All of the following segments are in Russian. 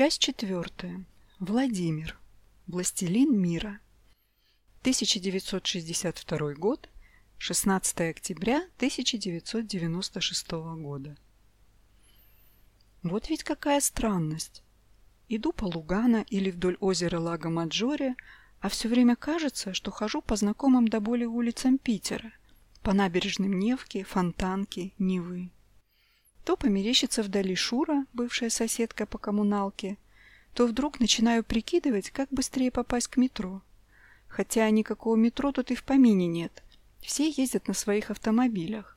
Часть четвертая. Владимир. Властелин мира. 1962 год. 16 октября 1996 года. Вот ведь какая странность. Иду по Лугана или вдоль озера Лага Маджоре, а все время кажется, что хожу по знакомым до боли улицам Питера, по набережным Невки, Фонтанки, Невы. То померещится вдали Шура, бывшая соседка по коммуналке, то вдруг начинаю прикидывать, как быстрее попасть к метро. Хотя никакого метро тут и в помине нет. Все ездят на своих автомобилях.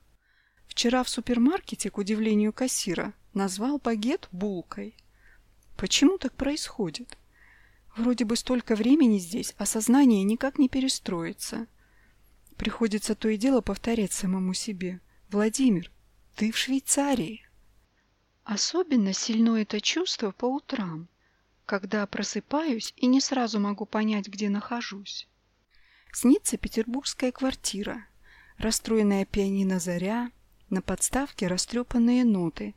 Вчера в супермаркете, к удивлению кассира, назвал багет булкой. Почему так происходит? Вроде бы столько времени здесь, а сознание никак не перестроится. Приходится то и дело повторять самому себе. «Владимир, ты в Швейцарии. Особенно сильно это чувство по утрам, когда просыпаюсь и не сразу могу понять, где нахожусь. Снится петербургская квартира, расстроенная пианино «Заря», на подставке растрепанные ноты,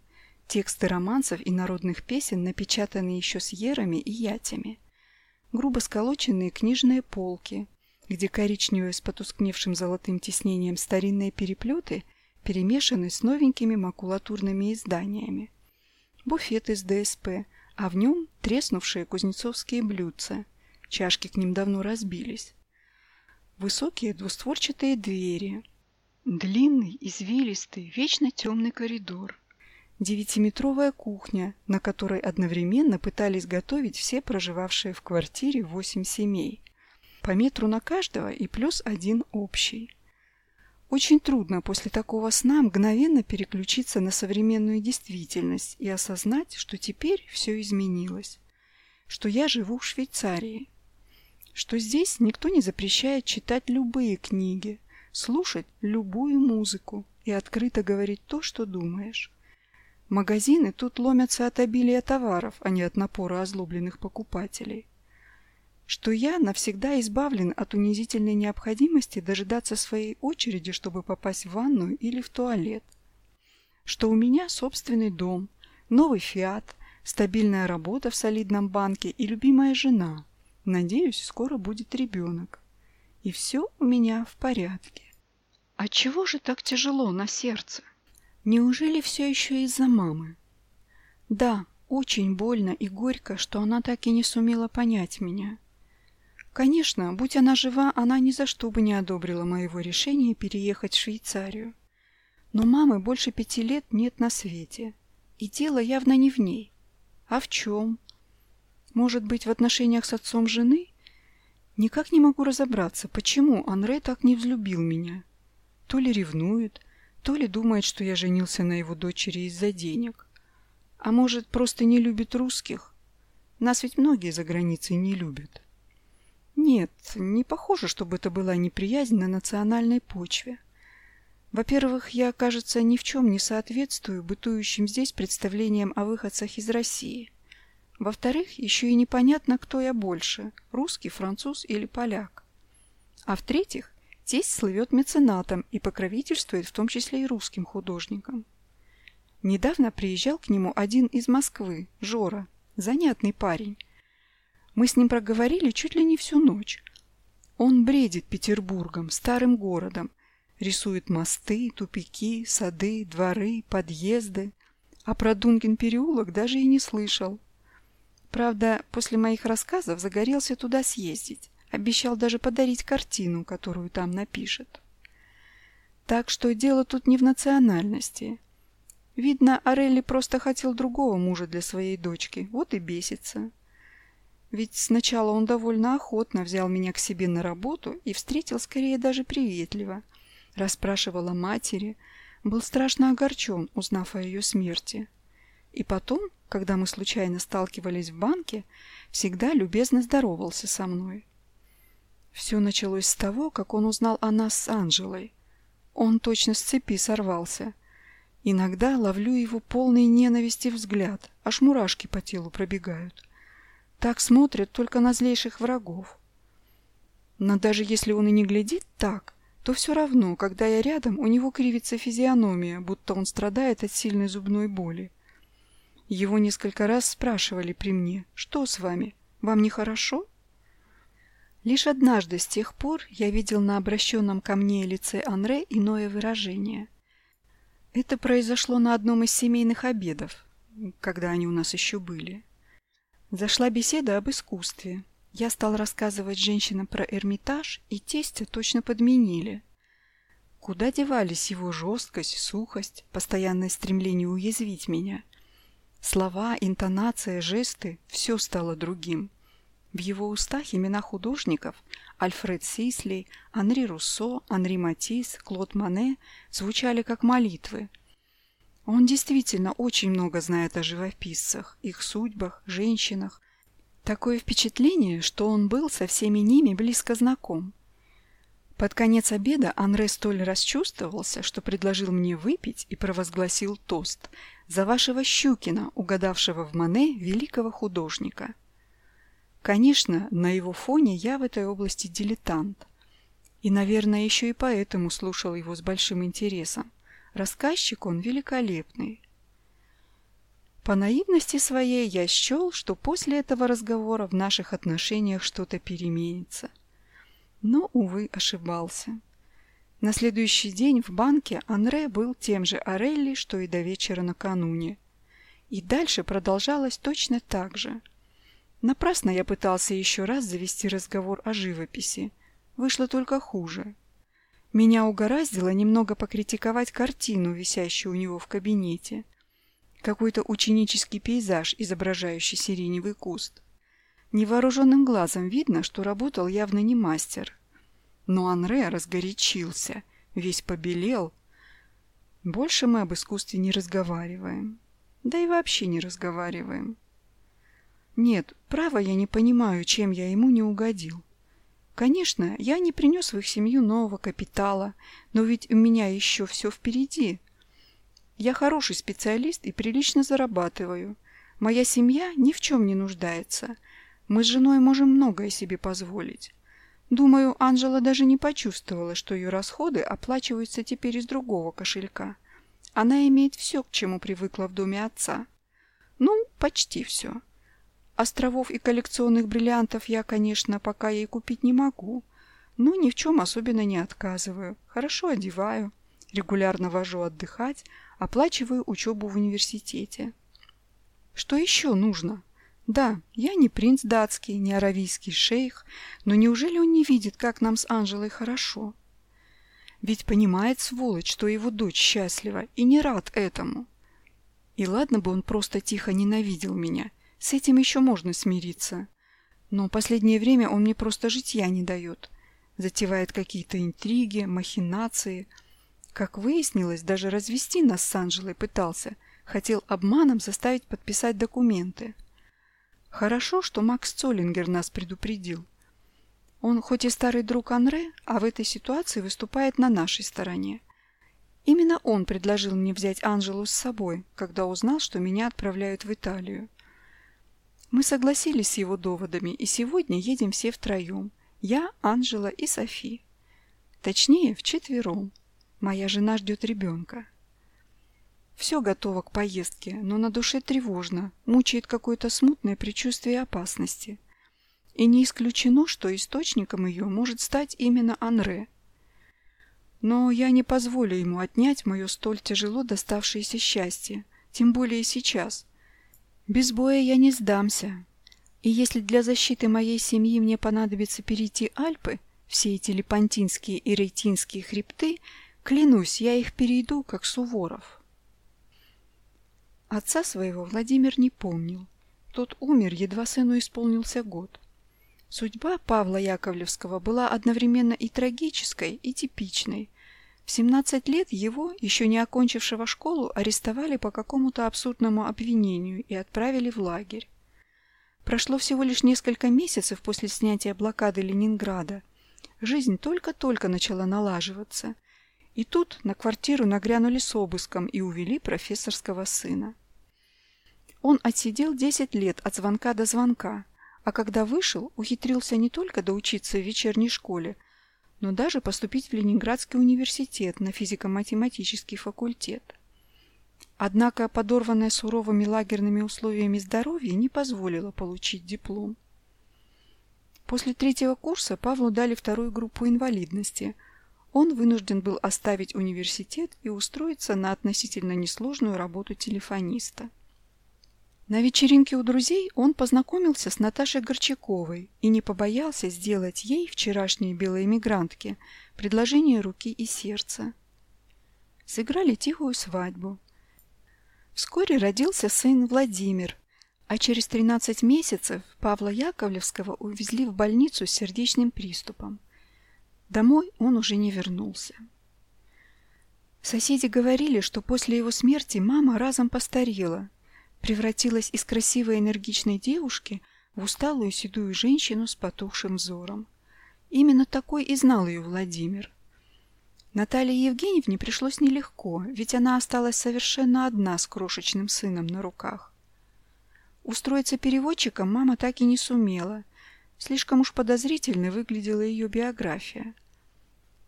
тексты романсов и народных песен, напечатанные еще с ерами и ятями, грубо сколоченные книжные полки, где коричневые с потускневшим золотым тиснением старинные переплеты – перемешанный с новенькими макулатурными изданиями. Буфет из ДСП, а в нем треснувшие кузнецовские блюдца. Чашки к ним давно разбились. Высокие двустворчатые двери. Длинный, извилистый, вечно темный коридор. Девятиметровая кухня, на которой одновременно пытались готовить все проживавшие в квартире восемь семей. По метру на каждого и плюс один общий. Очень трудно после такого сна мгновенно переключиться на современную действительность и осознать, что теперь все изменилось, что я живу в Швейцарии, что здесь никто не запрещает читать любые книги, слушать любую музыку и открыто говорить то, что думаешь. Магазины тут ломятся от обилия товаров, а не от напора озлобленных покупателей что я навсегда избавлен от унизительной необходимости дожидаться своей очереди, чтобы попасть в ванную или в туалет, что у меня собственный дом, новый фиат, стабильная работа в солидном банке и любимая жена. Надеюсь, скоро будет ребенок. И все у меня в порядке. А чего же так тяжело на сердце? Неужели все еще из-за мамы? Да, очень больно и горько, что она так и не сумела понять меня. Конечно, будь она жива, она ни за что бы не одобрила моего решения переехать в Швейцарию. Но мамы больше пяти лет нет на свете. И дело явно не в ней. А в чем? Может быть, в отношениях с отцом жены? Никак не могу разобраться, почему Анре так не взлюбил меня. То ли ревнует, то ли думает, что я женился на его дочери из-за денег. А может, просто не любит русских? Нас ведь многие за границей не любят. Нет, не похоже, чтобы это была неприязнь на национальной почве. Во-первых, я, кажется, ни в чем не соответствую бытующим здесь представлениям о выходцах из России. Во-вторых, еще и непонятно, кто я больше – русский, француз или поляк. А в-третьих, тесть слывет меценатом и покровительствует в том числе и русским художникам. Недавно приезжал к нему один из Москвы, Жора, занятный парень, мы с ним проговорили чуть ли не всю ночь. Он бредит Петербургом, старым городом, рисует мосты, тупики, сады, дворы, подъезды, а про Дункин переулок даже и не слышал. Правда, после моих рассказов загорелся туда съездить, обещал даже подарить картину, которую там напишет. Так что дело тут не в национальности. Видно, Орелли просто хотел другого мужа для своей дочки, вот и бесится. Ведь сначала он довольно охотно взял меня к себе на работу и встретил скорее даже приветливо. Расспрашивал о матери, был страшно огорчен, узнав о ее смерти. И потом, когда мы случайно сталкивались в банке, всегда любезно здоровался со мной. Все началось с того, как он узнал о нас с Анжелой. Он точно с цепи сорвался. Иногда ловлю его полный ненависти взгляд, аж мурашки по телу пробегают. Так смотрят только на злейших врагов. Но даже если он и не глядит так, то все равно, когда я рядом, у него кривится физиономия, будто он страдает от сильной зубной боли. Его несколько раз спрашивали при мне, что с вами, вам нехорошо? Лишь однажды с тех пор я видел на обращенном ко мне лице Анре иное выражение. Это произошло на одном из семейных обедов, когда они у нас еще были. Зашла беседа об искусстве. Я стал рассказывать женщинам про Эрмитаж, и тестя точно подменили. Куда девались его жесткость, сухость, постоянное стремление уязвить меня? Слова, интонация, жесты – все стало другим. В его устах имена художников Альфред Сисли, Анри Руссо, Анри Матисс, Клод Мане звучали как молитвы. Он действительно очень много знает о живописцах, их судьбах, женщинах. Такое впечатление, что он был со всеми ними близко знаком. Под конец обеда Анре столь расчувствовался, что предложил мне выпить и провозгласил тост за вашего Щукина, угадавшего в Мане великого художника. Конечно, на его фоне я в этой области дилетант. И, наверное, еще и поэтому слушал его с большим интересом. Рассказчик он великолепный. По наивности своей я счел, что после этого разговора в наших отношениях что-то переменится. Но, увы, ошибался. На следующий день в банке Анре был тем же Орелли, что и до вечера накануне. И дальше продолжалось точно так же – Напрасно я пытался еще раз завести разговор о живописи. Вышло только хуже. Меня угораздило немного покритиковать картину, висящую у него в кабинете. Какой-то ученический пейзаж, изображающий сиреневый куст. Невооруженным глазом видно, что работал явно не мастер. Но Анре разгорячился, весь побелел. Больше мы об искусстве не разговариваем. Да и вообще не разговариваем. Нет, право я не понимаю, чем я ему не угодил. Конечно, я не принес в их семью нового капитала, но ведь у меня еще все впереди. Я хороший специалист и прилично зарабатываю. Моя семья ни в чем не нуждается. Мы с женой можем многое себе позволить. Думаю, Анжела даже не почувствовала, что ее расходы оплачиваются теперь из другого кошелька. Она имеет все, к чему привыкла в доме отца. Ну, почти все. Островов и коллекционных бриллиантов я, конечно, пока ей купить не могу, но ни в чем особенно не отказываю. Хорошо одеваю, регулярно вожу отдыхать, оплачиваю учебу в университете. Что еще нужно? Да, я не принц датский, не аравийский шейх, но неужели он не видит, как нам с Анжелой хорошо? Ведь понимает, сволочь, что его дочь счастлива и не рад этому. И ладно бы он просто тихо ненавидел меня с этим еще можно смириться. Но последнее время он мне просто житья не дает. Затевает какие-то интриги, махинации. Как выяснилось, даже развести нас с Анжелой пытался. Хотел обманом заставить подписать документы. Хорошо, что Макс Цоллингер нас предупредил. Он хоть и старый друг Анре, а в этой ситуации выступает на нашей стороне. Именно он предложил мне взять Анжелу с собой, когда узнал, что меня отправляют в Италию. Мы согласились с его доводами и сегодня едем все втроем. Я, Анжела и Софи. Точнее, вчетвером. Моя жена ждет ребенка. Все готово к поездке, но на душе тревожно, мучает какое-то смутное предчувствие опасности. И не исключено, что источником ее может стать именно Анре. Но я не позволю ему отнять мое столь тяжело доставшееся счастье, тем более сейчас – без боя я не сдамся. И если для защиты моей семьи мне понадобится перейти Альпы, все эти Лепантинские и Рейтинские хребты, клянусь, я их перейду, как Суворов. Отца своего Владимир не помнил. Тот умер, едва сыну исполнился год. Судьба Павла Яковлевского была одновременно и трагической, и типичной. В 17 лет его, еще не окончившего школу, арестовали по какому-то абсурдному обвинению и отправили в лагерь. Прошло всего лишь несколько месяцев после снятия блокады Ленинграда. Жизнь только-только начала налаживаться. И тут на квартиру нагрянули с обыском и увели профессорского сына. Он отсидел 10 лет от звонка до звонка, а когда вышел, ухитрился не только доучиться в вечерней школе, но даже поступить в Ленинградский университет на физико-математический факультет. Однако подорванное суровыми лагерными условиями здоровье не позволило получить диплом. После третьего курса Павлу дали вторую группу инвалидности. Он вынужден был оставить университет и устроиться на относительно несложную работу телефониста. На вечеринке у друзей он познакомился с Наташей Горчаковой и не побоялся сделать ей, вчерашней белой эмигрантке, предложение руки и сердца. Сыграли тихую свадьбу. Вскоре родился сын Владимир, а через 13 месяцев Павла Яковлевского увезли в больницу с сердечным приступом. Домой он уже не вернулся. Соседи говорили, что после его смерти мама разом постарела, превратилась из красивой энергичной девушки в усталую седую женщину с потухшим взором. Именно такой и знал ее Владимир. Наталье Евгеньевне пришлось нелегко, ведь она осталась совершенно одна с крошечным сыном на руках. Устроиться переводчиком мама так и не сумела. Слишком уж подозрительной выглядела ее биография.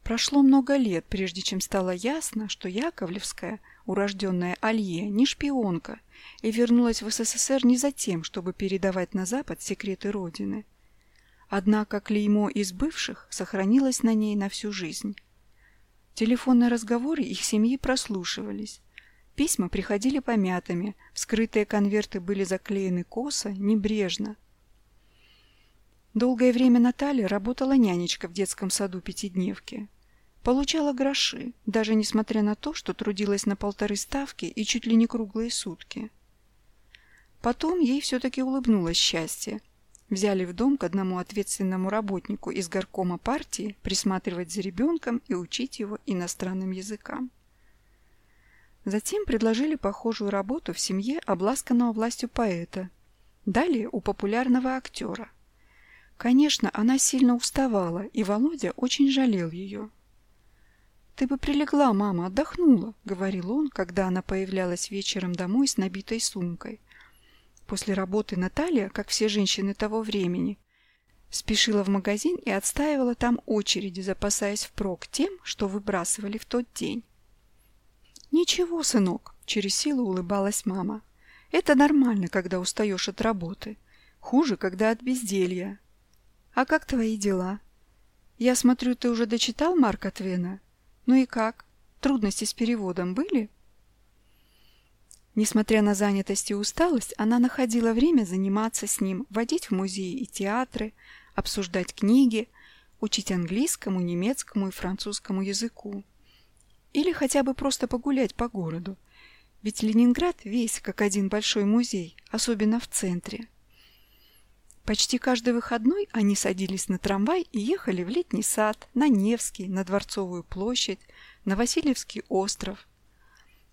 Прошло много лет, прежде чем стало ясно, что Яковлевская, урожденная Алье, не шпионка и вернулась в СССР не за тем, чтобы передавать на Запад секреты Родины. Однако клеймо из бывших сохранилось на ней на всю жизнь. Телефонные разговоры их семьи прослушивались. Письма приходили помятыми, вскрытые конверты были заклеены косо, небрежно. Долгое время Наталья работала нянечка в детском саду пятидневки. Получала гроши, даже несмотря на то, что трудилась на полторы ставки и чуть ли не круглые сутки. Потом ей все-таки улыбнулось счастье. Взяли в дом к одному ответственному работнику из горкома партии присматривать за ребенком и учить его иностранным языкам. Затем предложили похожую работу в семье обласканного властью поэта. Далее у популярного актера. Конечно, она сильно уставала, и Володя очень жалел ее. «Ты бы прилегла, мама, отдохнула», — говорил он, когда она появлялась вечером домой с набитой сумкой. После работы Наталья, как все женщины того времени, спешила в магазин и отстаивала там очереди, запасаясь впрок тем, что выбрасывали в тот день. «Ничего, сынок», — через силу улыбалась мама. «Это нормально, когда устаешь от работы. Хуже, когда от безделья. А как твои дела? Я смотрю, ты уже дочитал Марка Твена?» Ну и как? Трудности с переводом были? Несмотря на занятость и усталость, она находила время заниматься с ним, водить в музеи и театры, обсуждать книги, учить английскому, немецкому и французскому языку. Или хотя бы просто погулять по городу. Ведь Ленинград весь как один большой музей, особенно в центре. Почти каждый выходной они садились на трамвай и ехали в летний сад, на Невский, на Дворцовую площадь, на Васильевский остров.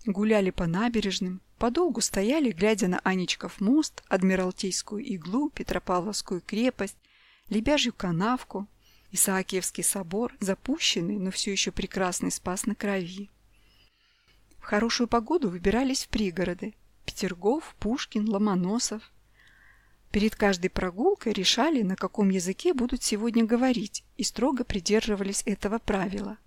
Гуляли по набережным, подолгу стояли, глядя на Анечков мост, Адмиралтейскую иглу, Петропавловскую крепость, Лебяжью канавку, Исаакиевский собор, запущенный, но все еще прекрасный спас на крови. В хорошую погоду выбирались в пригороды – Петергоф, Пушкин, Ломоносов – Перед каждой прогулкой решали, на каком языке будут сегодня говорить, и строго придерживались этого правила.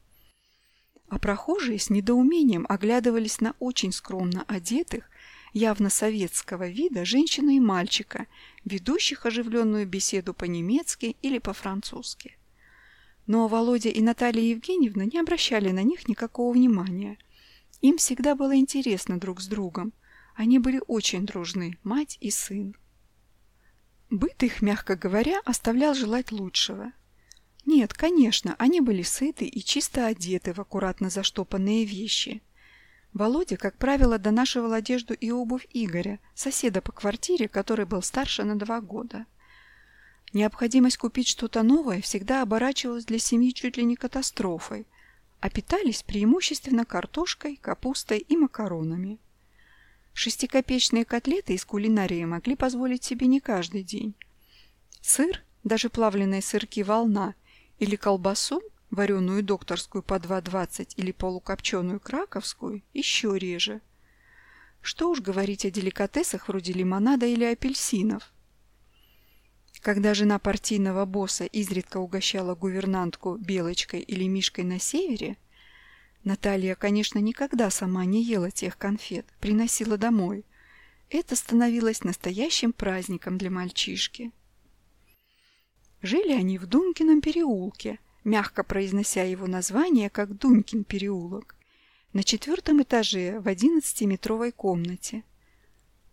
А прохожие с недоумением оглядывались на очень скромно одетых, явно советского вида женщину и мальчика, ведущих оживленную беседу по-немецки или по-французски. Но Володя и Наталья Евгеньевна не обращали на них никакого внимания. Им всегда было интересно друг с другом. Они были очень дружны, мать и сын. Быт их, мягко говоря, оставлял желать лучшего. Нет, конечно, они были сыты и чисто одеты в аккуратно заштопанные вещи. Володя, как правило, донашивал одежду и обувь Игоря, соседа по квартире, который был старше на два года. Необходимость купить что-то новое всегда оборачивалась для семьи чуть ли не катастрофой, а питались преимущественно картошкой, капустой и макаронами. Шестикопечные котлеты из кулинарии могли позволить себе не каждый день. Сыр, даже плавленые сырки «Волна» или колбасу, вареную докторскую по 2,20 или полукопченую краковскую, еще реже. Что уж говорить о деликатесах вроде лимонада или апельсинов. Когда жена партийного босса изредка угощала гувернантку белочкой или мишкой на севере, Наталья, конечно, никогда сама не ела тех конфет, приносила домой. Это становилось настоящим праздником для мальчишки. Жили они в Дункином переулке, мягко произнося его название как Дункин переулок, на четвертом этаже в одиннадцатиметровой комнате.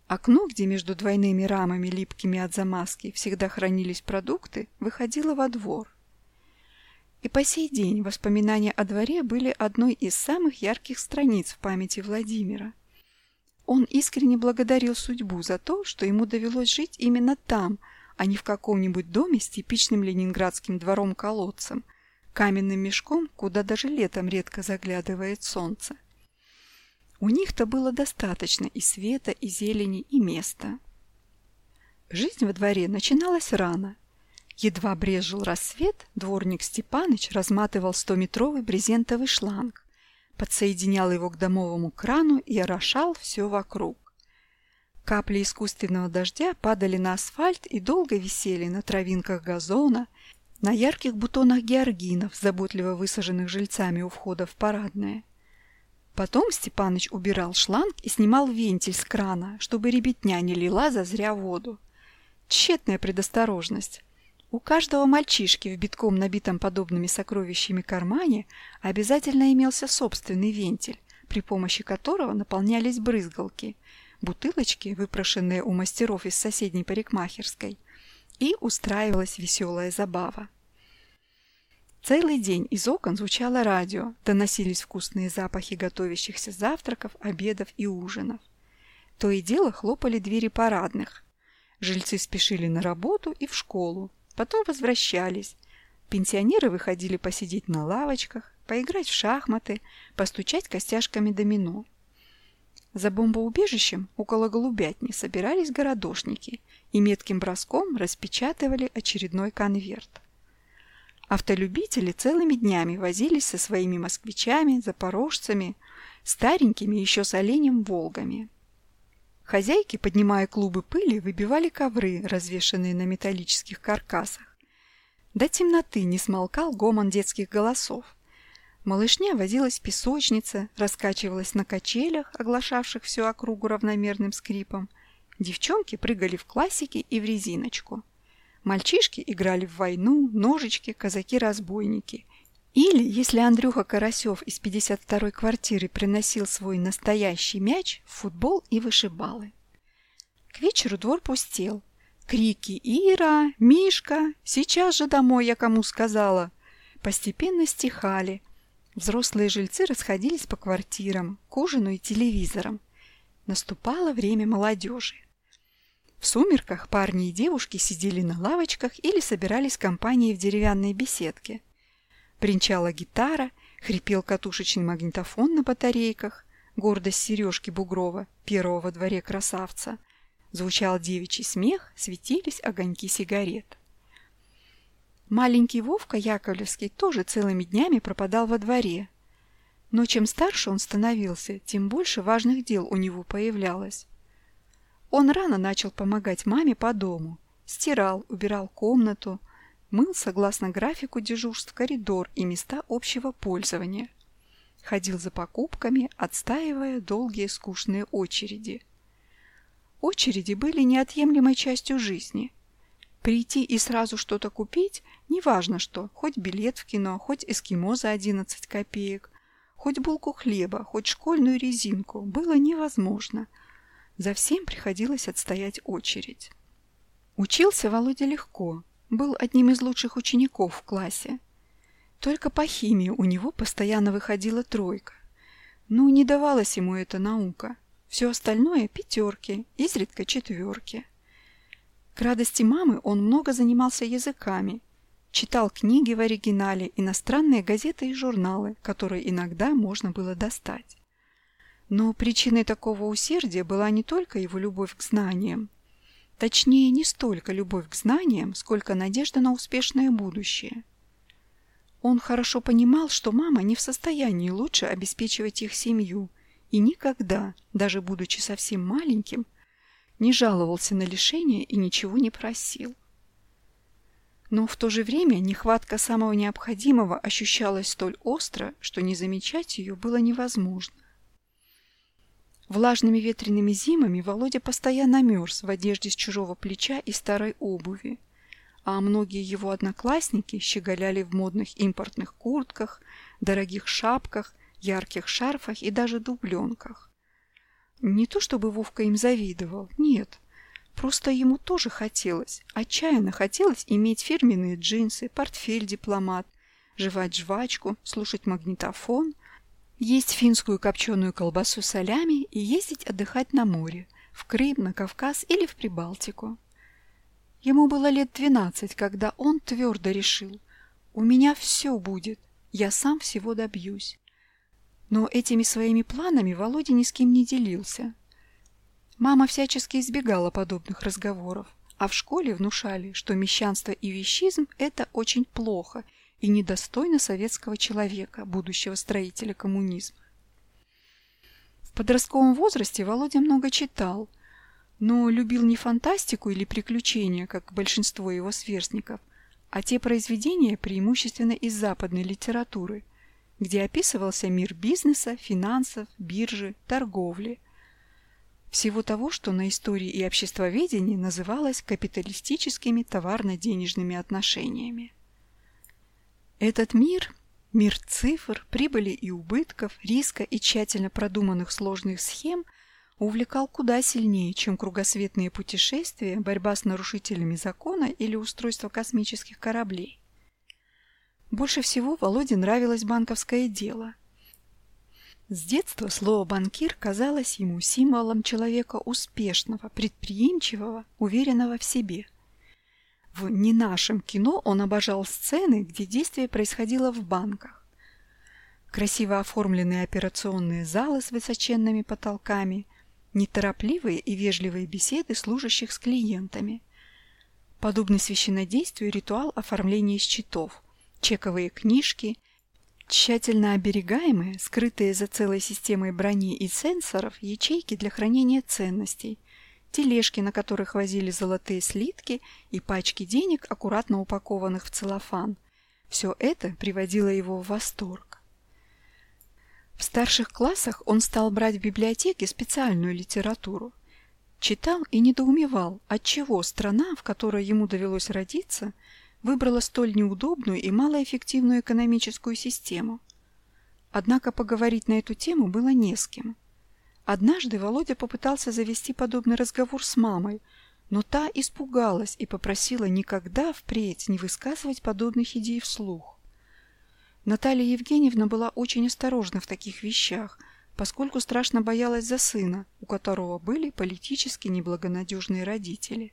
Окно, где между двойными рамами, липкими от замазки, всегда хранились продукты, выходило во двор. И по сей день воспоминания о дворе были одной из самых ярких страниц в памяти Владимира. Он искренне благодарил судьбу за то, что ему довелось жить именно там, а не в каком-нибудь доме с типичным ленинградским двором-колодцем, каменным мешком, куда даже летом редко заглядывает солнце. У них-то было достаточно и света, и зелени, и места. Жизнь во дворе начиналась рано, Едва брежил рассвет, дворник Степаныч разматывал стометровый брезентовый шланг, подсоединял его к домовому крану и орошал все вокруг. Капли искусственного дождя падали на асфальт и долго висели на травинках газона, на ярких бутонах георгинов, заботливо высаженных жильцами у входа в парадное. Потом Степаныч убирал шланг и снимал вентиль с крана, чтобы ребятня не лила зазря воду. Тщетная предосторожность. У каждого мальчишки в битком набитом подобными сокровищами кармане обязательно имелся собственный вентиль, при помощи которого наполнялись брызгалки, бутылочки, выпрошенные у мастеров из соседней парикмахерской, и устраивалась веселая забава. Целый день из окон звучало радио, доносились вкусные запахи готовящихся завтраков, обедов и ужинов. То и дело хлопали двери парадных. Жильцы спешили на работу и в школу, Потом возвращались. Пенсионеры выходили посидеть на лавочках, поиграть в шахматы, постучать костяшками домино. За бомбоубежищем около голубятни собирались городошники и метким броском распечатывали очередной конверт. Автолюбители целыми днями возились со своими москвичами, запорожцами, старенькими еще с оленем «Волгами». Хозяйки, поднимая клубы пыли, выбивали ковры, развешанные на металлических каркасах. До темноты не смолкал гомон детских голосов. Малышня возилась в песочнице, раскачивалась на качелях, оглашавших всю округу равномерным скрипом. Девчонки прыгали в классики и в резиночку. Мальчишки играли в войну, ножички, казаки-разбойники или, если Андрюха Карасев из 52-й квартиры приносил свой настоящий мяч, футбол и вышибалы. К вечеру двор пустел. Крики «Ира! Мишка! Сейчас же домой, я кому сказала!» постепенно стихали. Взрослые жильцы расходились по квартирам, к ужину и телевизорам. Наступало время молодежи. В сумерках парни и девушки сидели на лавочках или собирались компанией в деревянной беседке – Бринчала гитара, хрипел катушечный магнитофон на батарейках, гордость Сережки Бугрова, первого во дворе красавца. Звучал девичий смех, светились огоньки сигарет. Маленький Вовка Яковлевский тоже целыми днями пропадал во дворе. Но чем старше он становился, тем больше важных дел у него появлялось. Он рано начал помогать маме по дому. Стирал, убирал комнату, мыл согласно графику дежурств коридор и места общего пользования. Ходил за покупками, отстаивая долгие скучные очереди. Очереди были неотъемлемой частью жизни. Прийти и сразу что-то купить, неважно что, хоть билет в кино, хоть эскимо за 11 копеек, хоть булку хлеба, хоть школьную резинку, было невозможно. За всем приходилось отстоять очередь. Учился Володя легко, был одним из лучших учеников в классе. Только по химии у него постоянно выходила тройка. Ну, не давалась ему эта наука. Все остальное – пятерки, изредка четверки. К радости мамы он много занимался языками, читал книги в оригинале, иностранные газеты и журналы, которые иногда можно было достать. Но причиной такого усердия была не только его любовь к знаниям, Точнее, не столько любовь к знаниям, сколько надежда на успешное будущее. Он хорошо понимал, что мама не в состоянии лучше обеспечивать их семью, и никогда, даже будучи совсем маленьким, не жаловался на лишение и ничего не просил. Но в то же время нехватка самого необходимого ощущалась столь остро, что не замечать ее было невозможно. Влажными ветреными зимами Володя постоянно мерз в одежде с чужого плеча и старой обуви, а многие его одноклассники щеголяли в модных импортных куртках, дорогих шапках, ярких шарфах и даже дубленках. Не то чтобы Вовка им завидовал, нет. Просто ему тоже хотелось, отчаянно хотелось иметь фирменные джинсы, портфель-дипломат, жевать жвачку, слушать магнитофон – есть финскую копченую колбасу солями и ездить отдыхать на море, в Крым, на Кавказ или в Прибалтику. Ему было лет двенадцать, когда он твердо решил «У меня все будет, я сам всего добьюсь». Но этими своими планами Володя ни с кем не делился. Мама всячески избегала подобных разговоров, а в школе внушали, что мещанство и вещизм – это очень плохо – и недостойно советского человека, будущего строителя коммунизма. В подростковом возрасте Володя много читал, но любил не фантастику или приключения, как большинство его сверстников, а те произведения преимущественно из западной литературы, где описывался мир бизнеса, финансов, биржи, торговли. Всего того, что на истории и обществоведении называлось капиталистическими товарно-денежными отношениями. Этот мир, мир цифр, прибыли и убытков, риска и тщательно продуманных сложных схем увлекал куда сильнее, чем кругосветные путешествия, борьба с нарушителями закона или устройство космических кораблей. Больше всего Володе нравилось банковское дело. С детства слово «банкир» казалось ему символом человека успешного, предприимчивого, уверенного в себе – в «не нашем» кино он обожал сцены, где действие происходило в банках. Красиво оформленные операционные залы с высоченными потолками, неторопливые и вежливые беседы служащих с клиентами. Подобный священнодействию ритуал оформления счетов, чековые книжки, тщательно оберегаемые, скрытые за целой системой брони и сенсоров, ячейки для хранения ценностей, тележки, на которых возили золотые слитки и пачки денег, аккуратно упакованных в целлофан. Все это приводило его в восторг. В старших классах он стал брать в библиотеке специальную литературу. Читал и недоумевал, отчего страна, в которой ему довелось родиться, выбрала столь неудобную и малоэффективную экономическую систему. Однако поговорить на эту тему было не с кем. Однажды Володя попытался завести подобный разговор с мамой, но та испугалась и попросила никогда впредь не высказывать подобных идей вслух. Наталья Евгеньевна была очень осторожна в таких вещах, поскольку страшно боялась за сына, у которого были политически неблагонадежные родители.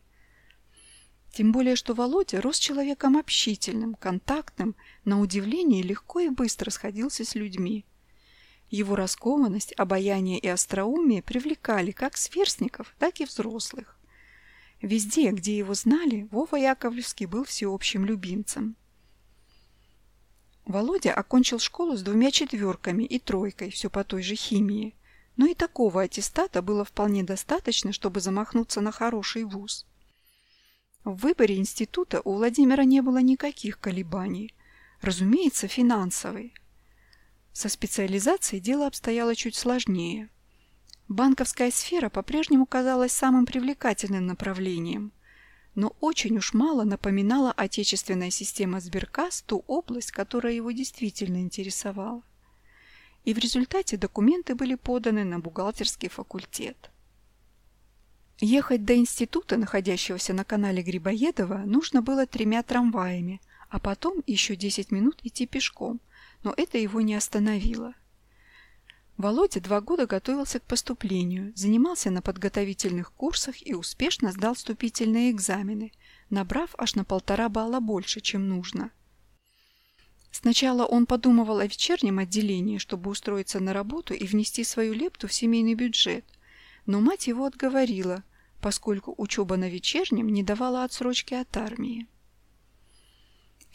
Тем более, что Володя рос человеком общительным, контактным, на удивление легко и быстро сходился с людьми. Его раскованность, обаяние и остроумие привлекали как сверстников, так и взрослых. Везде, где его знали, Вова Яковлевский был всеобщим любимцем. Володя окончил школу с двумя четверками и тройкой, все по той же химии. Но и такого аттестата было вполне достаточно, чтобы замахнуться на хороший вуз. В выборе института у Владимира не было никаких колебаний. Разумеется, финансовый. Со специализацией дело обстояло чуть сложнее. Банковская сфера по-прежнему казалась самым привлекательным направлением, но очень уж мало напоминала отечественная система Сберкас ту область, которая его действительно интересовала. И в результате документы были поданы на бухгалтерский факультет. Ехать до института, находящегося на канале Грибоедова, нужно было тремя трамваями, а потом еще 10 минут идти пешком – но это его не остановило. Володя два года готовился к поступлению, занимался на подготовительных курсах и успешно сдал вступительные экзамены, набрав аж на полтора балла больше, чем нужно. Сначала он подумывал о вечернем отделении, чтобы устроиться на работу и внести свою лепту в семейный бюджет, но мать его отговорила, поскольку учеба на вечернем не давала отсрочки от армии.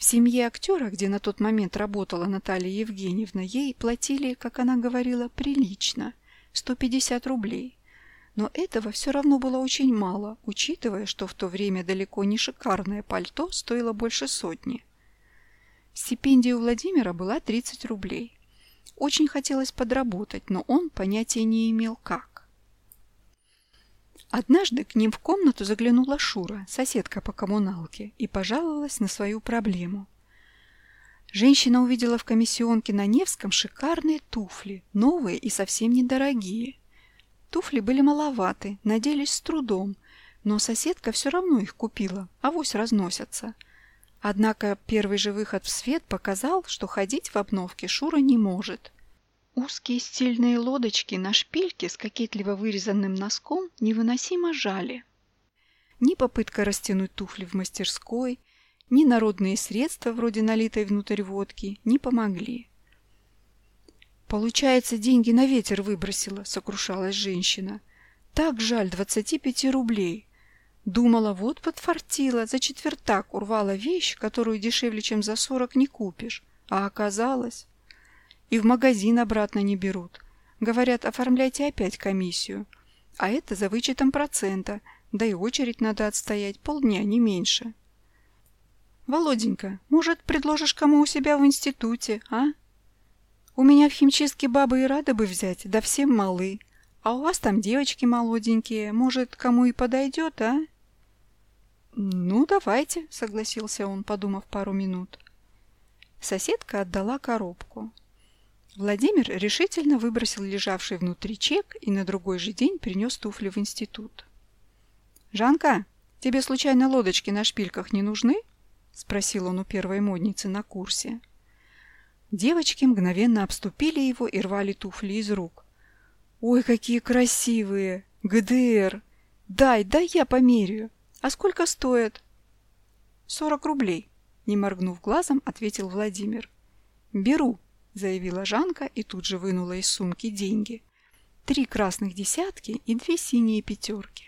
В семье актера, где на тот момент работала Наталья Евгеньевна, ей платили, как она говорила, прилично – 150 рублей. Но этого все равно было очень мало, учитывая, что в то время далеко не шикарное пальто стоило больше сотни. Стипендия у Владимира была 30 рублей. Очень хотелось подработать, но он понятия не имел как. Однажды к ним в комнату заглянула Шура, соседка по коммуналке, и пожаловалась на свою проблему. Женщина увидела в комиссионке на Невском шикарные туфли, новые и совсем недорогие. Туфли были маловаты, наделись с трудом, но соседка все равно их купила, авось разносятся. Однако первый же выход в свет показал, что ходить в обновке Шура не может. Узкие стильные лодочки на шпильке с кокетливо вырезанным носком невыносимо жали. Ни попытка растянуть туфли в мастерской, ни народные средства, вроде налитой внутрь водки, не помогли. «Получается, деньги на ветер выбросила», — сокрушалась женщина. «Так жаль, 25 рублей. Думала, вот подфартила, за четвертак урвала вещь, которую дешевле, чем за 40 не купишь. А оказалось...» И в магазин обратно не берут. Говорят, оформляйте опять комиссию. А это за вычетом процента, да и очередь надо отстоять полдня, не меньше. «Володенька, может, предложишь кому у себя в институте, а?» У меня в химчистке бабы и рады бы взять, да все малы. А у вас там девочки молоденькие. Может, кому и подойдет, а? Ну, давайте, согласился он, подумав пару минут. Соседка отдала коробку. Владимир решительно выбросил лежавший внутри чек и на другой же день принес туфли в институт. «Жанка, тебе случайно лодочки на шпильках не нужны?» — спросил он у первой модницы на курсе. Девочки мгновенно обступили его и рвали туфли из рук. «Ой, какие красивые! ГДР! Дай, дай я померяю! А сколько стоят?» «Сорок рублей», — не моргнув глазом, ответил Владимир. «Беру», — заявила Жанка и тут же вынула из сумки деньги. «Три красных десятки и две синие пятерки».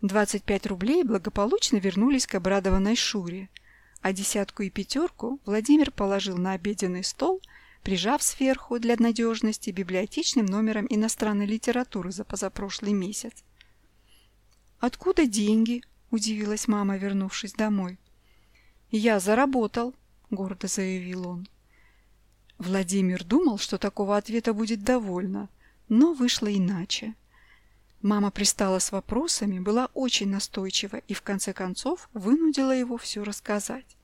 Двадцать пять рублей благополучно вернулись к обрадованной Шуре — а десятку и пятерку Владимир положил на обеденный стол, прижав сверху для надежности библиотечным номером иностранной литературы за позапрошлый месяц. «Откуда деньги?» – удивилась мама, вернувшись домой. «Я заработал», – гордо заявил он. Владимир думал, что такого ответа будет довольно, но вышло иначе. Мама пристала с вопросами, была очень настойчива и в конце концов вынудила его все рассказать.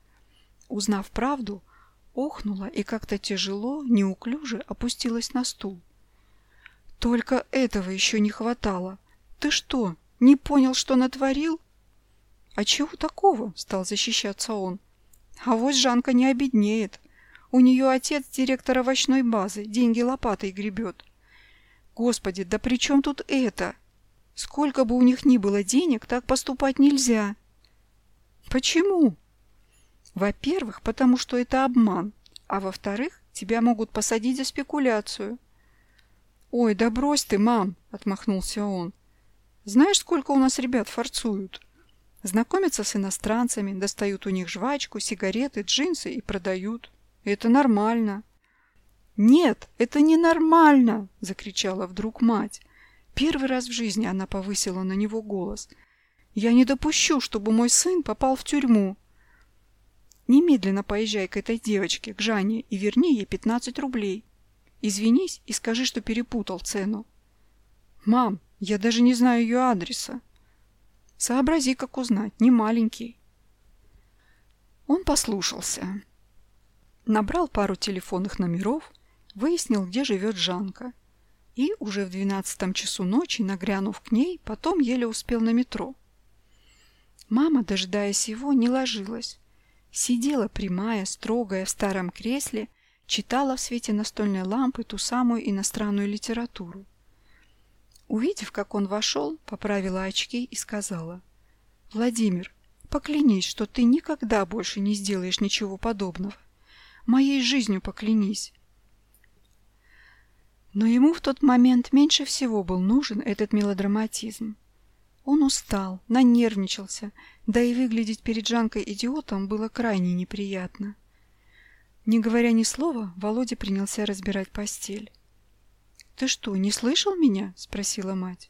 Узнав правду, охнула и как-то тяжело, неуклюже опустилась на стул. «Только этого еще не хватало. Ты что, не понял, что натворил?» «А чего такого?» — стал защищаться он. «А вот Жанка не обеднеет. У нее отец директор овощной базы, деньги лопатой гребет». «Господи, да при чем тут это?» Сколько бы у них ни было денег, так поступать нельзя. Почему? Во-первых, потому что это обман, а во-вторых, тебя могут посадить за спекуляцию. Ой, да брось ты, мам, отмахнулся он. Знаешь, сколько у нас ребят форцуют? Знакомятся с иностранцами, достают у них жвачку, сигареты, джинсы и продают. Это нормально. Нет, это не нормально, закричала вдруг мать. Первый раз в жизни она повысила на него голос. «Я не допущу, чтобы мой сын попал в тюрьму!» «Немедленно поезжай к этой девочке, к Жанне, и верни ей 15 рублей. Извинись и скажи, что перепутал цену». «Мам, я даже не знаю ее адреса». «Сообрази, как узнать, не маленький». Он послушался. Набрал пару телефонных номеров, выяснил, где живет Жанка – и уже в двенадцатом часу ночи, нагрянув к ней, потом еле успел на метро. Мама, дожидаясь его, не ложилась. Сидела прямая, строгая в старом кресле, читала в свете настольной лампы ту самую иностранную литературу. Увидев, как он вошел, поправила очки и сказала, «Владимир, поклянись, что ты никогда больше не сделаешь ничего подобного. Моей жизнью поклянись. Но ему в тот момент меньше всего был нужен этот мелодраматизм. Он устал, нанервничался, да и выглядеть перед Жанкой идиотом было крайне неприятно. Не говоря ни слова, Володя принялся разбирать постель. «Ты что, не слышал меня?» — спросила мать.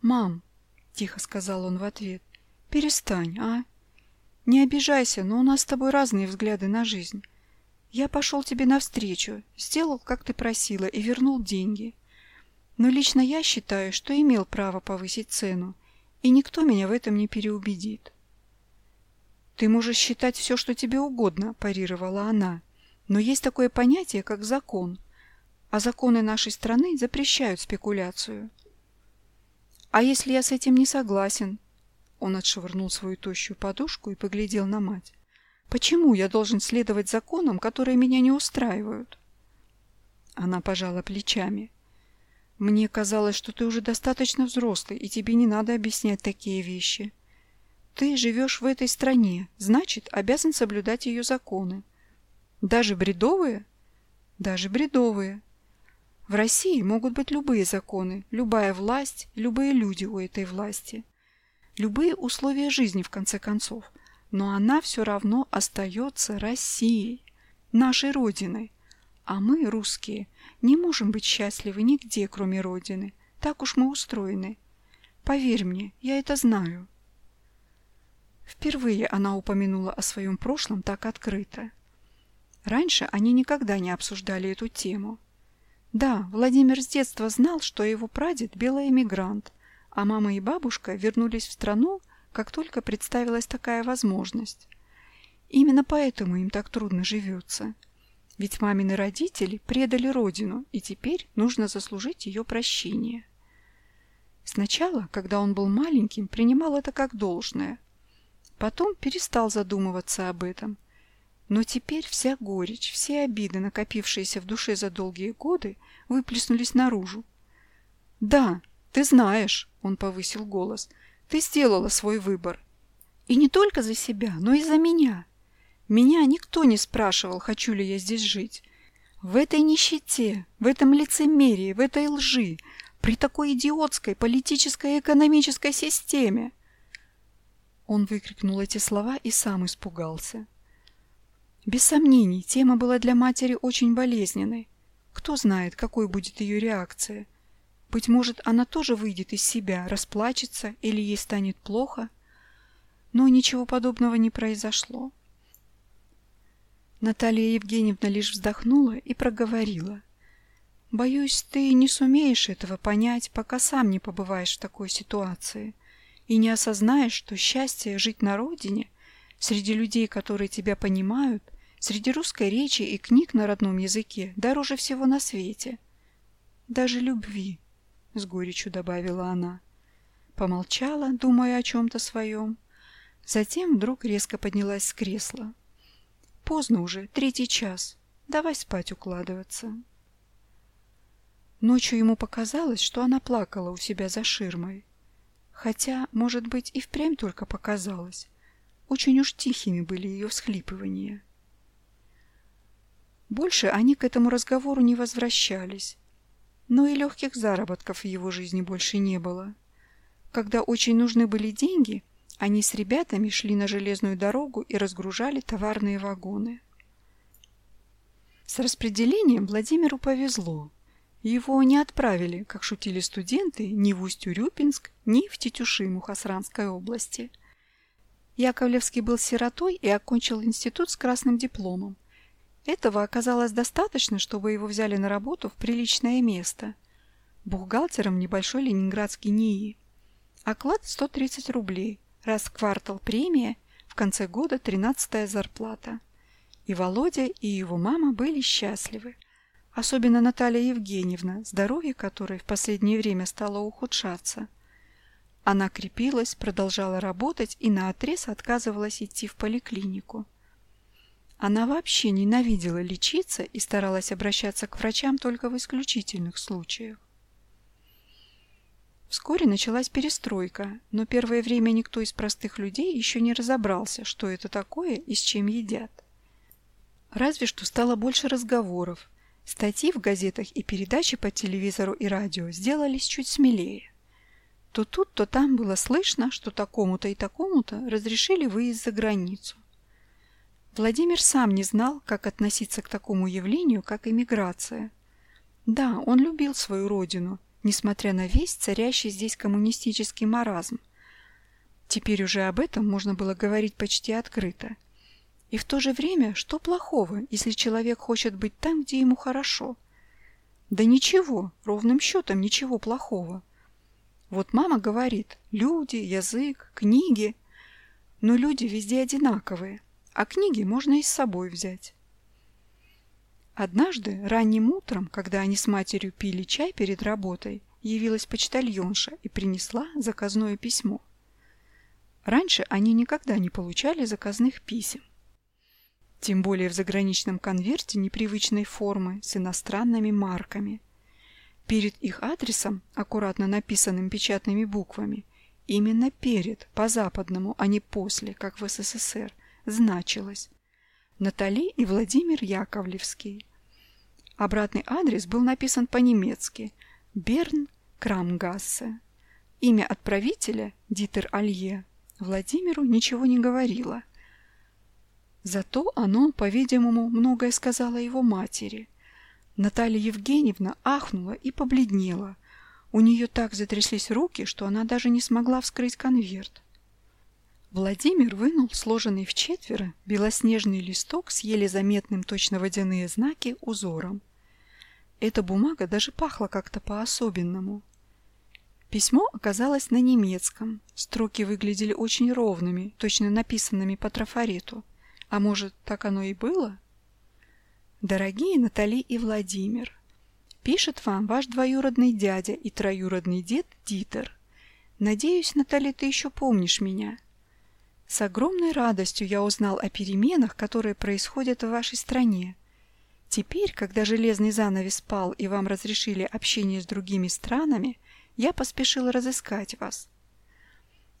«Мам», — тихо сказал он в ответ, — «перестань, а? Не обижайся, но у нас с тобой разные взгляды на жизнь. Я пошел тебе навстречу, сделал, как ты просила, и вернул деньги. Но лично я считаю, что имел право повысить цену, и никто меня в этом не переубедит. «Ты можешь считать все, что тебе угодно», – парировала она. «Но есть такое понятие, как закон. А законы нашей страны запрещают спекуляцию». «А если я с этим не согласен?» Он отшвырнул свою тощую подушку и поглядел на мать. Почему я должен следовать законам, которые меня не устраивают? Она пожала плечами. Мне казалось, что ты уже достаточно взрослый, и тебе не надо объяснять такие вещи. Ты живешь в этой стране, значит, обязан соблюдать ее законы. Даже бредовые? Даже бредовые. В России могут быть любые законы, любая власть, любые люди у этой власти. Любые условия жизни, в конце концов – но она все равно остается Россией, нашей Родиной. А мы, русские, не можем быть счастливы нигде, кроме Родины. Так уж мы устроены. Поверь мне, я это знаю. Впервые она упомянула о своем прошлом так открыто. Раньше они никогда не обсуждали эту тему. Да, Владимир с детства знал, что его прадед – белый эмигрант, а мама и бабушка вернулись в страну, как только представилась такая возможность. Именно поэтому им так трудно живется. Ведь мамины родители предали родину, и теперь нужно заслужить ее прощение. Сначала, когда он был маленьким, принимал это как должное. Потом перестал задумываться об этом. Но теперь вся горечь, все обиды, накопившиеся в душе за долгие годы, выплеснулись наружу. «Да, ты знаешь», — он повысил голос, — ты сделала свой выбор. И не только за себя, но и за меня. Меня никто не спрашивал, хочу ли я здесь жить. В этой нищете, в этом лицемерии, в этой лжи, при такой идиотской политической и экономической системе. Он выкрикнул эти слова и сам испугался. Без сомнений, тема была для матери очень болезненной. Кто знает, какой будет ее реакция. Быть может, она тоже выйдет из себя, расплачется или ей станет плохо. Но ничего подобного не произошло. Наталья Евгеньевна лишь вздохнула и проговорила. «Боюсь, ты не сумеешь этого понять, пока сам не побываешь в такой ситуации и не осознаешь, что счастье жить на родине, среди людей, которые тебя понимают, среди русской речи и книг на родном языке, дороже всего на свете. Даже любви». — с горечью добавила она. Помолчала, думая о чем-то своем. Затем вдруг резко поднялась с кресла. «Поздно уже, третий час. Давай спать укладываться». Ночью ему показалось, что она плакала у себя за ширмой. Хотя, может быть, и впрямь только показалось. Очень уж тихими были ее всхлипывания. Больше они к этому разговору не возвращались, но и легких заработков в его жизни больше не было. Когда очень нужны были деньги, они с ребятами шли на железную дорогу и разгружали товарные вагоны. С распределением Владимиру повезло. Его не отправили, как шутили студенты, ни в Усть-Урюпинск, ни в Тетюши Мухосранской области. Яковлевский был сиротой и окончил институт с красным дипломом. Этого оказалось достаточно, чтобы его взяли на работу в приличное место. Бухгалтером небольшой ленинградский НИИ. Оклад 130 рублей, раз в квартал премия, в конце года 13 зарплата. И Володя, и его мама были счастливы. Особенно Наталья Евгеньевна, здоровье которой в последнее время стало ухудшаться. Она крепилась, продолжала работать и наотрез отказывалась идти в поликлинику. Она вообще ненавидела лечиться и старалась обращаться к врачам только в исключительных случаях. Вскоре началась перестройка, но первое время никто из простых людей еще не разобрался, что это такое и с чем едят. Разве что стало больше разговоров. Статьи в газетах и передачи по телевизору и радио сделались чуть смелее. То тут, то там было слышно, что такому-то и такому-то разрешили выезд за границу. Владимир сам не знал, как относиться к такому явлению, как эмиграция. Да, он любил свою родину, несмотря на весь царящий здесь коммунистический маразм. Теперь уже об этом можно было говорить почти открыто. И в то же время, что плохого, если человек хочет быть там, где ему хорошо? Да ничего, ровным счетом ничего плохого. Вот мама говорит, люди, язык, книги. Но люди везде одинаковые, а книги можно и с собой взять. Однажды, ранним утром, когда они с матерью пили чай перед работой, явилась почтальонша и принесла заказное письмо. Раньше они никогда не получали заказных писем. Тем более в заграничном конверте непривычной формы с иностранными марками – Перед их адресом, аккуратно написанным печатными буквами, именно перед, по-западному, а не после, как в СССР, значилось Натали и Владимир Яковлевский. Обратный адрес был написан по-немецки Берн Крамгассе. Имя отправителя Дитер Алье Владимиру ничего не говорило. Зато оно, по-видимому, многое сказала его матери. Наталья Евгеньевна ахнула и побледнела. У нее так затряслись руки, что она даже не смогла вскрыть конверт. Владимир вынул сложенный в четверо белоснежный листок с еле заметным точно водяные знаки узором. Эта бумага даже пахла как-то по-особенному. Письмо оказалось на немецком. Строки выглядели очень ровными, точно написанными по трафарету. А может, так оно и было? Дорогие Натали и Владимир, пишет вам ваш двоюродный дядя и троюродный дед Дитер. Надеюсь, Натали, ты еще помнишь меня. С огромной радостью я узнал о переменах, которые происходят в вашей стране. Теперь, когда железный занавес пал и вам разрешили общение с другими странами, я поспешил разыскать вас.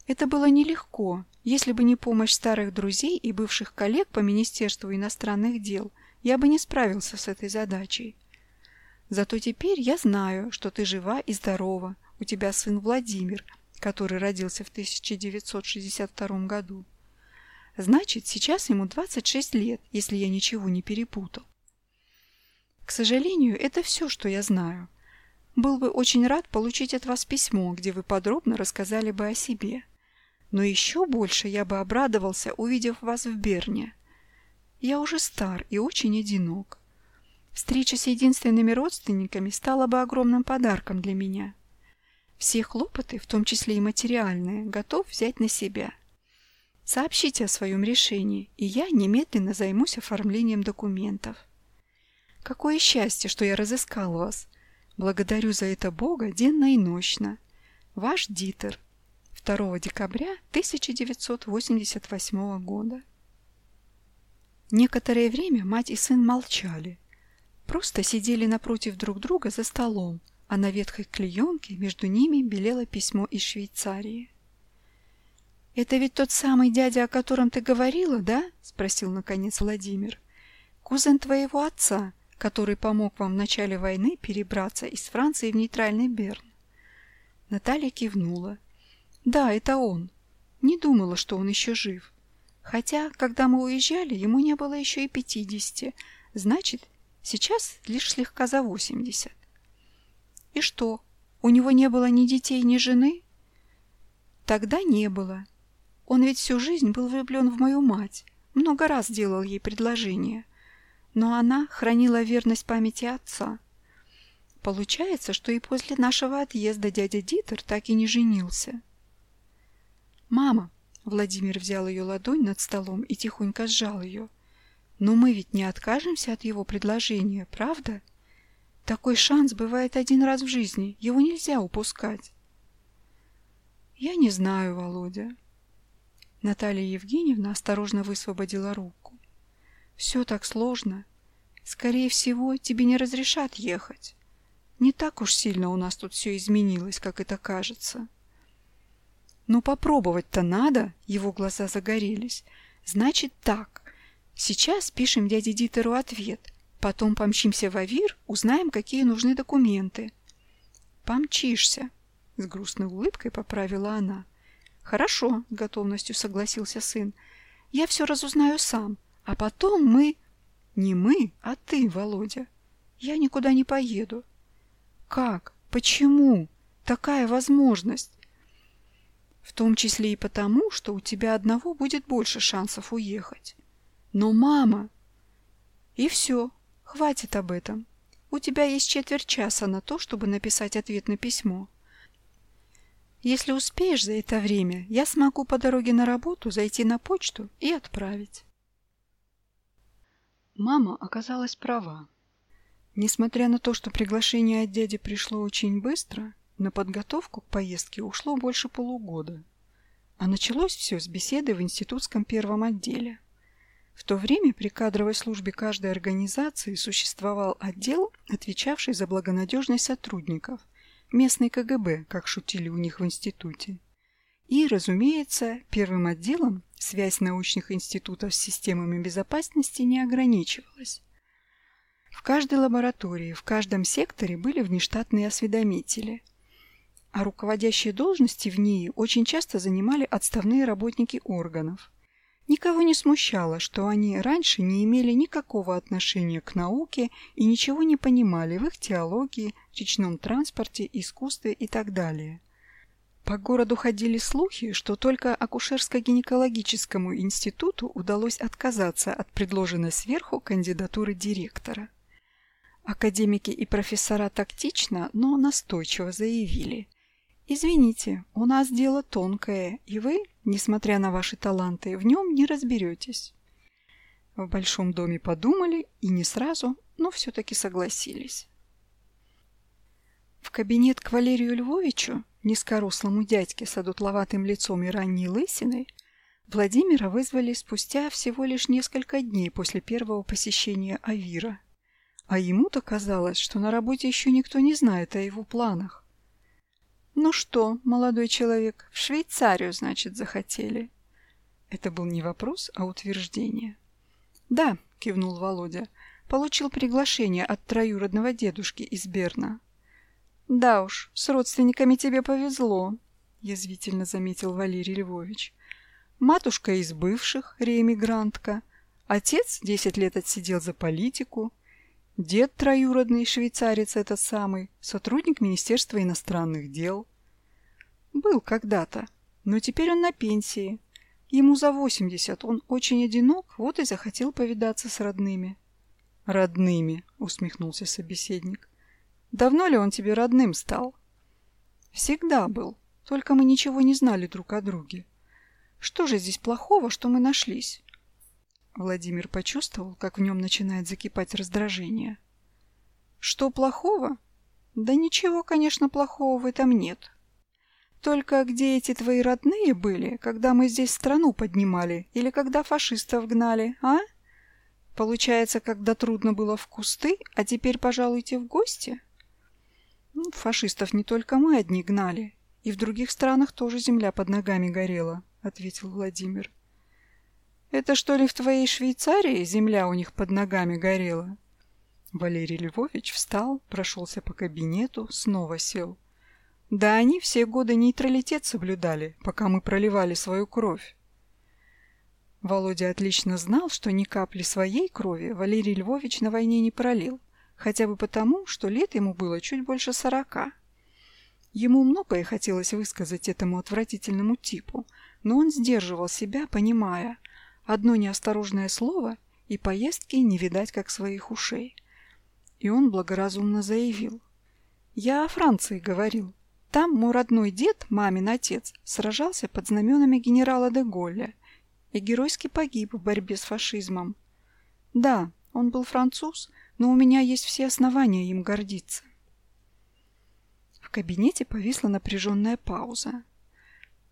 Это было нелегко, если бы не помощь старых друзей и бывших коллег по Министерству иностранных дел – я бы не справился с этой задачей. Зато теперь я знаю, что ты жива и здорова. У тебя сын Владимир, который родился в 1962 году. Значит, сейчас ему 26 лет, если я ничего не перепутал. К сожалению, это все, что я знаю. Был бы очень рад получить от вас письмо, где вы подробно рассказали бы о себе. Но еще больше я бы обрадовался, увидев вас в Берне. Я уже стар и очень одинок. Встреча с единственными родственниками стала бы огромным подарком для меня. Все хлопоты, в том числе и материальные, готов взять на себя. Сообщите о своем решении, и я немедленно займусь оформлением документов. Какое счастье, что я разыскал вас. Благодарю за это Бога денно и ночно. Ваш Дитер. 2 декабря 1988 года. Некоторое время мать и сын молчали. Просто сидели напротив друг друга за столом, а на ветхой клеенке между ними белело письмо из Швейцарии. «Это ведь тот самый дядя, о котором ты говорила, да?» — спросил наконец Владимир. «Кузен твоего отца, который помог вам в начале войны перебраться из Франции в нейтральный Берн». Наталья кивнула. «Да, это он. Не думала, что он еще жив. Хотя, когда мы уезжали, ему не было еще и пятидесяти, значит, сейчас лишь слегка за восемьдесят. И что, у него не было ни детей, ни жены? Тогда не было. Он ведь всю жизнь был влюблен в мою мать, много раз делал ей предложение. Но она хранила верность памяти отца. Получается, что и после нашего отъезда дядя Дитер так и не женился. «Мама, Владимир взял ее ладонь над столом и тихонько сжал ее. «Но мы ведь не откажемся от его предложения, правда? Такой шанс бывает один раз в жизни, его нельзя упускать». «Я не знаю, Володя». Наталья Евгеньевна осторожно высвободила руку. «Все так сложно. Скорее всего, тебе не разрешат ехать. Не так уж сильно у нас тут все изменилось, как это кажется». «Ну попробовать-то надо!» Его глаза загорелись. «Значит так. Сейчас пишем дяде Дитеру ответ. Потом помчимся в Авир, узнаем, какие нужны документы». «Помчишься!» С грустной улыбкой поправила она. «Хорошо», — готовностью согласился сын. «Я все разузнаю сам, а потом мы...» «Не мы, а ты, Володя. Я никуда не поеду». «Как? Почему такая возможность? В том числе и потому, что у тебя одного будет больше шансов уехать. Но мама... И все, хватит об этом. У тебя есть четверть часа на то, чтобы написать ответ на письмо. Если успеешь за это время, я смогу по дороге на работу зайти на почту и отправить. Мама оказалась права. Несмотря на то, что приглашение от дяди пришло очень быстро, на подготовку к поездке ушло больше полугода. А началось все с беседы в институтском первом отделе. В то время при кадровой службе каждой организации существовал отдел, отвечавший за благонадежность сотрудников, местный КГБ, как шутили у них в институте. И, разумеется, первым отделом связь научных институтов с системами безопасности не ограничивалась. В каждой лаборатории, в каждом секторе были внештатные осведомители. А руководящие должности в ней очень часто занимали отставные работники органов. Никого не смущало, что они раньше не имели никакого отношения к науке и ничего не понимали в их теологии, речном транспорте, искусстве и так далее. По городу ходили слухи, что только акушерско-гинекологическому институту удалось отказаться от предложенной сверху кандидатуры директора. Академики и профессора тактично, но настойчиво заявили – Извините, у нас дело тонкое, и вы, несмотря на ваши таланты, в нем не разберетесь. В большом доме подумали и не сразу, но все-таки согласились. В кабинет к Валерию Львовичу, низкорослому дядьке с одутловатым лицом и ранней лысиной, Владимира вызвали спустя всего лишь несколько дней после первого посещения Авира. А ему-то казалось, что на работе еще никто не знает о его планах. «Ну что, молодой человек, в Швейцарию, значит, захотели?» Это был не вопрос, а утверждение. «Да», — кивнул Володя, — «получил приглашение от троюродного дедушки из Берна». «Да уж, с родственниками тебе повезло», — язвительно заметил Валерий Львович. «Матушка из бывших, реэмигрантка, отец десять лет отсидел за политику, Дед троюродный швейцарец этот самый, сотрудник Министерства иностранных дел. Был когда-то, но теперь он на пенсии. Ему за 80, он очень одинок, вот и захотел повидаться с родными. «Родными», — усмехнулся собеседник. «Давно ли он тебе родным стал?» «Всегда был, только мы ничего не знали друг о друге. Что же здесь плохого, что мы нашлись?» Владимир почувствовал, как в нем начинает закипать раздражение. «Что плохого? Да ничего, конечно, плохого в этом нет. Только где эти твои родные были, когда мы здесь страну поднимали или когда фашистов гнали, а? Получается, когда трудно было в кусты, а теперь пожалуйте в гости?» ну, «Фашистов не только мы одни гнали, и в других странах тоже земля под ногами горела», — ответил Владимир. Это что ли в твоей Швейцарии земля у них под ногами горела? Валерий Львович встал, прошелся по кабинету, снова сел. Да они все годы нейтралитет соблюдали, пока мы проливали свою кровь. Володя отлично знал, что ни капли своей крови Валерий Львович на войне не пролил, хотя бы потому, что лет ему было чуть больше сорока. Ему многое хотелось высказать этому отвратительному типу, но он сдерживал себя, понимая, Одно неосторожное слово, и поездки не видать как своих ушей. И он благоразумно заявил. «Я о Франции говорил. Там мой родной дед, мамин отец, сражался под знаменами генерала де Голля и геройски погиб в борьбе с фашизмом. Да, он был француз, но у меня есть все основания им гордиться». В кабинете повисла напряженная пауза.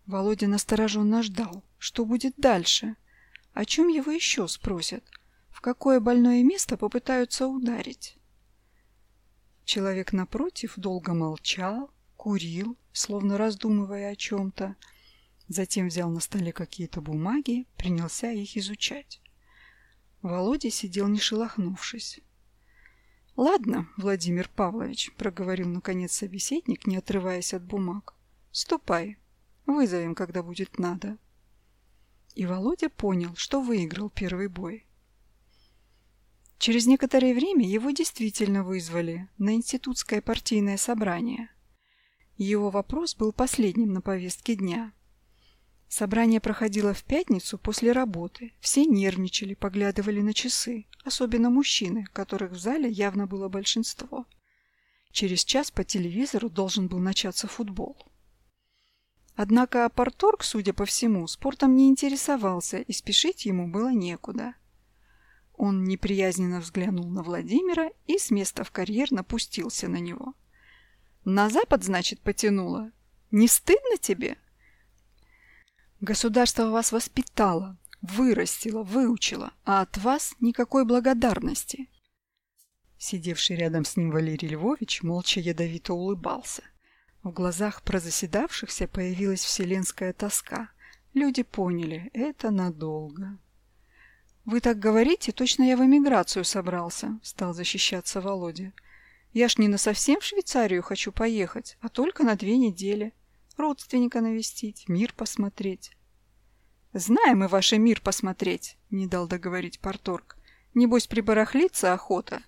Володя настороженно ждал, что будет дальше – о чем его еще спросят? В какое больное место попытаются ударить? Человек напротив долго молчал, курил, словно раздумывая о чем-то. Затем взял на столе какие-то бумаги, принялся их изучать. Володя сидел не шелохнувшись. «Ладно, Владимир Павлович», — проговорил наконец собеседник, не отрываясь от бумаг. «Ступай. Вызовем, когда будет надо». И Володя понял, что выиграл первый бой. Через некоторое время его действительно вызвали на институтское партийное собрание. Его вопрос был последним на повестке дня. Собрание проходило в пятницу после работы. Все нервничали, поглядывали на часы, особенно мужчины, которых в зале явно было большинство. Через час по телевизору должен был начаться футбол. Однако Апорторг, судя по всему, спортом не интересовался, и спешить ему было некуда. Он неприязненно взглянул на Владимира и с места в карьер напустился на него. «На запад, значит, потянуло? Не стыдно тебе?» Государство вас воспитало, вырастило, выучило, а от вас никакой благодарности. Сидевший рядом с ним Валерий Львович молча ядовито улыбался. В глазах прозаседавшихся появилась вселенская тоска. Люди поняли, это надолго. «Вы так говорите, точно я в эмиграцию собрался», — стал защищаться Володя. «Я ж не на совсем в Швейцарию хочу поехать, а только на две недели родственника навестить, мир посмотреть. «Знаем мы ваш мир посмотреть», — не дал договорить Порторг. «Небось, прибарахлиться охота.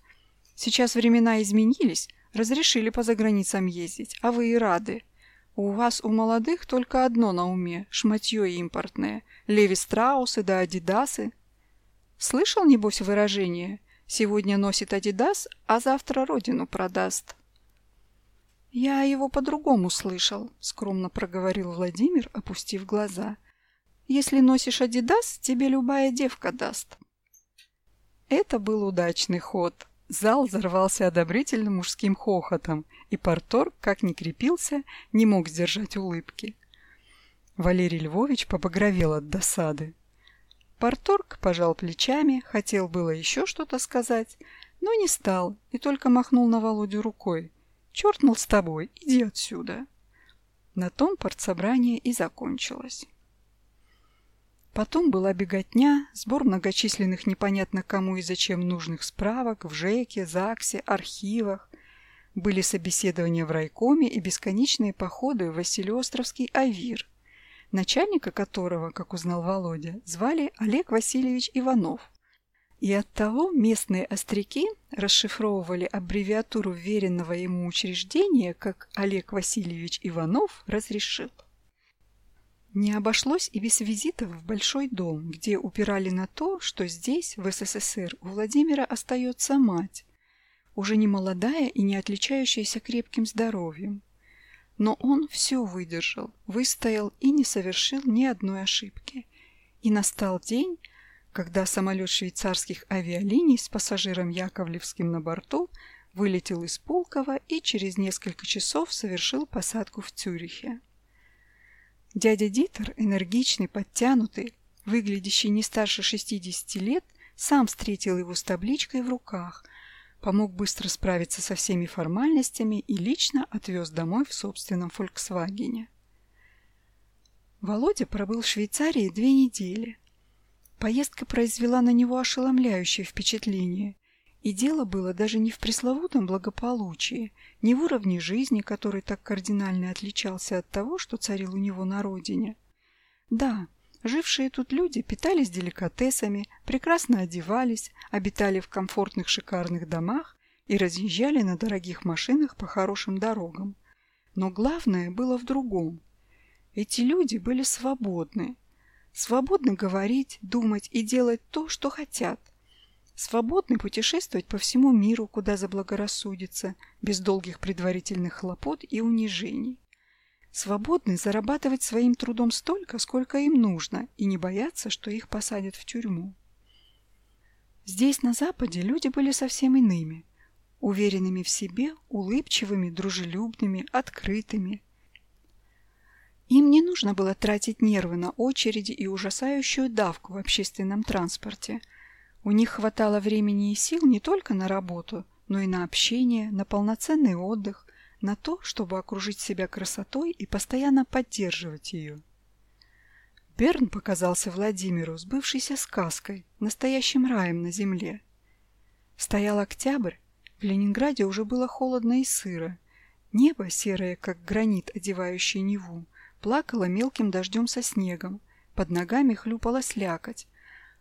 Сейчас времена изменились, разрешили по заграницам ездить, а вы и рады. У вас, у молодых, только одно на уме — шматье импортное. Леви Страусы да Адидасы. Слышал, небось, выражение? Сегодня носит Адидас, а завтра родину продаст». «Я его по-другому слышал», — скромно проговорил Владимир, опустив глаза. «Если носишь Адидас, тебе любая девка даст». Это был удачный ход. Зал взорвался одобрительным мужским хохотом, и Порторг, как ни крепился, не мог сдержать улыбки. Валерий Львович побагровел от досады. Порторг пожал плечами, хотел было еще что-то сказать, но не стал и только махнул на Володю рукой. Черт, мол, с тобой, иди отсюда. На том партсобрание и закончилось. Потом была беготня, сбор многочисленных непонятно кому и зачем нужных справок в ЖЭКе, ЗАГСе, архивах. Были собеседования в райкоме и бесконечные походы в Василиостровский АВИР, начальника которого, как узнал Володя, звали Олег Васильевич Иванов. И оттого местные остряки расшифровывали аббревиатуру веренного ему учреждения, как Олег Васильевич Иванов разрешил. Не обошлось и без визитов в Большой дом, где упирали на то, что здесь, в СССР, у Владимира остается мать, уже не молодая и не отличающаяся крепким здоровьем. Но он все выдержал, выстоял и не совершил ни одной ошибки. И настал день, когда самолет швейцарских авиалиний с пассажиром Яковлевским на борту вылетел из Пулково и через несколько часов совершил посадку в Цюрихе. Дядя Дитер, энергичный, подтянутый, выглядящий не старше 60 лет, сам встретил его с табличкой в руках, помог быстро справиться со всеми формальностями и лично отвез домой в собственном «Фольксвагене». Володя пробыл в Швейцарии две недели – Поездка произвела на него ошеломляющее впечатление. И дело было даже не в пресловутом благополучии, не в уровне жизни, который так кардинально отличался от того, что царил у него на родине. Да, жившие тут люди питались деликатесами, прекрасно одевались, обитали в комфортных шикарных домах и разъезжали на дорогих машинах по хорошим дорогам. Но главное было в другом. Эти люди были свободны, Свободны говорить, думать и делать то, что хотят. Свободны путешествовать по всему миру, куда заблагорассудится, без долгих предварительных хлопот и унижений. Свободны зарабатывать своим трудом столько, сколько им нужно, и не бояться, что их посадят в тюрьму. Здесь, на Западе, люди были совсем иными. Уверенными в себе, улыбчивыми, дружелюбными, открытыми – им не нужно было тратить нервы на очереди и ужасающую давку в общественном транспорте. У них хватало времени и сил не только на работу, но и на общение, на полноценный отдых, на то, чтобы окружить себя красотой и постоянно поддерживать ее. Берн показался Владимиру сбывшейся сказкой, настоящим раем на земле. Стоял октябрь, в Ленинграде уже было холодно и сыро. Небо, серое, как гранит, одевающий Неву, плакала мелким дождем со снегом, под ногами хлюпала слякоть,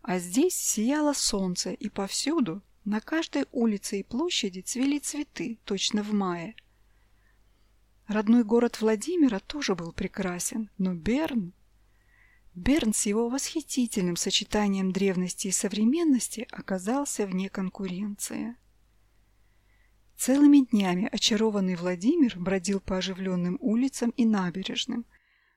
а здесь сияло солнце и повсюду, На каждой улице и площади цвели цветы, точно в мае. Родной город Владимира тоже был прекрасен, но Берн... Берн с его восхитительным сочетанием древности и современности оказался вне конкуренции. Целыми днями очарованный Владимир бродил по оживленным улицам и набережным,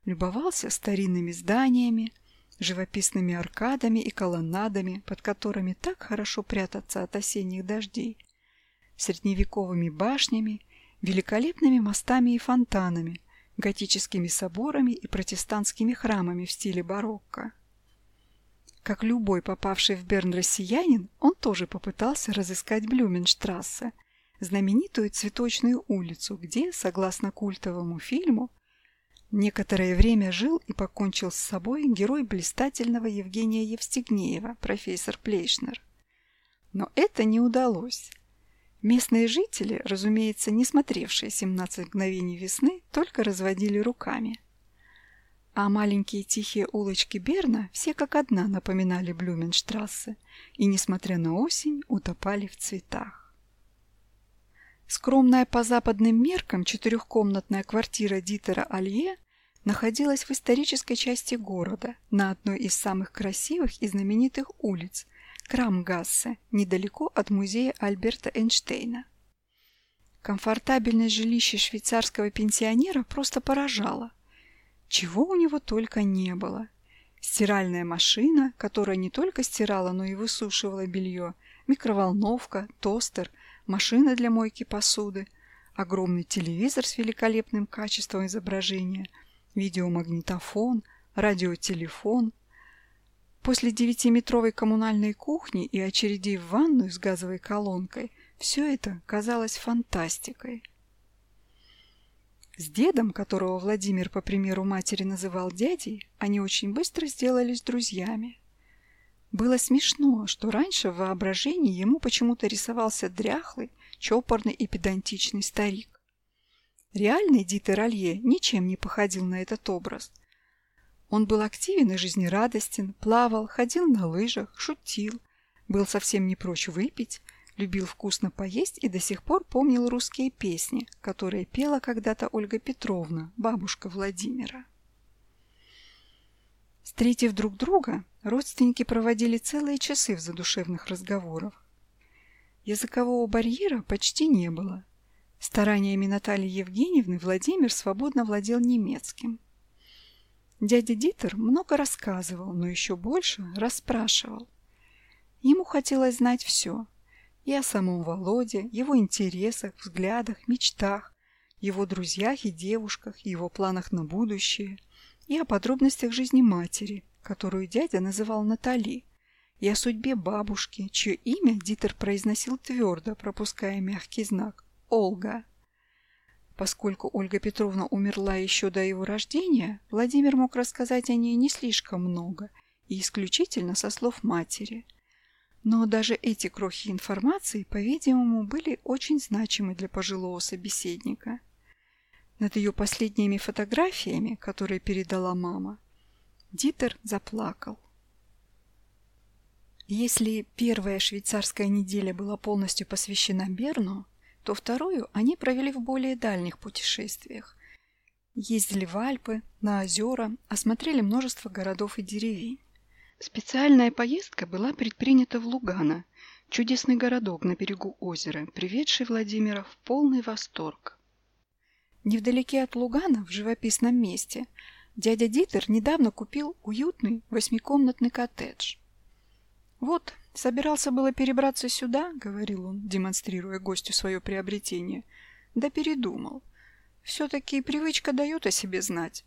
любовался старинными зданиями, живописными аркадами и колоннадами, под которыми так хорошо прятаться от осенних дождей, средневековыми башнями, великолепными мостами и фонтанами, готическими соборами и протестантскими храмами в стиле барокко. Как любой попавший в Берн россиянин, он тоже попытался разыскать Блюменштрассе, знаменитую цветочную улицу, где, согласно культовому фильму, Некоторое время жил и покончил с собой герой блистательного Евгения Евстигнеева, профессор Плейшнер. Но это не удалось. Местные жители, разумеется, не смотревшие «17 мгновений весны», только разводили руками. А маленькие тихие улочки Берна все как одна напоминали Блюменштрассе и, несмотря на осень, утопали в цветах. Скромная по западным меркам четырехкомнатная квартира Дитера Алье находилась в исторической части города, на одной из самых красивых и знаменитых улиц – Крамгассе, недалеко от музея Альберта Эйнштейна. Комфортабельность жилища швейцарского пенсионера просто поражала. Чего у него только не было. Стиральная машина, которая не только стирала, но и высушивала белье, микроволновка, тостер – машина для мойки посуды, огромный телевизор с великолепным качеством изображения, видеомагнитофон, радиотелефон. После девятиметровой коммунальной кухни и очередей в ванную с газовой колонкой все это казалось фантастикой. С дедом, которого Владимир, по примеру матери, называл дядей, они очень быстро сделались друзьями. Было смешно, что раньше в воображении ему почему-то рисовался дряхлый, чопорный и педантичный старик. Реальный Дитер Алье ничем не походил на этот образ. Он был активен и жизнерадостен, плавал, ходил на лыжах, шутил, был совсем не прочь выпить, любил вкусно поесть и до сих пор помнил русские песни, которые пела когда-то Ольга Петровна, бабушка Владимира. Встретив друг друга, родственники проводили целые часы в задушевных разговорах. Языкового барьера почти не было. Стараниями Натальи Евгеньевны Владимир свободно владел немецким. Дядя Дитер много рассказывал, но еще больше расспрашивал. Ему хотелось знать все. И о самом Володе, его интересах, взглядах, мечтах, его друзьях и девушках, его планах на будущее – и о подробностях жизни матери, которую дядя называл Натали, и о судьбе бабушки, чье имя Дитер произносил твердо, пропуская мягкий знак «Олга». Поскольку Ольга Петровна умерла еще до его рождения, Владимир мог рассказать о ней не слишком много и исключительно со слов матери. Но даже эти крохи информации, по-видимому, были очень значимы для пожилого собеседника – над ее последними фотографиями, которые передала мама, Дитер заплакал. Если первая швейцарская неделя была полностью посвящена Берну, то вторую они провели в более дальних путешествиях. Ездили в Альпы, на озера, осмотрели множество городов и деревень. Специальная поездка была предпринята в Лугано, чудесный городок на берегу озера, приведший Владимира в полный восторг. Невдалеке от Лугана, в живописном месте, дядя Дитер недавно купил уютный восьмикомнатный коттедж. «Вот, собирался было перебраться сюда», — говорил он, демонстрируя гостю свое приобретение, — «да передумал. Все-таки привычка дает о себе знать.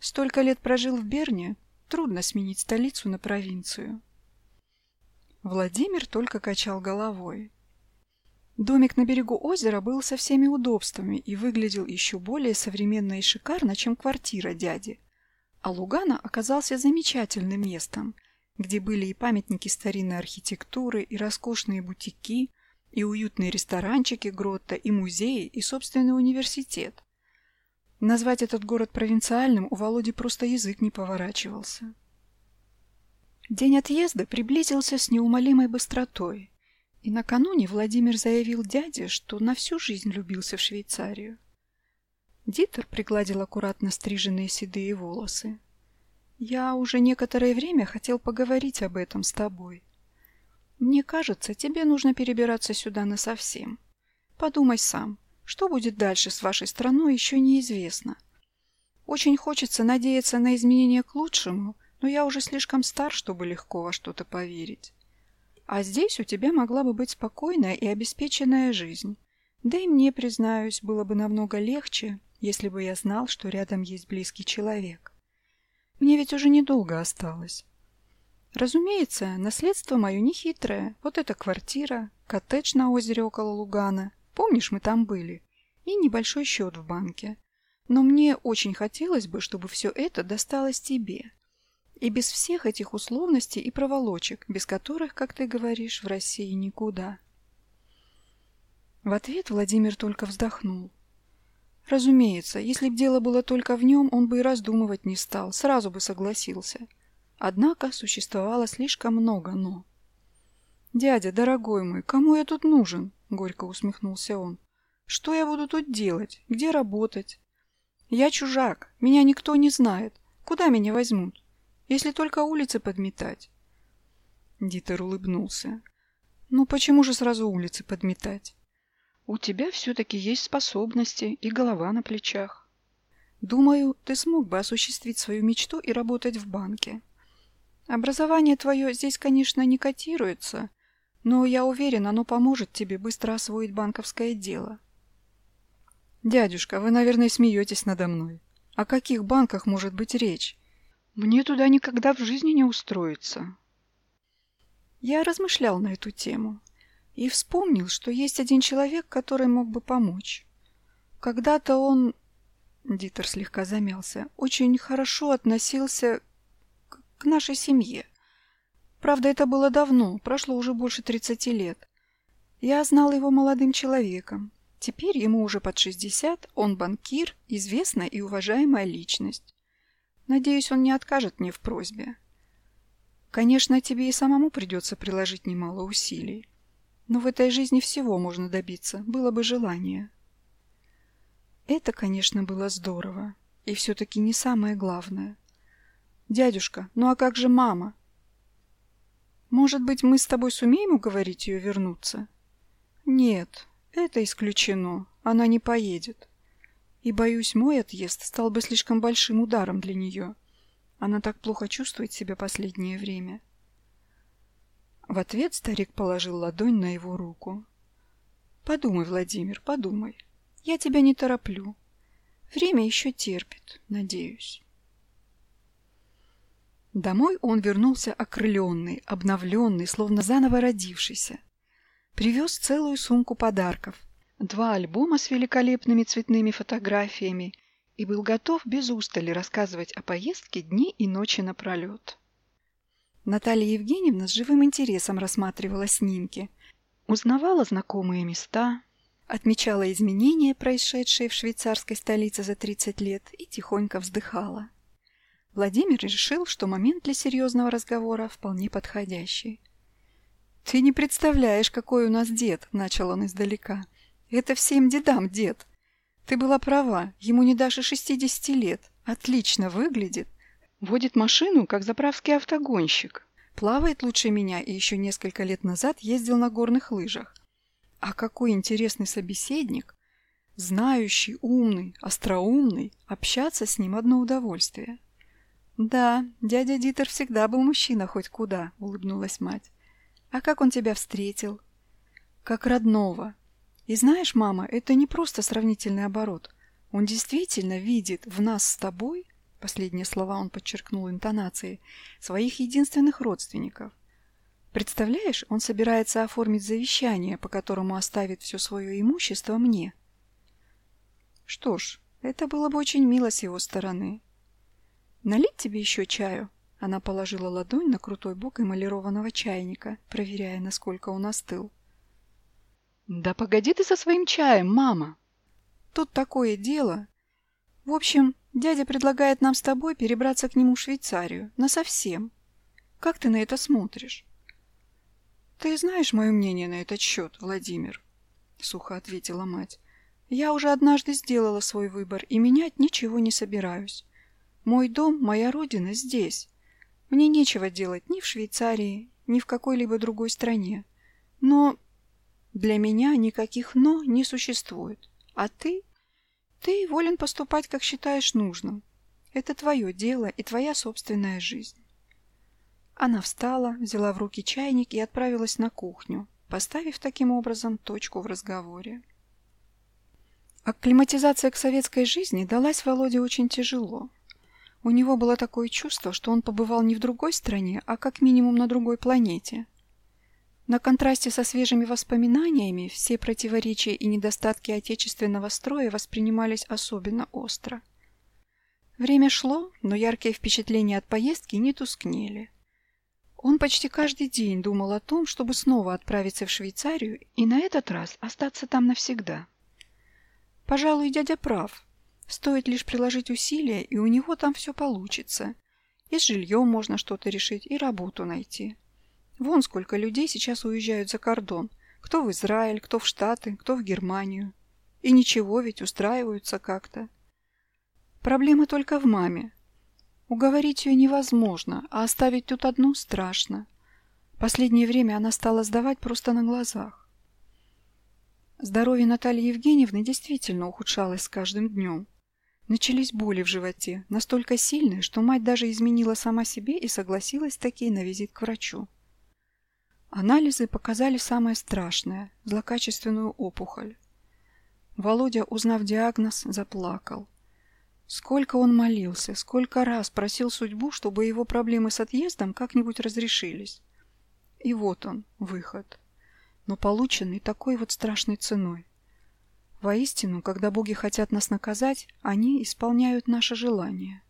Столько лет прожил в Берне, трудно сменить столицу на провинцию». Владимир только качал головой. Домик на берегу озера был со всеми удобствами и выглядел еще более современно и шикарно, чем квартира дяди. А Лугана оказался замечательным местом, где были и памятники старинной архитектуры, и роскошные бутики, и уютные ресторанчики Гротта, и музеи, и собственный университет. Назвать этот город провинциальным у Володи просто язык не поворачивался. День отъезда приблизился с неумолимой быстротой. И накануне Владимир заявил дяде, что на всю жизнь влюбился в Швейцарию. Дитер пригладил аккуратно стриженные седые волосы. «Я уже некоторое время хотел поговорить об этом с тобой. Мне кажется, тебе нужно перебираться сюда насовсем. Подумай сам, что будет дальше с вашей страной, еще неизвестно. Очень хочется надеяться на изменения к лучшему, но я уже слишком стар, чтобы легко во что-то поверить. А здесь у тебя могла бы быть спокойная и обеспеченная жизнь. Да и мне, признаюсь, было бы намного легче, если бы я знал, что рядом есть близкий человек. Мне ведь уже недолго осталось. Разумеется, наследство мое нехитрое. Вот эта квартира, коттедж на озере около Лугана. Помнишь, мы там были? И небольшой счет в банке. Но мне очень хотелось бы, чтобы все это досталось тебе. И без всех этих условностей и проволочек, без которых, как ты говоришь, в России никуда. В ответ Владимир только вздохнул. Разумеется, если б дело было только в нем, он бы и раздумывать не стал, сразу бы согласился. Однако существовало слишком много «но». «Дядя, дорогой мой, кому я тут нужен?» — горько усмехнулся он. «Что я буду тут делать? Где работать? Я чужак, меня никто не знает. Куда меня возьмут? Если только улицы подметать». Дитер улыбнулся. «Ну почему же сразу улицы подметать? У тебя все-таки есть способности и голова на плечах. Думаю, ты смог бы осуществить свою мечту и работать в банке. Образование твое здесь, конечно, не котируется, но я уверен, оно поможет тебе быстро освоить банковское дело. Дядюшка, вы, наверное, смеетесь надо мной. О каких банках может быть речь? Мне туда никогда в жизни не устроиться. Я размышлял на эту тему и вспомнил, что есть один человек, который мог бы помочь. Когда-то он, Дитер слегка замялся, очень хорошо относился к нашей семье. Правда, это было давно, прошло уже больше 30 лет. Я знал его молодым человеком. Теперь ему уже под 60, он банкир, известная и уважаемая личность. Надеюсь, он не откажет мне в просьбе. Конечно, тебе и самому придется приложить немало усилий. Но в этой жизни всего можно добиться, было бы желание. Это, конечно, было здорово. И все-таки не самое главное. «Дядюшка, ну а как же мама?» «Может быть, мы с тобой сумеем уговорить ее вернуться?» «Нет, это исключено. Она не поедет. И, боюсь, мой отъезд стал бы слишком большим ударом для нее. Она так плохо чувствует себя последнее время». В ответ старик положил ладонь на его руку. «Подумай, Владимир, подумай. Я тебя не тороплю. Время еще терпит, надеюсь». Домой он вернулся окрыленный, обновленный, словно заново родившийся. Привез целую сумку подарков, два альбома с великолепными цветными фотографиями и был готов без устали рассказывать о поездке дни и ночи напролет. Наталья Евгеньевна с живым интересом рассматривала снимки, узнавала знакомые места, отмечала изменения, происшедшие в швейцарской столице за 30 лет, и тихонько вздыхала. Владимир решил, что момент для серьезного разговора вполне подходящий. «Ты не представляешь, какой у нас дед», — начал он издалека. «Это всем дедам дед. Ты была права, ему не даже шестидесяти лет. Отлично выглядит. Водит машину, как заправский автогонщик. Плавает лучше меня и еще несколько лет назад ездил на горных лыжах. А какой интересный собеседник! Знающий, умный, остроумный. Общаться с ним одно удовольствие. «Да, дядя Дитер всегда был мужчина хоть куда», — улыбнулась мать. «А как он тебя встретил?» «Как родного. И знаешь, мама, это не просто сравнительный оборот. Он действительно видит в нас с тобой, последние слова он подчеркнул интонацией, своих единственных родственников. Представляешь, он собирается оформить завещание, по которому оставит все свое имущество мне». «Что ж, это было бы очень мило с его стороны», «Налить тебе еще чаю?» Она положила ладонь на крутой бок эмалированного чайника, проверяя, насколько он остыл. «Да погоди ты со своим чаем, мама!» «Тут такое дело. В общем, дядя предлагает нам с тобой перебраться к нему в Швейцарию. Насовсем. Как ты на это смотришь?» «Ты знаешь мое мнение на этот счет, Владимир?» — сухо ответила мать. «Я уже однажды сделала свой выбор и менять ничего не собираюсь. Мой дом, моя родина здесь. Мне нечего делать ни в Швейцарии, ни в какой-либо другой стране. Но для меня никаких «но» не существует. А ты? Ты волен поступать, как считаешь нужным. Это твое дело и твоя собственная жизнь. Она встала, взяла в руки чайник и отправилась на кухню, поставив таким образом точку в разговоре. Акклиматизация к советской жизни далась Володе очень тяжело. У него было такое чувство, что он побывал не в другой стране, а как минимум на другой планете. На контрасте со свежими воспоминаниями все противоречия и недостатки отечественного строя воспринимались особенно остро. Время шло, но яркие впечатления от поездки не тускнели. Он почти каждый день думал о том, чтобы снова отправиться в Швейцарию и на этот раз остаться там навсегда. Пожалуй, дядя прав. Стоит лишь приложить усилия, и у него там все получится. И с жильем можно что-то решить, и работу найти. Вон сколько людей сейчас уезжают за кордон. Кто в Израиль, кто в Штаты, кто в Германию. И ничего, ведь устраиваются как-то. Проблема только в маме. Уговорить ее невозможно, а оставить тут одну страшно. Последнее время она стала сдавать просто на глазах. Здоровье Натальи Евгеньевны действительно ухудшалось с каждым днем. Начались боли в животе, настолько сильные, что мать даже изменила сама себе и согласилась таки на визит к врачу. Анализы показали самое страшное – злокачественную опухоль. Володя, узнав диагноз, заплакал. Сколько он молился, сколько раз просил судьбу, чтобы его проблемы с отъездом как-нибудь разрешились. И вот он, выход. Но полученный такой вот страшной ценой. Воистину, когда боги хотят нас наказать, они исполняют наше желание.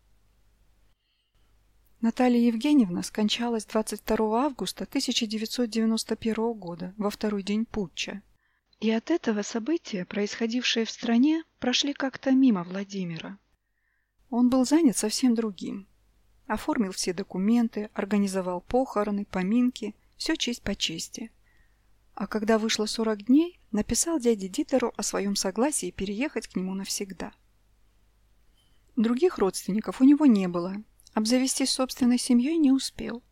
Наталья Евгеньевна скончалась 22 августа 1991 года, во второй день путча. И от этого события, происходившие в стране, прошли как-то мимо Владимира. Он был занят совсем другим. Оформил все документы, организовал похороны, поминки, все честь по чести. А когда вышло 40 дней, написал дяде Дитеру о своем согласии переехать к нему навсегда. Других родственников у него не было, обзавестись собственной семьей не успел.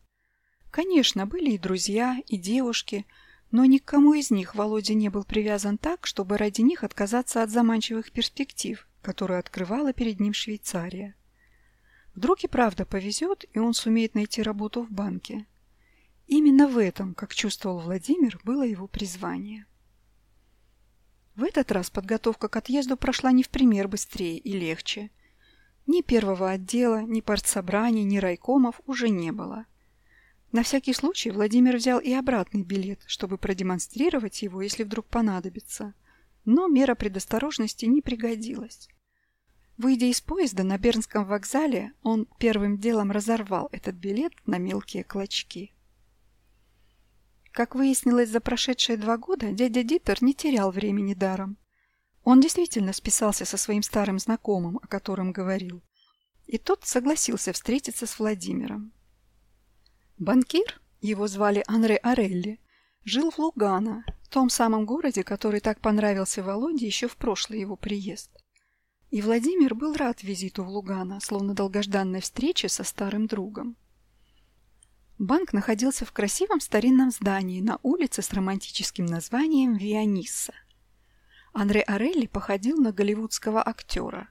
Конечно, были и друзья, и девушки, но никому из них Володя не был привязан так, чтобы ради них отказаться от заманчивых перспектив, которую открывала перед ним Швейцария. Вдруг и правда повезет, и он сумеет найти работу в банке. Именно в этом, как чувствовал Владимир, было его призвание. В этот раз подготовка к отъезду прошла не в пример быстрее и легче. Ни первого отдела, ни партсобраний, ни райкомов уже не было. На всякий случай Владимир взял и обратный билет, чтобы продемонстрировать его, если вдруг понадобится – но мера предосторожности не пригодилась. Выйдя из поезда на Бернском вокзале, он первым делом разорвал этот билет на мелкие клочки. Как выяснилось за прошедшие два года, дядя Дитер не терял времени даром. Он действительно списался со своим старым знакомым, о котором говорил. И тот согласился встретиться с Владимиром. Банкир, его звали Анре Орелли, жил в Лугано, том самом городе, который так понравился Володе еще в прошлый его приезд. И Владимир был рад визиту в Лугано, словно долгожданной встрече со старым другом. Банк находился в красивом старинном здании на улице с романтическим названием Вианисса. Андре Орелли походил на голливудского актера.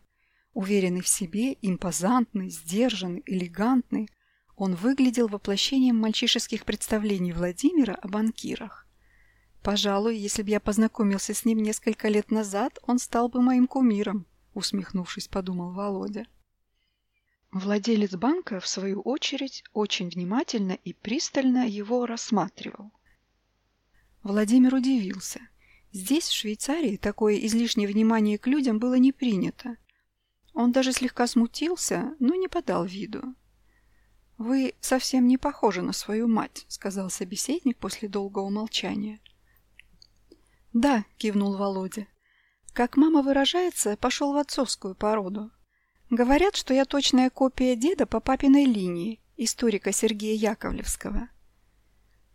Уверенный в себе, импозантный, сдержанный, элегантный, он выглядел воплощением мальчишеских представлений Владимира о банкирах. Пожалуй, если бы я познакомился с ним несколько лет назад, он стал бы моим кумиром, усмехнувшись, подумал Володя. Владелец банка, в свою очередь, очень внимательно и пристально его рассматривал. Владимир удивился. Здесь, в Швейцарии, такое излишнее внимание к людям было не принято. Он даже слегка смутился, но не подал виду. «Вы совсем не похожи на свою мать», — сказал собеседник после долгого молчания. «Да», — кивнул Володя. «Как мама выражается, пошел в отцовскую породу. Говорят, что я точная копия деда по папиной линии, историка Сергея Яковлевского».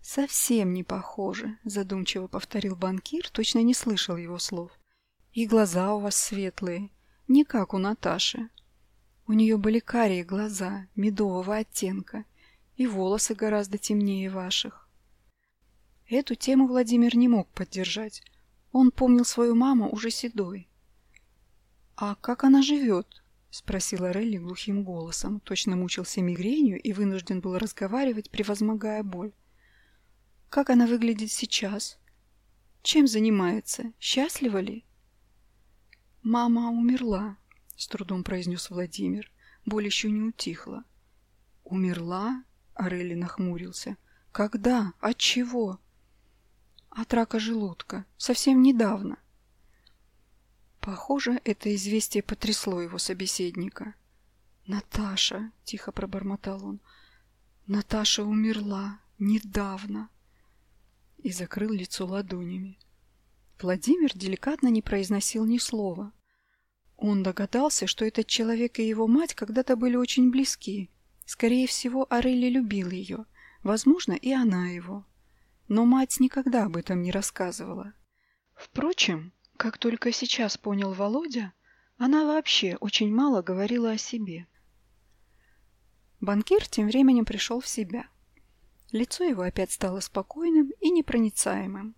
«Совсем не похоже», — задумчиво повторил банкир, точно не слышал его слов. «И глаза у вас светлые, не как у Наташи. У нее были карие глаза, медового оттенка, и волосы гораздо темнее ваших». Эту тему Владимир не мог поддержать. Он помнил свою маму уже седой. «А как она живет?» — спросила Релли глухим голосом. Точно мучился мигренью и вынужден был разговаривать, превозмогая боль. Как она выглядит сейчас? Чем занимается? Счастлива ли? Мама умерла, с трудом произнес Владимир. Боль еще не утихла. Умерла? Орели нахмурился. Когда? От чего? От рака желудка. Совсем недавно. Похоже, это известие потрясло его собеседника. «Наташа!» — тихо пробормотал он. «Наташа умерла недавно!» И закрыл лицо ладонями. Владимир деликатно не произносил ни слова. Он догадался, что этот человек и его мать когда-то были очень близки. Скорее всего, Орелли любил ее, возможно, и она его. Но мать никогда об этом не рассказывала. Впрочем, как только сейчас понял Володя, она вообще очень мало говорила о себе. Банкир тем временем пришел в себя. Лицо его опять стало спокойным и непроницаемым.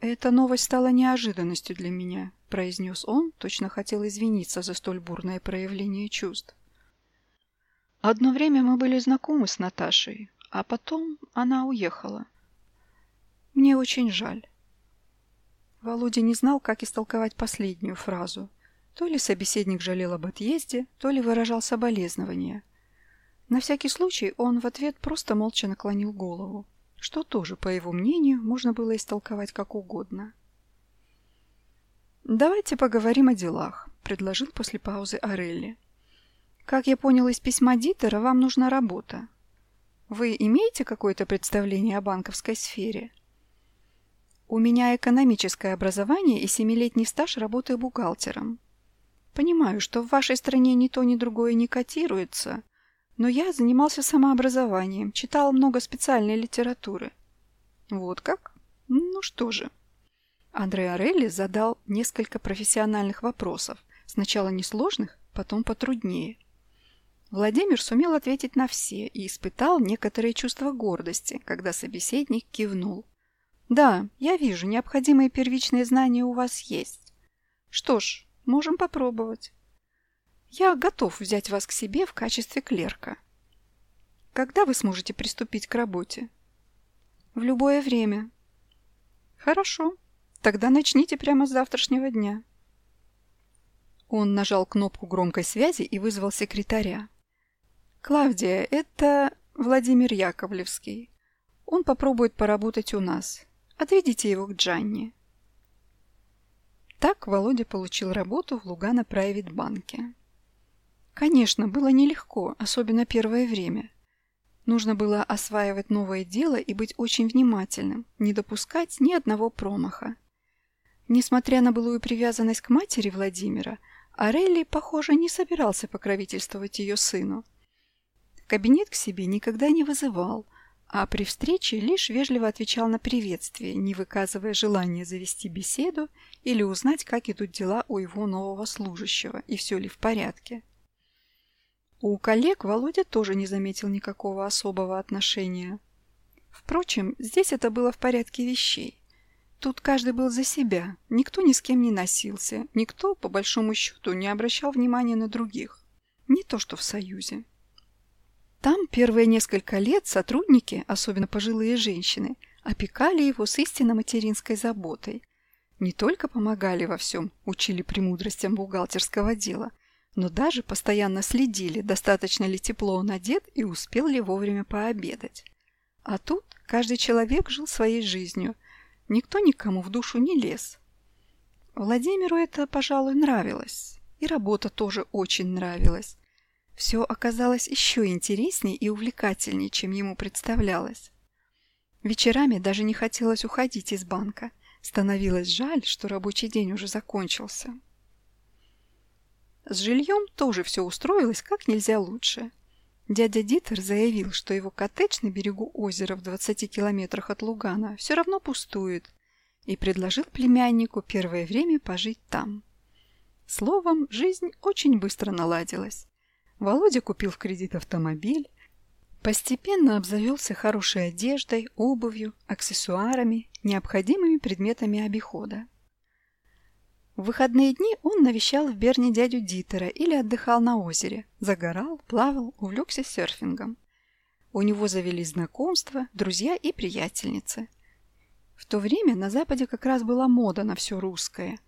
«Эта новость стала неожиданностью для меня», — произнес он, точно хотел извиниться за столь бурное проявление чувств. «Одно время мы были знакомы с Наташей, а потом она уехала. Мне очень жаль». Володя не знал, как истолковать последнюю фразу. То ли собеседник жалел об отъезде, то ли выражал соболезнования. На всякий случай он в ответ просто молча наклонил голову, что тоже, по его мнению, можно было истолковать как угодно. «Давайте поговорим о делах», — предложил после паузы Орелли. «Как я понял из письма Дитера, вам нужна работа. Вы имеете какое-то представление о банковской сфере?» «У меня экономическое образование и семилетний стаж работы бухгалтером. Понимаю, что в вашей стране ни то, ни другое не котируется, но я занимался самообразованием, читал много специальной литературы. Вот как? Ну что же. Андрей Орелли задал несколько профессиональных вопросов. Сначала несложных, потом потруднее. Владимир сумел ответить на все и испытал некоторые чувства гордости, когда собеседник кивнул. «Да, я вижу, необходимые первичные знания у вас есть. Что ж, можем попробовать. Я готов взять вас к себе в качестве клерка. Когда вы сможете приступить к работе? В любое время. Хорошо. Тогда начните прямо с завтрашнего дня. Он нажал кнопку громкой связи и вызвал секретаря. «Клавдия, это Владимир Яковлевский. Он попробует поработать у нас. Отведите его к Джанне». Так Володя получил работу в Лугано Прайвит банке. Конечно, было нелегко, особенно первое время. Нужно было осваивать новое дело и быть очень внимательным, не допускать ни одного промаха. Несмотря на былую привязанность к матери Владимира, Арелли, похоже, не собирался покровительствовать ее сыну. Кабинет к себе никогда не вызывал, а при встрече лишь вежливо отвечал на приветствие, не выказывая желания завести беседу или узнать, как идут дела у его нового служащего и все ли в порядке. У коллег Володя тоже не заметил никакого особого отношения. Впрочем, здесь это было в порядке вещей. Тут каждый был за себя, никто ни с кем не носился, никто, по большому счету, не обращал внимания на других. Не то что в Союзе. Там первые несколько лет сотрудники, особенно пожилые женщины, опекали его с истинно материнской заботой. Не только помогали во всем, учили премудростям бухгалтерского дела, но даже постоянно следили, достаточно ли тепло он одет и успел ли вовремя пообедать. А тут каждый человек жил своей жизнью, никто никому в душу не лез. Владимиру это, пожалуй, нравилось, и работа тоже очень нравилась. Все оказалось еще интереснее и увлекательнее, чем ему представлялось. Вечерами даже не хотелось уходить из банка. Становилось жаль, что рабочий день уже закончился. С жильем тоже все устроилось как нельзя лучше. Дядя Дитер заявил, что его коттедж на берегу озера в 20 километрах от Лугана все равно пустует, и предложил племяннику первое время пожить там. Словом, жизнь очень быстро наладилась. Володя купил в кредит автомобиль, постепенно обзавелся хорошей одеждой, обувью, аксессуарами, необходимыми предметами обихода. В выходные дни он навещал в Берне дядю Дитера или отдыхал на озере, загорал, плавал, увлекся серфингом. У него завелись знакомства, друзья и приятельницы. В то время на Западе как раз была мода на все русское.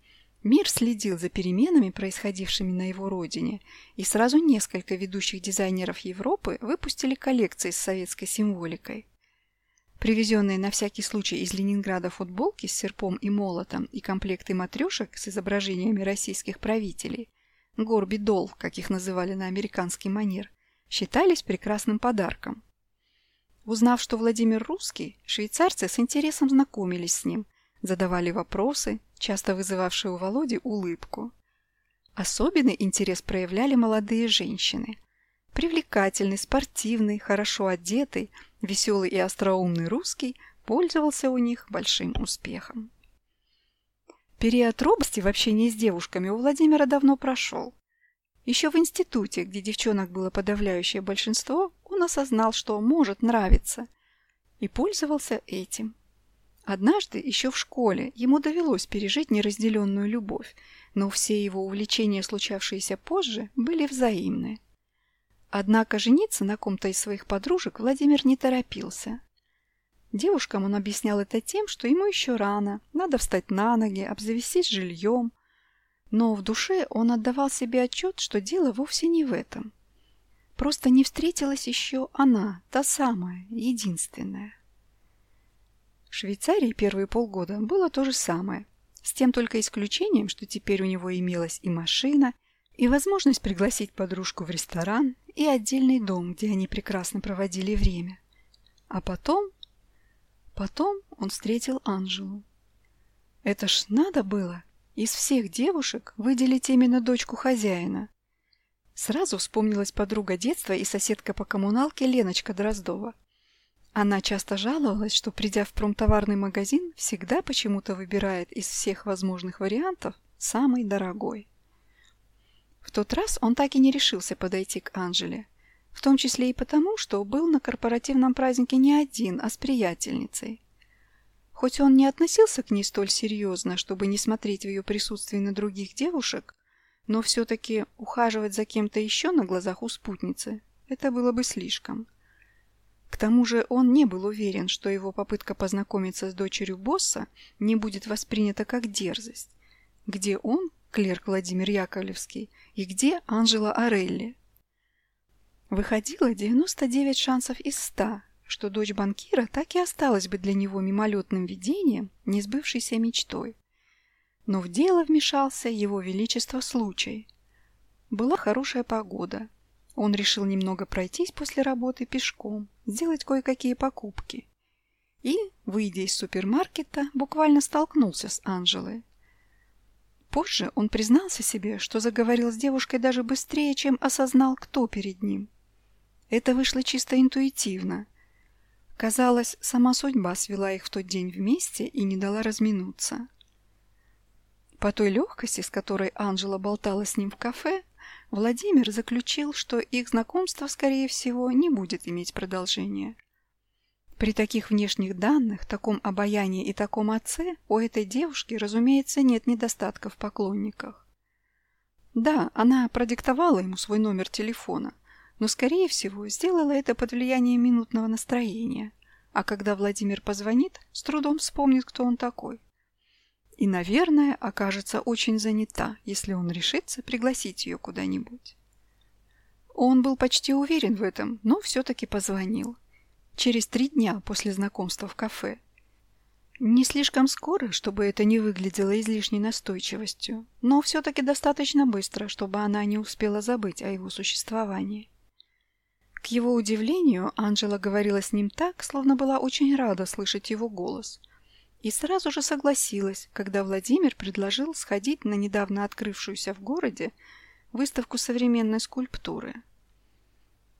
Мир следил за переменами, происходившими на его родине, и сразу несколько ведущих дизайнеров Европы выпустили коллекции с советской символикой. Привезенные на всякий случай из Ленинграда футболки с серпом и молотом и комплекты матрешек с изображениями российских правителей, горби-дол, как их называли на американский манер, считались прекрасным подарком. Узнав, что Владимир русский, швейцарцы с интересом знакомились с ним, задавали вопросы, часто вызывавшие у Володи улыбку. Особенный интерес проявляли молодые женщины. Привлекательный, спортивный, хорошо одетый – Веселый и остроумный русский пользовался у них большим успехом. Период робости в общении с девушками у Владимира давно прошел. Еще в институте, где девчонок было подавляющее большинство, он осознал, что может нравиться, и пользовался этим. Однажды, еще в школе, ему довелось пережить неразделенную любовь, но все его увлечения, случавшиеся позже, были взаимны. Однако жениться на ком-то из своих подружек Владимир не торопился. Девушкам он объяснял это тем, что ему еще рано, надо встать на ноги, обзавестись жильем. Но в душе он отдавал себе отчет, что дело вовсе не в этом. Просто не встретилась еще она, та самая, единственная. В Швейцарии первые полгода было то же самое, с тем только исключением, что теперь у него имелась и машина, и возможность пригласить подружку в ресторан, и отдельный дом, где они прекрасно проводили время. А потом... Потом он встретил Анжелу. Это ж надо было из всех девушек выделить именно дочку хозяина. Сразу вспомнилась подруга детства и соседка по коммуналке Леночка Дроздова. Она часто жаловалась, что, придя в промтоварный магазин, всегда почему-то выбирает из всех возможных вариантов самый дорогой. Тот раз он так и не решился подойти к Анжеле, в том числе и потому, что был на корпоративном празднике не один, а с приятельницей. Хоть он не относился к ней столь серьезно, чтобы не смотреть в ее присутствии на других девушек, но все-таки ухаживать за кем-то еще на глазах у спутницы – это было бы слишком. К тому же он не был уверен, что его попытка познакомиться с дочерью босса не будет воспринята как дерзость, где он, клерк Владимир Яковлевский, и где Анжела Орелли. Выходило 99 шансов из 100, что дочь банкира так и осталась бы для него мимолетным видением, не сбывшейся мечтой. Но в дело вмешался его величество случай. Была хорошая погода. Он решил немного пройтись после работы пешком, сделать кое-какие покупки. И, выйдя из супермаркета, буквально столкнулся с Анжелой. Позже он признался себе, что заговорил с девушкой даже быстрее, чем осознал, кто перед ним. Это вышло чисто интуитивно. Казалось, сама судьба свела их в тот день вместе и не дала разминуться. По той легкости, с которой Анжела болтала с ним в кафе, Владимир заключил, что их знакомство, скорее всего, не будет иметь продолжения. При таких внешних данных, таком обаянии и таком отце у этой девушки, разумеется, нет недостатка в поклонниках. Да, она продиктовала ему свой номер телефона, но, скорее всего, сделала это под влиянием минутного настроения. А когда Владимир позвонит, с трудом вспомнит, кто он такой. И, наверное, окажется очень занята, если он решится пригласить ее куда-нибудь. Он был почти уверен в этом, но все-таки позвонил через три дня после знакомства в кафе. Не слишком скоро, чтобы это не выглядело излишней настойчивостью, но все-таки достаточно быстро, чтобы она не успела забыть о его существовании. К его удивлению, Анжела говорила с ним так, словно была очень рада слышать его голос. И сразу же согласилась, когда Владимир предложил сходить на недавно открывшуюся в городе выставку современной скульптуры –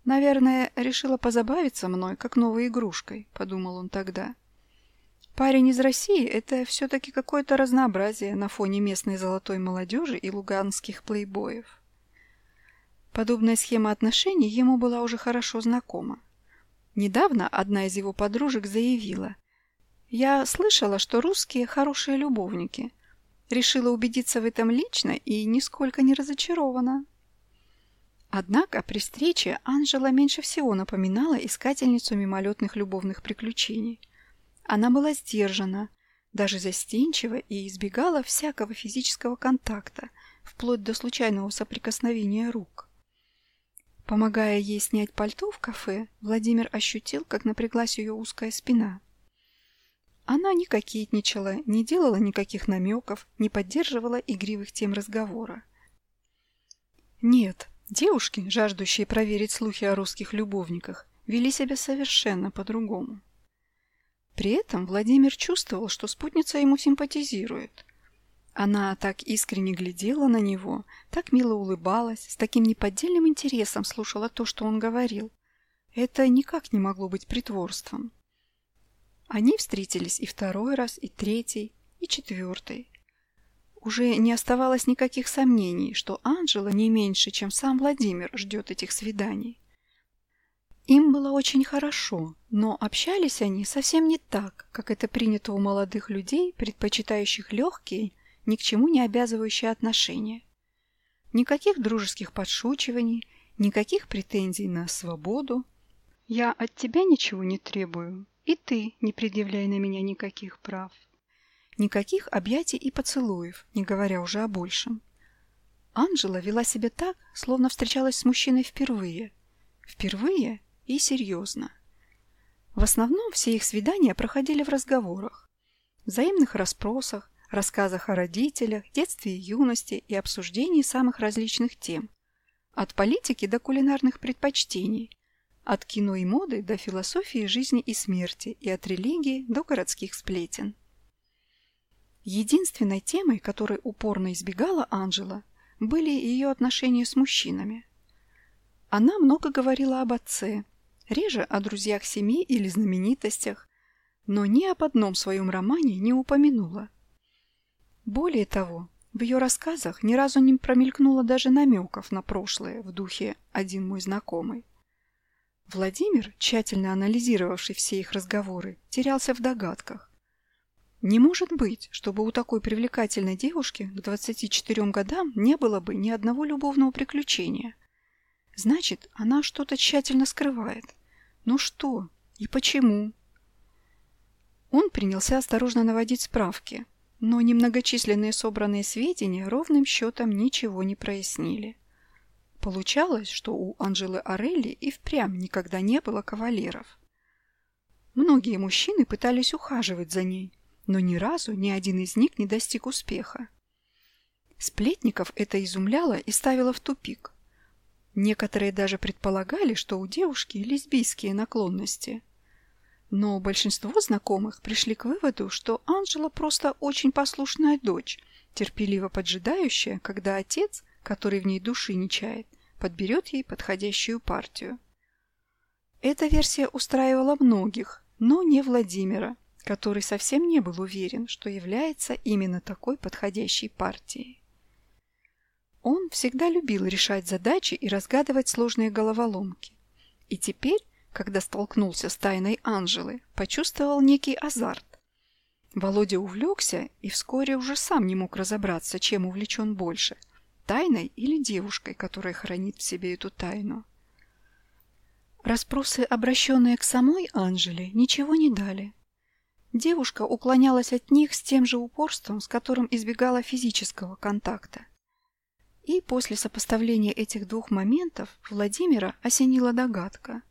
Наверное, решила позабавиться мной, как новой игрушкой, подумал он тогда. Парень из России – это все-таки какое-то разнообразие на фоне местной золотой молодежи и луганских плейбоев. Подобная схема отношений ему была уже хорошо знакома. Недавно одна из его подружек заявила. «Я слышала, что русские хорошие любовники. Решила убедиться в этом лично и нисколько не разочарована». Однако при встрече Анжела меньше всего напоминала искательницу мимолетных любовных приключений. Она была сдержана, даже застенчива и избегала всякого физического контакта, вплоть до случайного соприкосновения рук. Помогая ей снять пальто в кафе, Владимир ощутил, как напряглась ее узкая спина. Она не кокетничала, не делала никаких намеков, не поддерживала игривых тем разговора. Нет, Девушки, жаждущие проверить слухи о русских любовниках, вели себя совершенно по-другому. При этом Владимир чувствовал, что спутница ему симпатизирует. Она так искренне глядела на него, так мило улыбалась, с таким неподдельным интересом слушала то, что он говорил. Это никак не могло быть притворством. Они встретились и второй раз, и третий, и четвертый. Уже не оставалось никаких сомнений, что Анжела не меньше, чем сам Владимир, ждет этих свиданий. Им было очень хорошо, но общались они совсем не так, как это принято у молодых людей, предпочитающих легкие, ни к чему не обязывающие отношения. Никаких дружеских подшучиваний, никаких претензий на свободу. Я от тебя ничего не требую, и ты не предъявляй на меня никаких прав. Никаких объятий и поцелуев, не говоря уже о большем. Анжела вела себя так, словно встречалась с мужчиной впервые. Впервые и серьезно. В основном все их свидания проходили в разговорах, взаимных расспросах, рассказах о родителях, детстве и юности и обсуждении самых различных тем. От политики до кулинарных предпочтений, от кино и моды до философии жизни и смерти и от религии до городских сплетен. Единственной темой, которой упорно избегала Анжела, были ее отношения с мужчинами. Она много говорила об отце, реже о друзьях семьи или знаменитостях, но ни об одном своем романе не упомянула. Более того, в ее рассказах ни разу не промелькнуло даже намеков на прошлое в духе «один мой знакомый». Владимир, тщательно анализировавший все их разговоры, терялся в догадках. Не может быть, чтобы у такой привлекательной девушки к 24 годам не было бы ни одного любовного приключения. Значит, она что-то тщательно скрывает. Ну что и почему? Он принялся осторожно наводить справки, но немногочисленные собранные сведения ровным счетом ничего не прояснили. Получалось, что у Анжелы Орелли и впрямь никогда не было кавалеров. Многие мужчины пытались ухаживать за ней, но ни разу ни один из них не достиг успеха. Сплетников это изумляло и ставило в тупик. Некоторые даже предполагали, что у девушки лесбийские наклонности. Но большинство знакомых пришли к выводу, что Анжела просто очень послушная дочь, терпеливо поджидающая, когда отец, который в ней души не чает, подберет ей подходящую партию. Эта версия устраивала многих, но не Владимира, который совсем не был уверен, что является именно такой подходящей партией. Он всегда любил решать задачи и разгадывать сложные головоломки. И теперь, когда столкнулся с тайной Анжелы, почувствовал некий азарт. Володя увлекся и вскоре уже сам не мог разобраться, чем увлечен больше – тайной или девушкой, которая хранит в себе эту тайну. Распросы, обращенные к самой Анжеле, ничего не дали – Девушка уклонялась от них с тем же упорством, с которым избегала физического контакта. И после сопоставления этих двух моментов Владимира осенила догадка.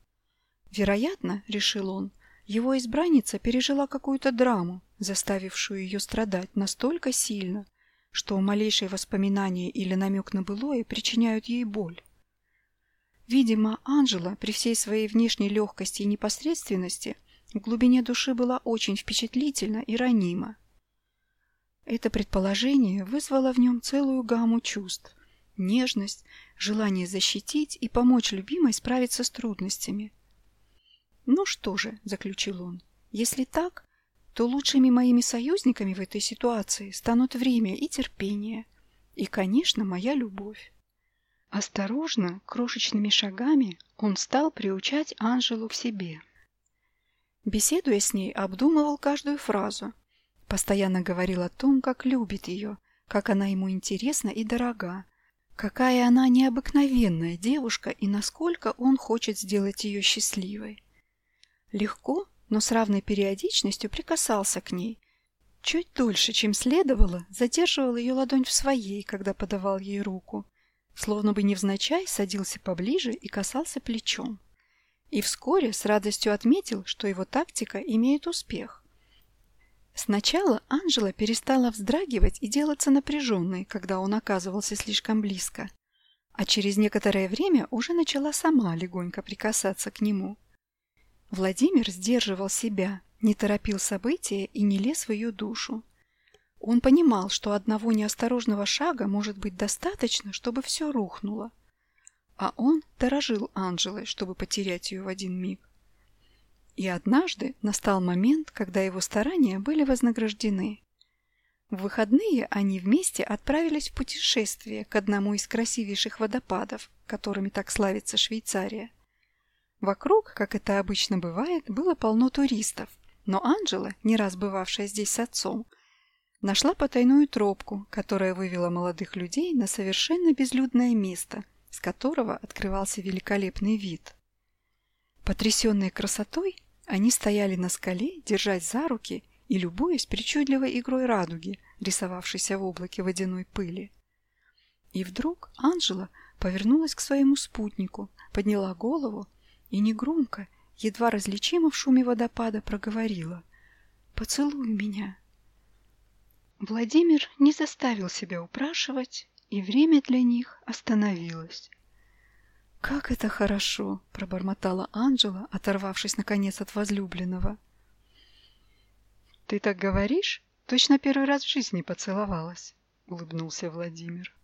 Вероятно, решил он, его избранница пережила какую-то драму, заставившую ее страдать настолько сильно, что малейшие воспоминания или намек на былое причиняют ей боль. Видимо, Анжела при всей своей внешней легкости и непосредственности – в глубине души была очень впечатлительна и ранима. Это предположение вызвало в нем целую гамму чувств. нежность, желание защитить и помочь любимой справиться с трудностями. «Ну что же», — заключил он, — «если так, то лучшими моими союзниками в этой ситуации станут время и терпение, и, конечно, моя любовь». Осторожно, крошечными шагами он стал приучать Анжелу к себе. Беседуя с ней, обдумывал каждую фразу. Постоянно говорил о том, как любит ее, как она ему интересна и дорога, какая она необыкновенная девушка и насколько он хочет сделать ее счастливой. Легко, но с равной периодичностью прикасался к ней. Чуть дольше, чем следовало, задерживал ее ладонь в своей, когда подавал ей руку – словно бы невзначай садился поближе и касался плечом. И вскоре с радостью отметил, что его тактика имеет успех. Сначала Анжела перестала вздрагивать и делаться напряженной, когда он оказывался слишком близко, а через некоторое время уже начала сама легонько прикасаться к нему. Владимир сдерживал себя, не торопил события и не лез в ее душу. Он понимал, что одного неосторожного шага может быть достаточно, чтобы все рухнуло. А он дорожил Анжелой, чтобы потерять ее в один миг. И однажды настал момент, когда его старания были вознаграждены. В выходные они вместе отправились в путешествие к одному из красивейших водопадов, которыми так славится Швейцария. Вокруг, как это обычно бывает, было полно туристов, но Анжела, не раз бывавшая здесь с отцом, Нашла потайную тропку, которая вывела молодых людей на совершенно безлюдное место, с которого открывался великолепный вид. Потрясенные красотой, они стояли на скале, держась за руки и любуясь причудливой игрой радуги, рисовавшейся в облаке водяной пыли. И вдруг Анжела повернулась к своему спутнику, подняла голову и негромко, едва различимо в шуме водопада, проговорила «Поцелуй меня». Владимир не заставил себя упрашивать, и время для них остановилось. «Как это хорошо!» – пробормотала Анжела, оторвавшись наконец от возлюбленного. «Ты так говоришь? Точно первый раз в жизни поцеловалась», – улыбнулся Владимир.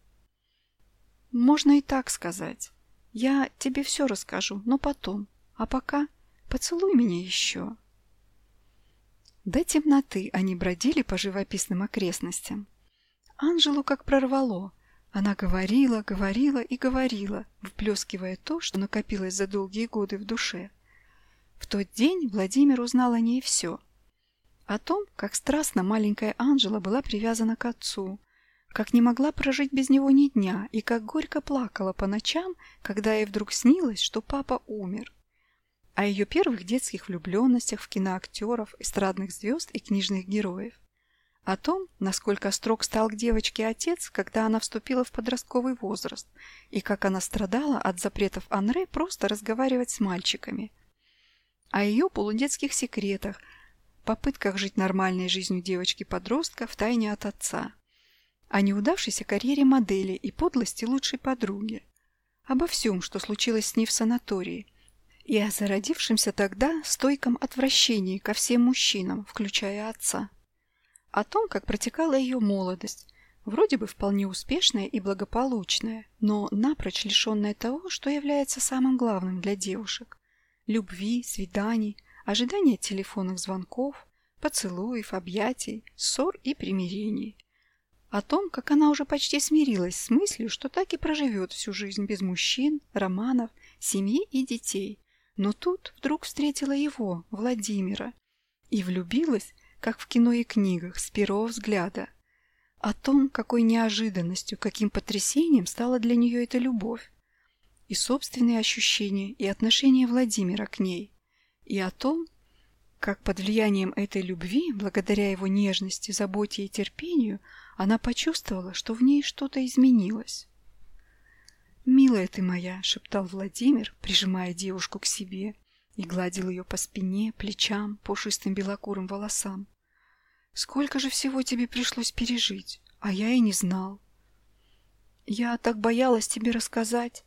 «Можно и так сказать. Я тебе все расскажу, но потом. А пока поцелуй меня еще». До темноты они бродили по живописным окрестностям. Анжелу как прорвало. Она говорила, говорила и говорила, вплескивая то, что накопилось за долгие годы в душе. В тот день Владимир узнал о ней все. О том, как страстно маленькая Анжела была привязана к отцу, как не могла прожить без него ни дня и как горько плакала по ночам, когда ей вдруг снилось, что папа умер о ее первых детских влюбленностях в киноактеров, эстрадных звезд и книжных героев. О том, насколько строг стал к девочке отец, когда она вступила в подростковый возраст, и как она страдала от запретов Анре просто разговаривать с мальчиками. О ее полудетских секретах, попытках жить нормальной жизнью девочки-подростка в тайне от отца. О неудавшейся карьере модели и подлости лучшей подруги. Обо всем, что случилось с ней в санатории – и о зародившемся тогда стойком отвращении ко всем мужчинам, включая отца. О том, как протекала ее молодость, вроде бы вполне успешная и благополучная, но напрочь лишенная того, что является самым главным для девушек – любви, свиданий, ожидания телефонных звонков, поцелуев, объятий, ссор и примирений. О том, как она уже почти смирилась с мыслью, что так и проживет всю жизнь без мужчин, романов, семьи и детей, но тут вдруг встретила его, Владимира, и влюбилась, как в кино и книгах, с первого взгляда. О том, какой неожиданностью, каким потрясением стала для нее эта любовь. И собственные ощущения, и отношение Владимира к ней. И о том, как под влиянием этой любви, благодаря его нежности, заботе и терпению, она почувствовала, что в ней что-то изменилось. «Милая ты моя!» — шептал Владимир, прижимая девушку к себе и гладил ее по спине, плечам, пушистым белокурым волосам. «Сколько же всего тебе пришлось пережить, а я и не знал!» «Я так боялась тебе рассказать!»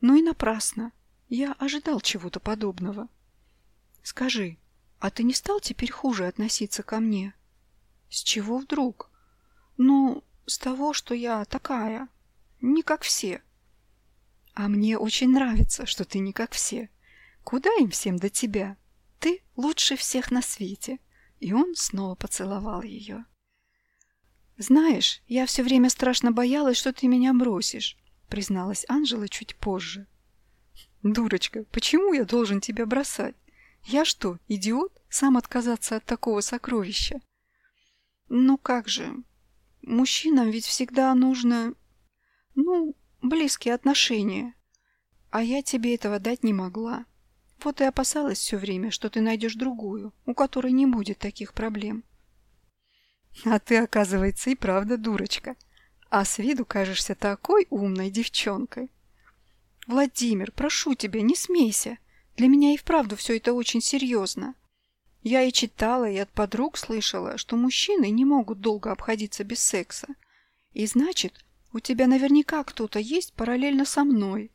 «Ну и напрасно! Я ожидал чего-то подобного!» «Скажи, а ты не стал теперь хуже относиться ко мне?» «С чего вдруг?» «Ну, с того, что я такая!» не как все. А мне очень нравится, что ты не как все. Куда им всем до тебя? Ты лучше всех на свете. И он снова поцеловал ее. «Знаешь, я все время страшно боялась, что ты меня бросишь», призналась Анжела чуть позже. «Дурочка, почему я должен тебя бросать? Я что, идиот, сам отказаться от такого сокровища?» «Ну как же, мужчинам ведь всегда нужно, ну, близкие отношения, а я тебе этого дать не могла. Вот и опасалась все время, что ты найдешь другую, у которой не будет таких проблем». «А ты, оказывается, и правда дурочка, а с виду кажешься такой умной девчонкой». «Владимир, прошу тебя, не смейся. Для меня и вправду все это очень серьезно. Я и читала, и от подруг слышала, что мужчины не могут долго обходиться без секса. И значит, у тебя наверняка кто-то есть параллельно со мной».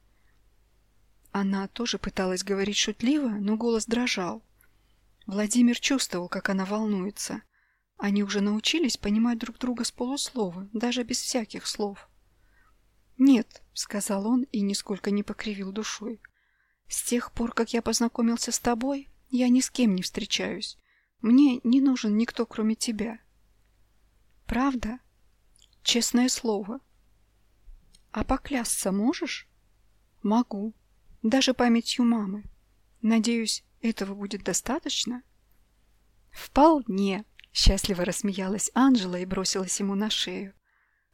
Она тоже пыталась говорить шутливо, но голос дрожал. Владимир чувствовал, как она волнуется. Они уже научились понимать друг друга с полуслова, даже без всяких слов. «Нет», — сказал он и нисколько не покривил душой. «С тех пор, как я познакомился с тобой, я ни с кем не встречаюсь. Мне не нужен никто, кроме тебя». «Правда?» «Честное слово». «А поклясться можешь?» «Могу. Даже памятью мамы. Надеюсь, этого будет достаточно?» «Вполне», — счастливо рассмеялась Анжела и бросилась ему на шею.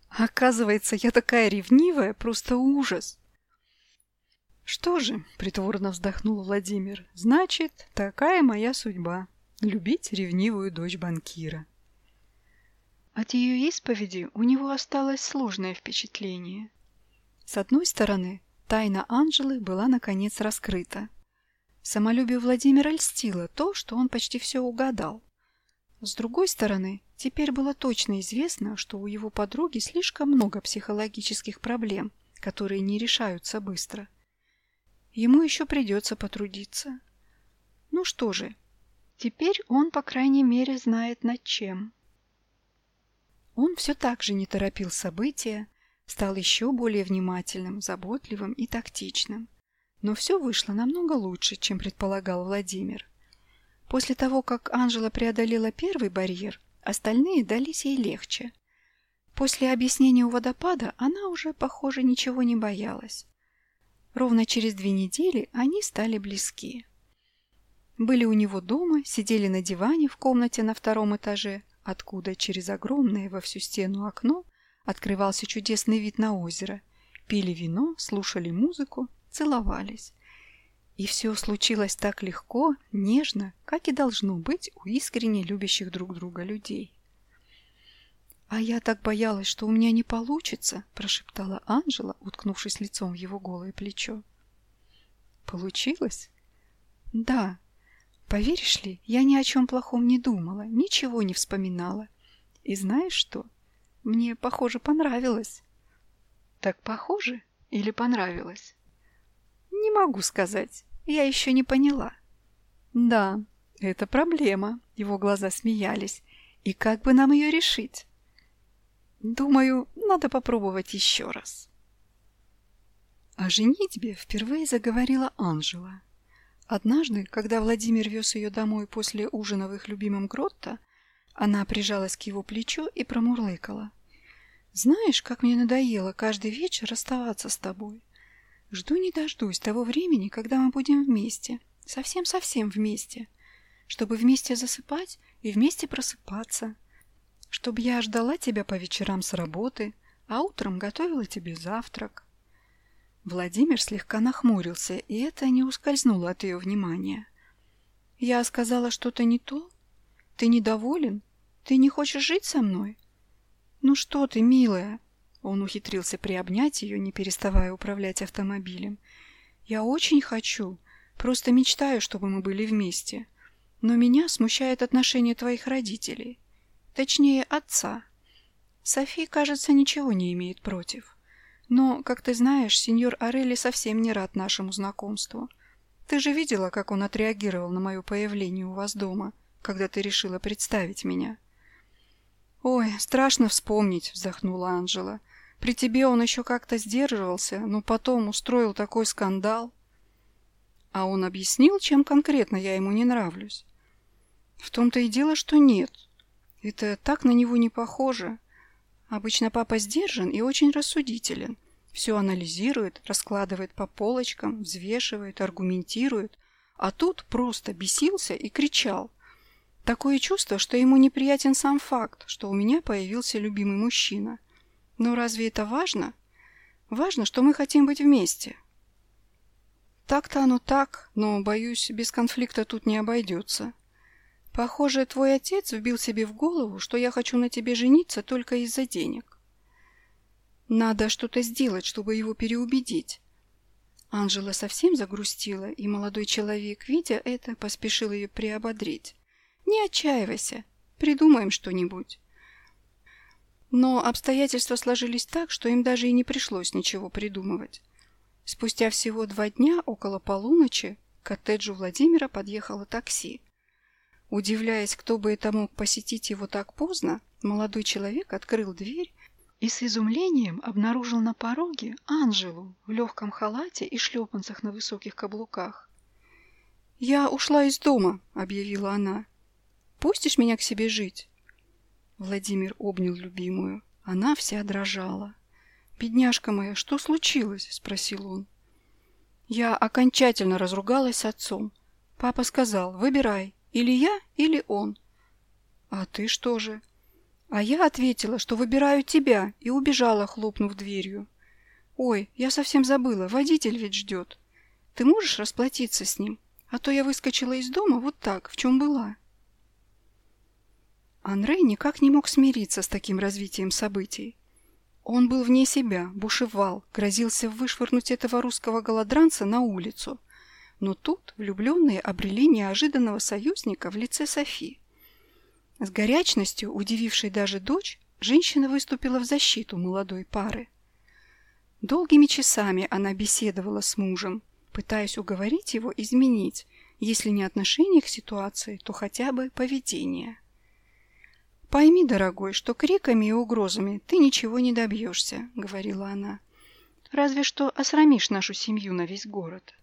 Оказывается, я такая ревнивая, просто ужас. Что же, притворно вздохнул Владимир, значит, такая моя судьба — любить ревнивую дочь банкира. От ее исповеди у него осталось сложное впечатление. С одной стороны, тайна Анжелы была наконец раскрыта. Самолюбие Владимира льстило то, что он почти все угадал. С другой стороны, теперь было точно известно, что у его подруги слишком много психологических проблем, которые не решаются быстро. Ему еще придется потрудиться. Ну что же, теперь он, по крайней мере, знает над чем. Он все так же не торопил события, стал еще более внимательным, заботливым и тактичным. Но все вышло намного лучше, чем предполагал Владимир. После того, как Анжела преодолела первый барьер, остальные дались ей легче. После объяснения у водопада она уже, похоже, ничего не боялась. Ровно через две недели они стали близки. Были у него дома, сидели на диване в комнате на втором этаже, откуда через огромное во всю стену окно открывался чудесный вид на озеро, пили вино, слушали музыку, целовались. И все случилось так легко, нежно, как и должно быть у искренне любящих друг друга людей. «А я так боялась, что у меня не получится», – прошептала Анжела, уткнувшись лицом в его голое плечо. «Получилось?» «Да. Поверишь ли, я ни о чем плохом не думала, ничего не вспоминала. И знаешь что? Мне, похоже, понравилось». «Так похоже или понравилось?» «Не могу сказать. Я еще не поняла. Да, это проблема. Его глаза смеялись. И как бы нам ее решить? Думаю, надо попробовать еще раз. О женитьбе впервые заговорила Анжела. Однажды, когда Владимир вез ее домой после ужина в их любимом Гротто, она прижалась к его плечу и промурлыкала. «Знаешь, как мне надоело каждый вечер расставаться с тобой. Жду не дождусь того времени, когда мы будем вместе. Совсем-совсем вместе. Чтобы вместе засыпать и вместе просыпаться. Чтобы я ждала тебя по вечерам с работы, а утром готовила тебе завтрак. Владимир слегка нахмурился, и это не ускользнуло от ее внимания. Я сказала что-то не то? Ты недоволен? Ты не хочешь жить со мной? Ну что ты, милая? Он ухитрился приобнять ее, не переставая управлять автомобилем. «Я очень хочу. Просто мечтаю, чтобы мы были вместе. Но меня смущает отношение твоих родителей. Точнее, отца. Софи, кажется, ничего не имеет против. Но, как ты знаешь, сеньор Орелли совсем не рад нашему знакомству. Ты же видела, как он отреагировал на мое появление у вас дома, когда ты решила представить меня?» «Ой, страшно вспомнить», — вздохнула Анжела. При тебе он еще как-то сдерживался, но потом устроил такой скандал. А он объяснил, чем конкретно я ему не нравлюсь. В том-то и дело, что нет. Это так на него не похоже. Обычно папа сдержан и очень рассудителен. Все анализирует, раскладывает по полочкам, взвешивает, аргументирует. А тут просто бесился и кричал. Такое чувство, что ему неприятен сам факт, что у меня появился любимый мужчина. Но разве это важно? Важно, что мы хотим быть вместе. Так-то оно так, но, боюсь, без конфликта тут не обойдется. Похоже, твой отец вбил себе в голову, что я хочу на тебе жениться только из-за денег. Надо что-то сделать, чтобы его переубедить. Анжела совсем загрустила, и молодой человек, видя это, поспешил ее приободрить. «Не отчаивайся, придумаем что-нибудь». Но обстоятельства сложились так, что им даже и не пришлось ничего придумывать. Спустя всего два дня, около полуночи, к коттеджу Владимира подъехало такси. Удивляясь, кто бы это мог посетить его так поздно, молодой человек открыл дверь и с изумлением обнаружил на пороге Анжелу в легком халате и шлепанцах на высоких каблуках. «Я ушла из дома», — объявила она. «Пустишь меня к себе жить?» Владимир обнял любимую. Она вся дрожала. «Бедняжка моя, что случилось?» — спросил он. Я окончательно разругалась с отцом. Папа сказал, выбирай, или я, или он. А ты что же? А я ответила, что выбираю тебя, и убежала, хлопнув дверью. Ой, я совсем забыла, водитель ведь ждет. Ты можешь расплатиться с ним? А то я выскочила из дома вот так, в чем была. Анрей никак не мог смириться с таким развитием событий. Он был вне себя, бушевал, грозился вышвырнуть этого русского голодранца на улицу – но тут влюбленные обрели неожиданного союзника в лице Софи. С горячностью, удивившей даже дочь, женщина выступила в защиту молодой пары. Долгими часами она беседовала с мужем, пытаясь уговорить его изменить, если не отношение к ситуации, то хотя бы поведение. «Пойми, дорогой, что криками и угрозами ты ничего не добьешься», — говорила она. «Разве что осрамишь нашу семью на весь город».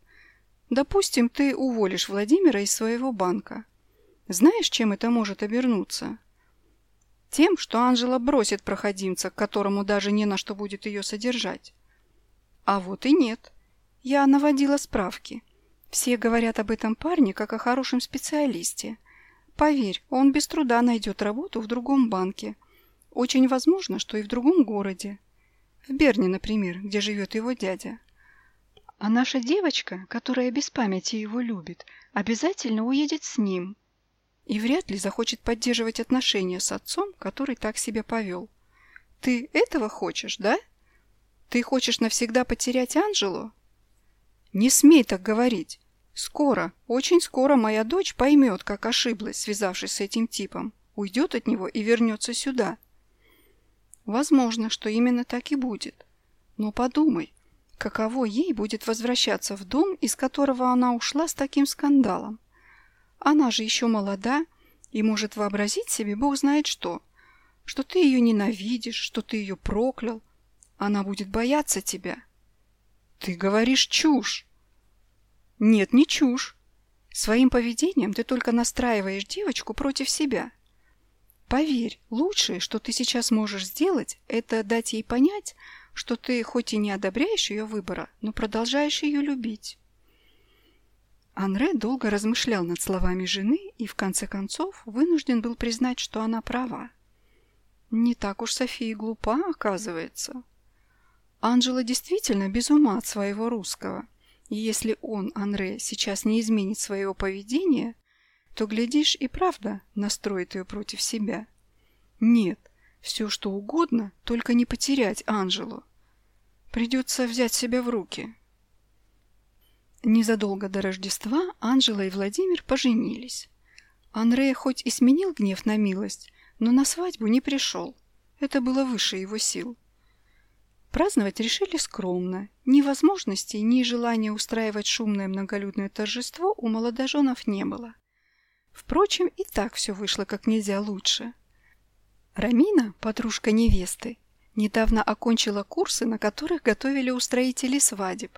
Допустим, ты уволишь Владимира из своего банка. Знаешь, чем это может обернуться? Тем, что Анжела бросит проходимца, которому даже не на что будет ее содержать. А вот и нет. Я наводила справки. Все говорят об этом парне как о хорошем специалисте. Поверь, он без труда найдет работу в другом банке. Очень возможно, что и в другом городе. В Берне, например, где живет его дядя. А наша девочка, которая без памяти его любит, обязательно уедет с ним. И вряд ли захочет поддерживать отношения с отцом, который так себя повел. Ты этого хочешь, да? Ты хочешь навсегда потерять Анжелу? Не смей так говорить. Скоро, очень скоро моя дочь поймет, как ошиблась, связавшись с этим типом, уйдет от него и вернется сюда. Возможно, что именно так и будет. Но подумай, Каково ей будет возвращаться в дом, из которого она ушла с таким скандалом? Она же еще молода и может вообразить себе бог знает что. Что ты ее ненавидишь, что ты ее проклял. Она будет бояться тебя. Ты говоришь чушь. Нет, не чушь. Своим поведением ты только настраиваешь девочку против себя. Поверь, лучшее, что ты сейчас можешь сделать, это дать ей понять, что ты хоть и не одобряешь ее выбора, но продолжаешь ее любить. Анре долго размышлял над словами жены и в конце концов вынужден был признать, что она права. Не так уж София глупа, оказывается. Анжела действительно без ума от своего русского, если он, Анре, сейчас не изменит своего поведения, то, глядишь, и правда настроит ее против себя. Нет, все что угодно, только не потерять Анжелу. Придется взять себя в руки. Незадолго до Рождества Анжела и Владимир поженились. Анре хоть и сменил гнев на милость, но на свадьбу не пришел. Это было выше его сил. Праздновать решили скромно. Ни возможностей, ни желания устраивать шумное многолюдное торжество у молодоженов не было. Впрочем, и так все вышло как нельзя лучше. Рамина, подружка невесты, Недавно окончила курсы, на которых готовили устроители свадеб.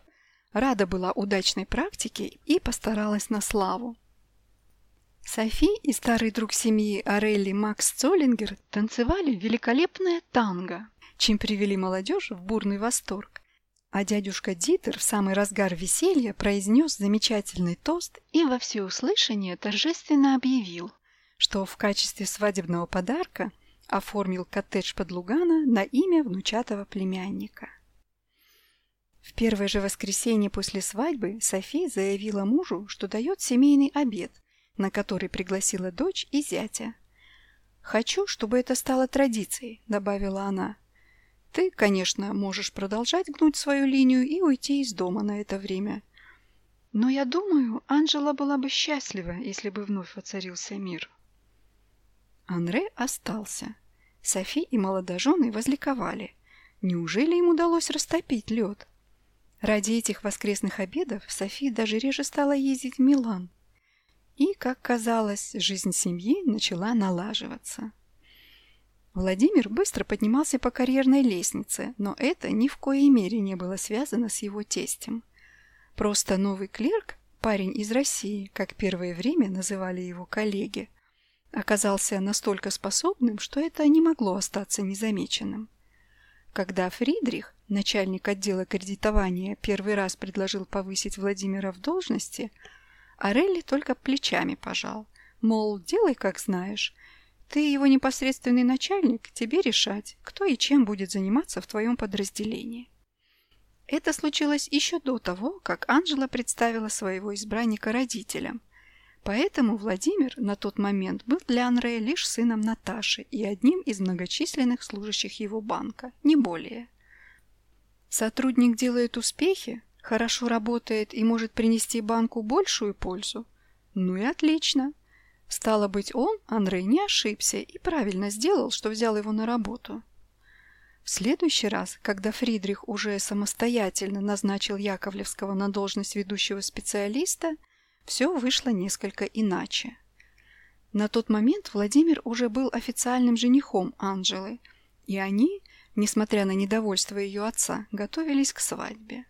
Рада была удачной практике и постаралась на славу. Софи и старый друг семьи Орелли Макс Цоллингер танцевали великолепное танго, чем привели молодежь в бурный восторг. А дядюшка Дитер в самый разгар веселья произнес замечательный тост и во всеуслышание торжественно объявил, что в качестве свадебного подарка оформил коттедж под Лугана на имя внучатого племянника. В первое же воскресенье после свадьбы София заявила мужу, что дает семейный обед, на который пригласила дочь и зятя. «Хочу, чтобы это стало традицией», — добавила она. «Ты, конечно, можешь продолжать гнуть свою линию и уйти из дома на это время. Но я думаю, Анжела была бы счастлива, если бы вновь воцарился мир». Анре остался. Софи и молодожены возликовали. Неужели им удалось растопить лед? Ради этих воскресных обедов Софи даже реже стала ездить в Милан. И, как казалось, жизнь семьи начала налаживаться. Владимир быстро поднимался по карьерной лестнице, но это ни в коей мере не было связано с его тестем. Просто новый клерк, парень из России, как первое время называли его коллеги, оказался настолько способным, что это не могло остаться незамеченным. Когда Фридрих, начальник отдела кредитования, первый раз предложил повысить Владимира в должности – а Релли только плечами пожал. Мол, делай как знаешь. Ты его непосредственный начальник, тебе решать, кто и чем будет заниматься в твоем подразделении. Это случилось еще до того, как Анжела представила своего избранника родителям. Поэтому Владимир на тот момент был для Анрея лишь сыном Наташи и одним из многочисленных служащих его банка, не более. Сотрудник делает успехи, хорошо работает и может принести банку большую пользу, ну и отлично. Стало быть, он, Андрей, не ошибся и правильно сделал, что взял его на работу. В следующий раз, когда Фридрих уже самостоятельно назначил Яковлевского на должность ведущего специалиста, все вышло несколько иначе. На тот момент Владимир уже был официальным женихом Анжелы, и они, несмотря на недовольство ее отца, готовились к свадьбе.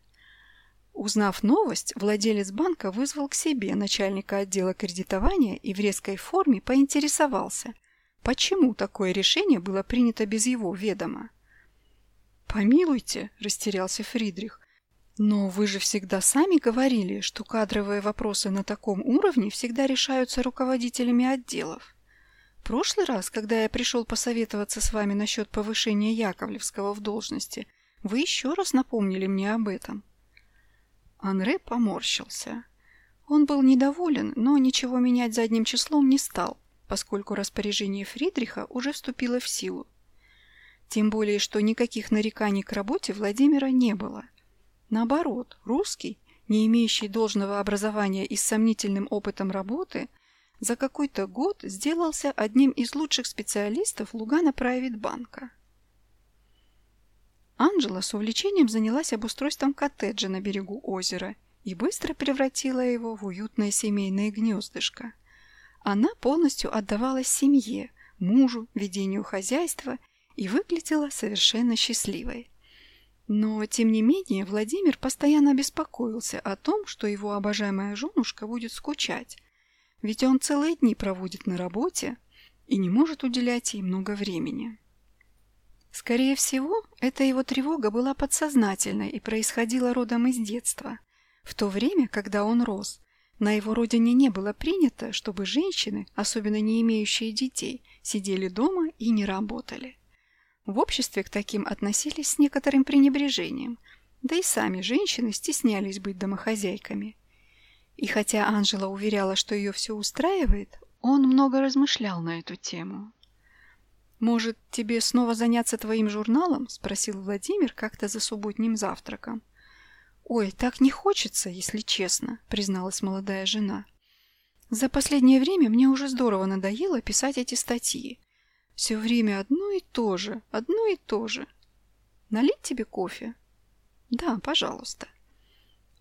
Узнав новость, владелец банка вызвал к себе начальника отдела кредитования и в резкой форме поинтересовался, почему такое решение было принято без его ведома. «Помилуйте», – растерялся Фридрих, – «но вы же всегда сами говорили, что кадровые вопросы на таком уровне всегда решаются руководителями отделов. Прошлый раз, когда я пришел посоветоваться с вами насчет повышения Яковлевского в должности, вы еще раз напомнили мне об этом». Анре поморщился. Он был недоволен, но ничего менять задним числом не стал, поскольку распоряжение Фридриха уже вступило в силу. Тем более, что никаких нареканий к работе Владимира не было. Наоборот, русский, не имеющий должного образования и с сомнительным опытом работы, за какой-то год сделался одним из лучших специалистов Лугана Прайвит Банка. Анжела с увлечением занялась обустройством коттеджа на берегу озера и быстро превратила его в уютное семейное гнездышко. Она полностью отдавалась семье, мужу, ведению хозяйства и выглядела совершенно счастливой. Но, тем не менее, Владимир постоянно беспокоился о том, что его обожаемая женушка будет скучать, ведь он целые дни проводит на работе и не может уделять ей много времени. Скорее всего, эта его тревога была подсознательной и происходила родом из детства. В то время, когда он рос, на его родине не было принято, чтобы женщины, особенно не имеющие детей, сидели дома и не работали. В обществе к таким относились с некоторым пренебрежением, да и сами женщины стеснялись быть домохозяйками. И хотя Анжела уверяла, что ее все устраивает, он много размышлял на эту тему. «Может, тебе снова заняться твоим журналом?» – спросил Владимир как-то за субботним завтраком. «Ой, так не хочется, если честно», – призналась молодая жена. «За последнее время мне уже здорово надоело писать эти статьи. Все время одно и то же, одно и то же. Налить тебе кофе?» «Да, пожалуйста».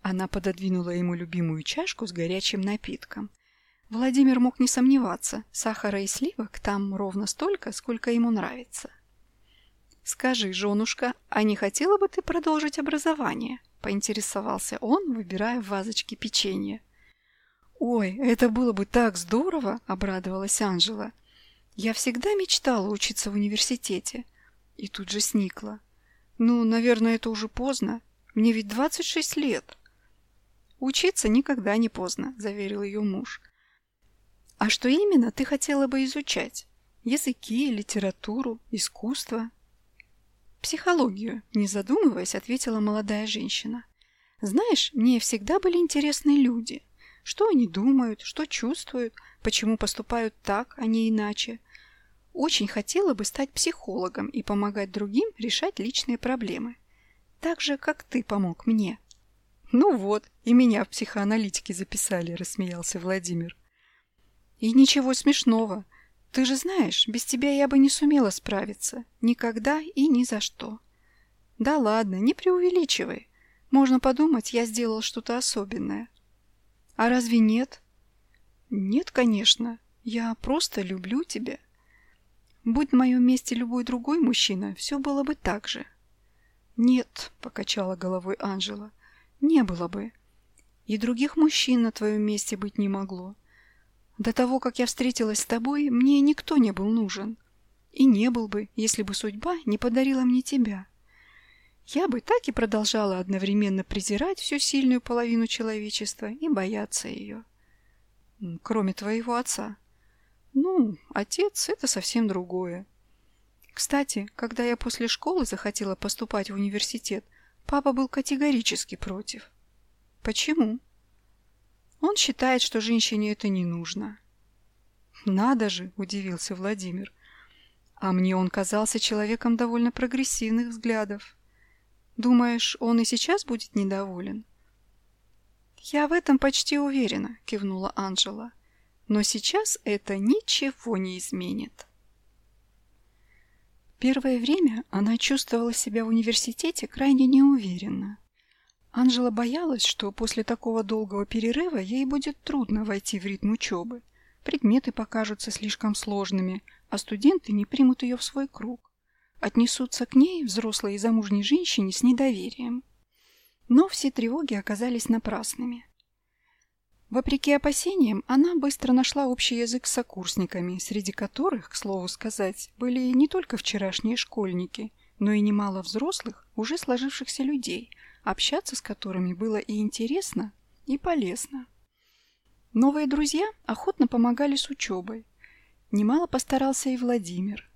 Она пододвинула ему любимую чашку с горячим напитком. Владимир мог не сомневаться, сахара и сливок там ровно столько, сколько ему нравится. «Скажи, женушка, а не хотела бы ты продолжить образование?» — поинтересовался он, выбирая в вазочке печенье. «Ой, это было бы так здорово!» — обрадовалась Анжела. «Я всегда мечтала учиться в университете». И тут же сникла. «Ну, наверное, это уже поздно. Мне ведь 26 лет». «Учиться никогда не поздно», — заверил ее муж. «А что именно ты хотела бы изучать? Языки, литературу, искусство?» «Психологию», — не задумываясь, ответила молодая женщина. «Знаешь, мне всегда были интересны люди. Что они думают, что чувствуют, почему поступают так, а не иначе. Очень хотела бы стать психологом и помогать другим решать личные проблемы. Так же, как ты помог мне». «Ну вот, и меня в психоаналитике записали», — рассмеялся Владимир. «И ничего смешного. Ты же знаешь, без тебя я бы не сумела справиться. Никогда и ни за что». «Да ладно, не преувеличивай. Можно подумать, я сделал что-то особенное». «А разве нет?» «Нет, конечно. Я просто люблю тебя». Будь в моем месте любой другой мужчина, все было бы так же. «Нет», — покачала головой Анжела, не было бы. И других мужчин на твоем месте быть не могло. До того, как я встретилась с тобой, мне никто не был нужен. И не был бы, если бы судьба не подарила мне тебя. Я бы так и продолжала одновременно презирать всю сильную половину человечества и бояться ее. Кроме твоего отца. Ну, отец — это совсем другое. Кстати, когда я после школы захотела поступать в университет, Папа был категорически против. Почему? Он считает, что женщине это не нужно. Надо же, удивился Владимир. А мне он казался человеком довольно прогрессивных взглядов. Думаешь, он и сейчас будет недоволен? Я в этом почти уверена, кивнула Анжела. Но сейчас это ничего не изменит. Первое время она чувствовала себя в университете крайне неуверенно. Анжела боялась, что после такого долгого перерыва ей будет трудно войти в ритм учебы. Предметы покажутся слишком сложными, а студенты не примут ее в свой круг. Отнесутся к ней, взрослой и замужней женщине, с недоверием. Но все тревоги оказались напрасными. Вопреки опасениям, она быстро нашла общий язык с сокурсниками, среди которых, к слову сказать, были не только вчерашние школьники, но и немало взрослых, уже сложившихся людей, общаться с которыми было и интересно, и полезно. Новые друзья охотно помогали с учебой. Немало постарался и Владимир.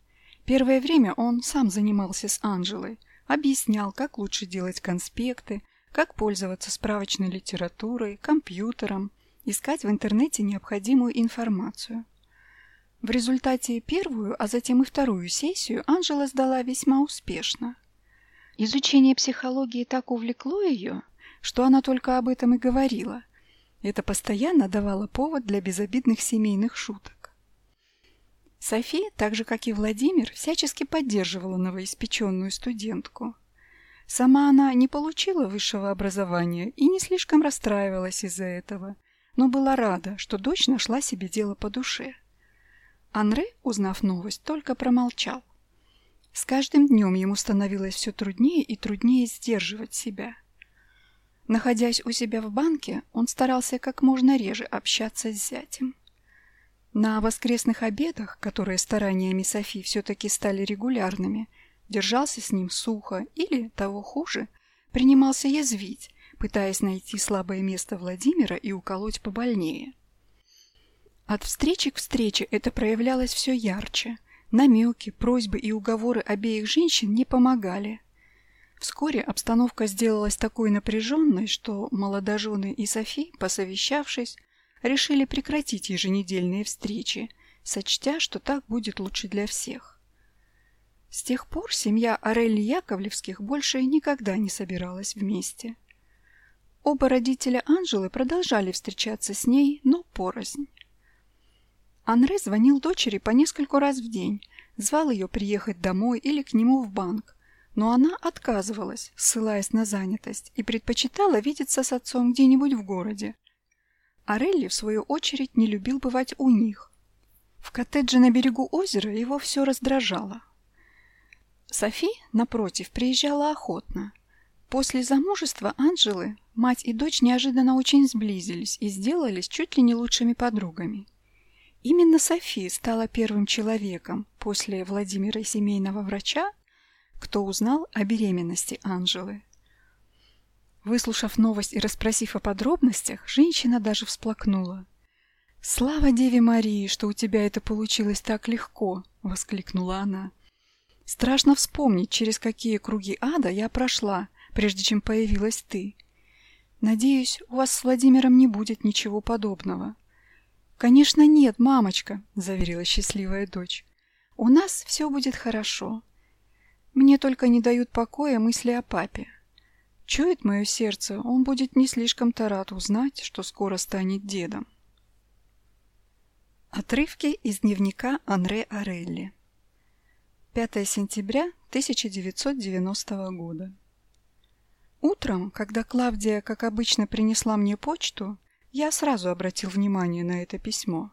Первое время он сам занимался с Анжелой, объяснял, как лучше делать конспекты, как пользоваться справочной литературой, компьютером, искать в интернете необходимую информацию. В результате первую, а затем и вторую сессию Анжела сдала весьма успешно. Изучение психологии так увлекло ее, что она только об этом и говорила. Это постоянно давало повод для безобидных семейных шуток. София, так же как и Владимир, всячески поддерживала новоиспеченную студентку. Сама она не получила высшего образования и не слишком расстраивалась из-за этого, но была рада, что дочь нашла себе дело по душе. Анре, узнав новость, только промолчал. С каждым днем ему становилось все труднее и труднее сдерживать себя. Находясь у себя в банке, он старался как можно реже общаться с зятем. На воскресных обедах, которые стараниями Софи все-таки стали регулярными, держался с ним сухо или, того хуже, принимался язвить, пытаясь найти слабое место Владимира и уколоть побольнее. От встречи к встрече это проявлялось все ярче. Намеки, просьбы и уговоры обеих женщин не помогали. Вскоре обстановка сделалась такой напряженной, что молодожены и Софи, посовещавшись, решили прекратить еженедельные встречи, сочтя, что так будет лучше для всех. С тех пор семья Орелли Яковлевских больше никогда не собиралась вместе. Оба родителя Анжелы продолжали встречаться с ней, но порознь. Анре звонил дочери по нескольку раз в день, звал ее приехать домой или к нему в банк, но она отказывалась, ссылаясь на занятость, и предпочитала видеться с отцом где-нибудь в городе. Арелли, в свою очередь, не любил бывать у них. В коттедже на берегу озера его все раздражало. Софи, напротив, приезжала охотно. После замужества Анжелы мать и дочь неожиданно очень сблизились и сделались чуть ли не лучшими подругами. Именно Софи стала первым человеком после Владимира семейного врача, кто узнал о беременности Анжелы. Выслушав новость и расспросив о подробностях, женщина даже всплакнула. «Слава Деве Марии, что у тебя это получилось так легко!» — воскликнула она. Страшно вспомнить, через какие круги ада я прошла, прежде чем появилась ты. Надеюсь, у вас с Владимиром не будет ничего подобного. Конечно, нет, мамочка, заверила счастливая дочь. У нас все будет хорошо. Мне только не дают покоя мысли о папе. Чует мое сердце, он будет не слишком-то рад узнать, что скоро станет дедом. Отрывки из дневника Анре Орелли 5 сентября 1990 года. Утром, когда Клавдия, как обычно, принесла мне почту, я сразу обратил внимание на это письмо.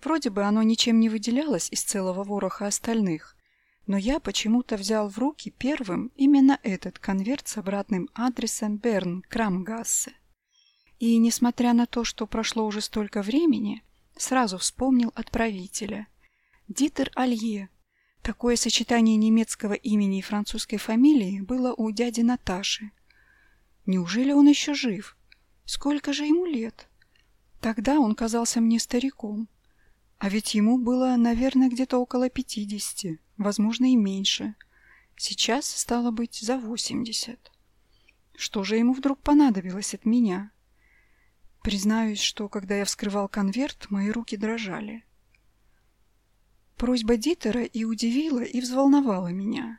Вроде бы оно ничем не выделялось из целого вороха остальных, но я почему-то взял в руки первым именно этот конверт с обратным адресом Берн, Крамгассе. И, несмотря на то, что прошло уже столько времени, сразу вспомнил отправителя. Дитер Алье, Такое сочетание немецкого имени и французской фамилии было у дяди Наташи. Неужели он еще жив? Сколько же ему лет? Тогда он казался мне стариком. А ведь ему было, наверное, где-то около пятидесяти, возможно, и меньше. Сейчас стало быть за восемьдесят. Что же ему вдруг понадобилось от меня? Признаюсь, что когда я вскрывал конверт, мои руки дрожали. Просьба Дитера и удивила, и взволновала меня.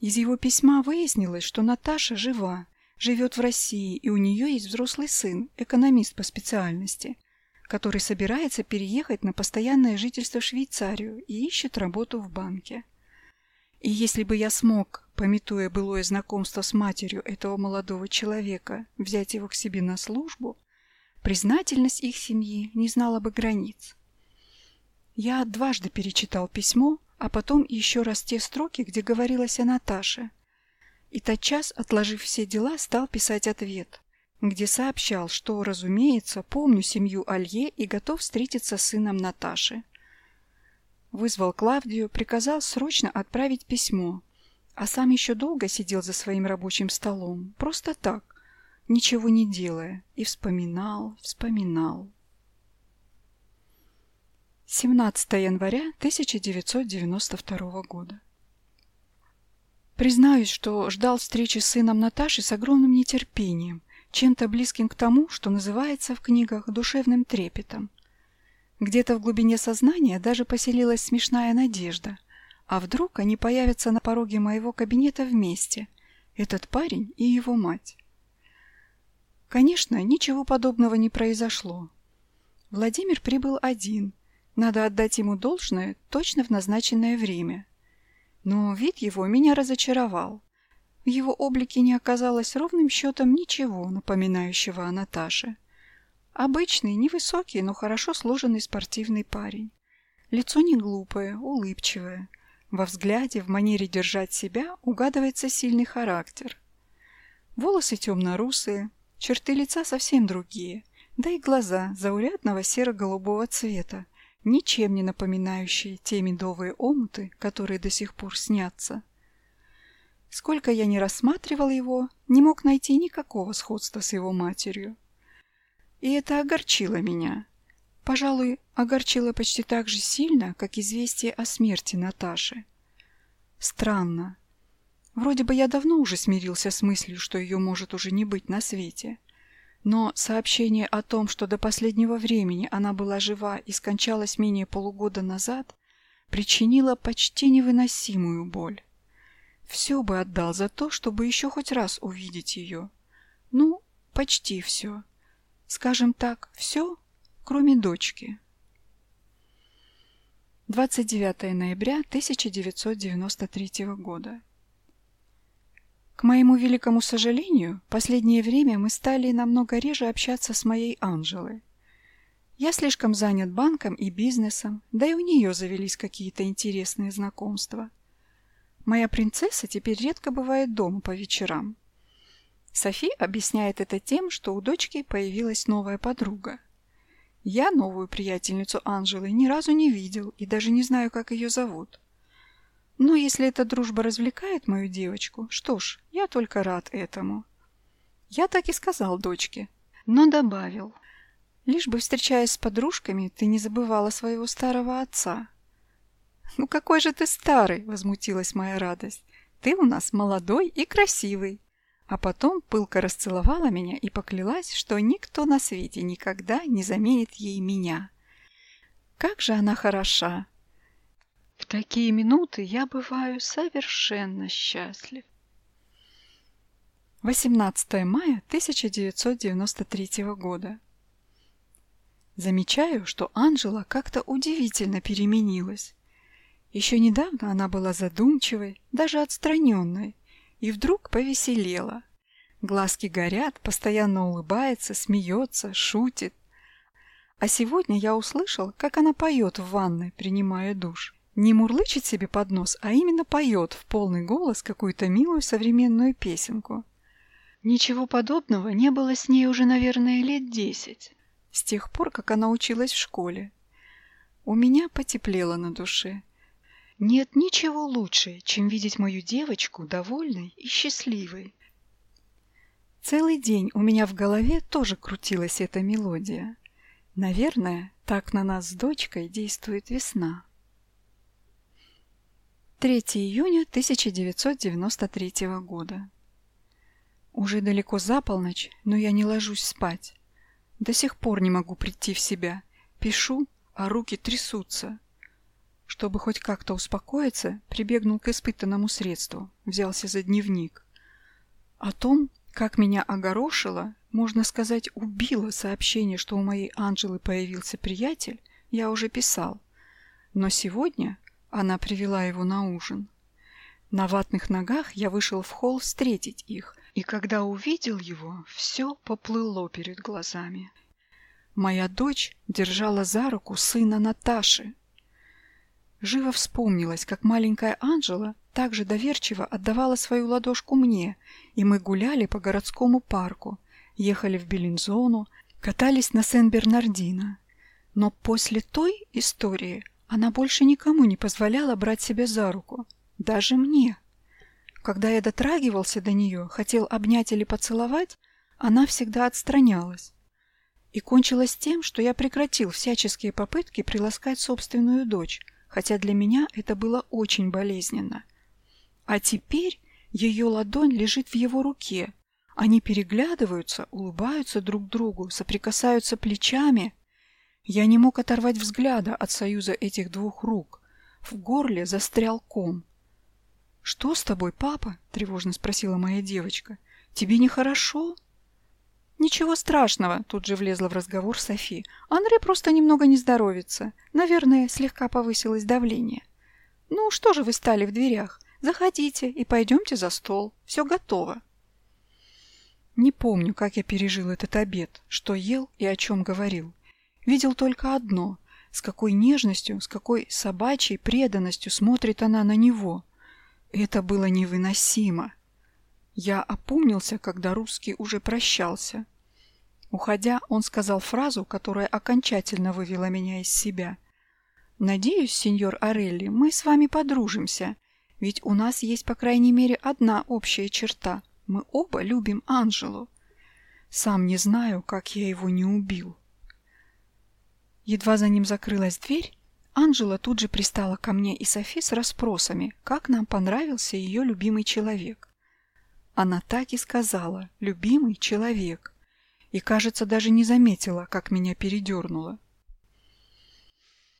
Из его письма выяснилось, что Наташа жива, живет в России, и у нее есть взрослый сын, экономист по специальности, который собирается переехать на постоянное жительство в Швейцарию и ищет работу в банке. И если бы я смог, пометуя былое знакомство с матерью этого молодого человека, взять его к себе на службу, признательность их семьи не знала бы границ. Я дважды перечитал письмо, а потом еще раз те строки, где говорилось о Наташе. И тотчас, отложив все дела, стал писать ответ, где сообщал, что, разумеется, помню семью Алье и готов встретиться с сыном Наташи. Вызвал Клавдию, приказал срочно отправить письмо, а сам еще долго сидел за своим рабочим столом, просто так, ничего не делая, и вспоминал, вспоминал. 17 января 1992 года. Признаюсь, что ждал встречи с сыном Наташи с огромным нетерпением, чем-то близким к тому, что называется в книгах душевным трепетом. Где-то в глубине сознания даже поселилась смешная надежда. А вдруг они появятся на пороге моего кабинета вместе, этот парень и его мать? Конечно, ничего подобного не произошло. Владимир прибыл один – надо отдать ему должное точно в назначенное время. Но вид его меня разочаровал. В его облике не оказалось ровным счетом ничего, напоминающего о Наташе. Обычный, невысокий, но хорошо сложенный спортивный парень. Лицо не глупое, улыбчивое. Во взгляде, в манере держать себя угадывается сильный характер. Волосы темно-русые, черты лица совсем другие, да и глаза заурядного серо-голубого цвета, ничем не напоминающие те медовые омуты, которые до сих пор снятся. Сколько я не рассматривал его, не мог найти никакого сходства с его матерью. И это огорчило меня. Пожалуй, огорчило почти так же сильно, как известие о смерти Наташи. Странно. Вроде бы я давно уже смирился с мыслью, что ее может уже не быть на свете. — но сообщение о том, что до последнего времени она была жива и скончалась менее полугода назад, причинило почти невыносимую боль. Все бы отдал за то, чтобы еще хоть раз увидеть ее. Ну, почти все. Скажем так, все, кроме дочки. 29 ноября 1993 года. К моему великому сожалению, последнее время мы стали намного реже общаться с моей Анжелой. Я слишком занят банком и бизнесом, да и у нее завелись какие-то интересные знакомства. Моя принцесса теперь редко бывает дома по вечерам. Софи объясняет это тем, что у дочки появилась новая подруга. Я новую приятельницу Анжелы ни разу не видел и даже не знаю, как ее зовут. Но если эта дружба развлекает мою девочку, что ж, я только рад этому. Я так и сказал дочке, но добавил. Лишь бы, встречаясь с подружками, ты не забывала своего старого отца. «Ну какой же ты старый!» — возмутилась моя радость. «Ты у нас молодой и красивый!» А потом пылко расцеловала меня и поклялась, что никто на свете никогда не заменит ей меня. Как же она хороша! В такие минуты я бываю совершенно счастлив. 18 мая 1993 года. Замечаю, что Анжела как-то удивительно переменилась. Еще недавно она была задумчивой, даже отстраненной, и вдруг повеселела. Глазки горят, постоянно улыбается, смеется, шутит. А сегодня я услышал, как она поет в ванной, принимая душ. Не мурлычет себе под нос, а именно поет в полный голос какую-то милую современную песенку. Ничего подобного не было с ней уже, наверное, лет десять, с тех пор, как она училась в школе. У меня потеплело на душе. Нет ничего лучше, чем видеть мою девочку довольной и счастливой. Целый день у меня в голове тоже крутилась эта мелодия. Наверное, так на нас с дочкой действует весна. 3 июня 1993 года. Уже далеко за полночь, но я не ложусь спать. До сих пор не могу прийти в себя. Пишу, а руки трясутся. Чтобы хоть как-то успокоиться, прибегнул к испытанному средству, взялся за дневник. О том, как меня огорошило, можно сказать, убило сообщение, что у моей Анжелы появился приятель, я уже писал. Но сегодня она привела его на ужин. На ватных ногах я вышел в холл встретить их, и когда увидел его, все поплыло перед глазами. Моя дочь держала за руку сына Наташи. Живо вспомнилось, как маленькая Анжела также доверчиво отдавала свою ладошку мне, и мы гуляли по городскому парку, ехали в Белинзону, катались на Сен-Бернардино. Но после той истории она больше никому не позволяла брать себя за руку, даже мне. Когда я дотрагивался до нее, хотел обнять или поцеловать, она всегда отстранялась. И кончилось тем, что я прекратил всяческие попытки приласкать собственную дочь, хотя для меня это было очень болезненно. А теперь ее ладонь лежит в его руке. Они переглядываются, улыбаются друг другу, соприкасаются плечами, я не мог оторвать взгляда от союза этих двух рук. В горле застрял ком. «Что с тобой, папа?» — тревожно спросила моя девочка. «Тебе нехорошо?» «Ничего страшного», — тут же влезла в разговор Софи. «Андрей просто немного не здоровится. Наверное, слегка повысилось давление». «Ну, что же вы стали в дверях? Заходите и пойдемте за стол. Все готово». Не помню, как я пережил этот обед, что ел и о чем говорил. Видел только одно — с какой нежностью, с какой собачьей преданностью смотрит она на него. Это было невыносимо. Я опомнился, когда русский уже прощался. Уходя, он сказал фразу, которая окончательно вывела меня из себя. «Надеюсь, сеньор Орелли, мы с вами подружимся, ведь у нас есть, по крайней мере, одна общая черта. Мы оба любим Анжелу. Сам не знаю, как я его не убил». Едва за ним закрылась дверь, Анжела тут же пристала ко мне и Софи с расспросами, как нам понравился ее любимый человек. Она так и сказала «любимый человек» и, кажется, даже не заметила, как меня передернуло.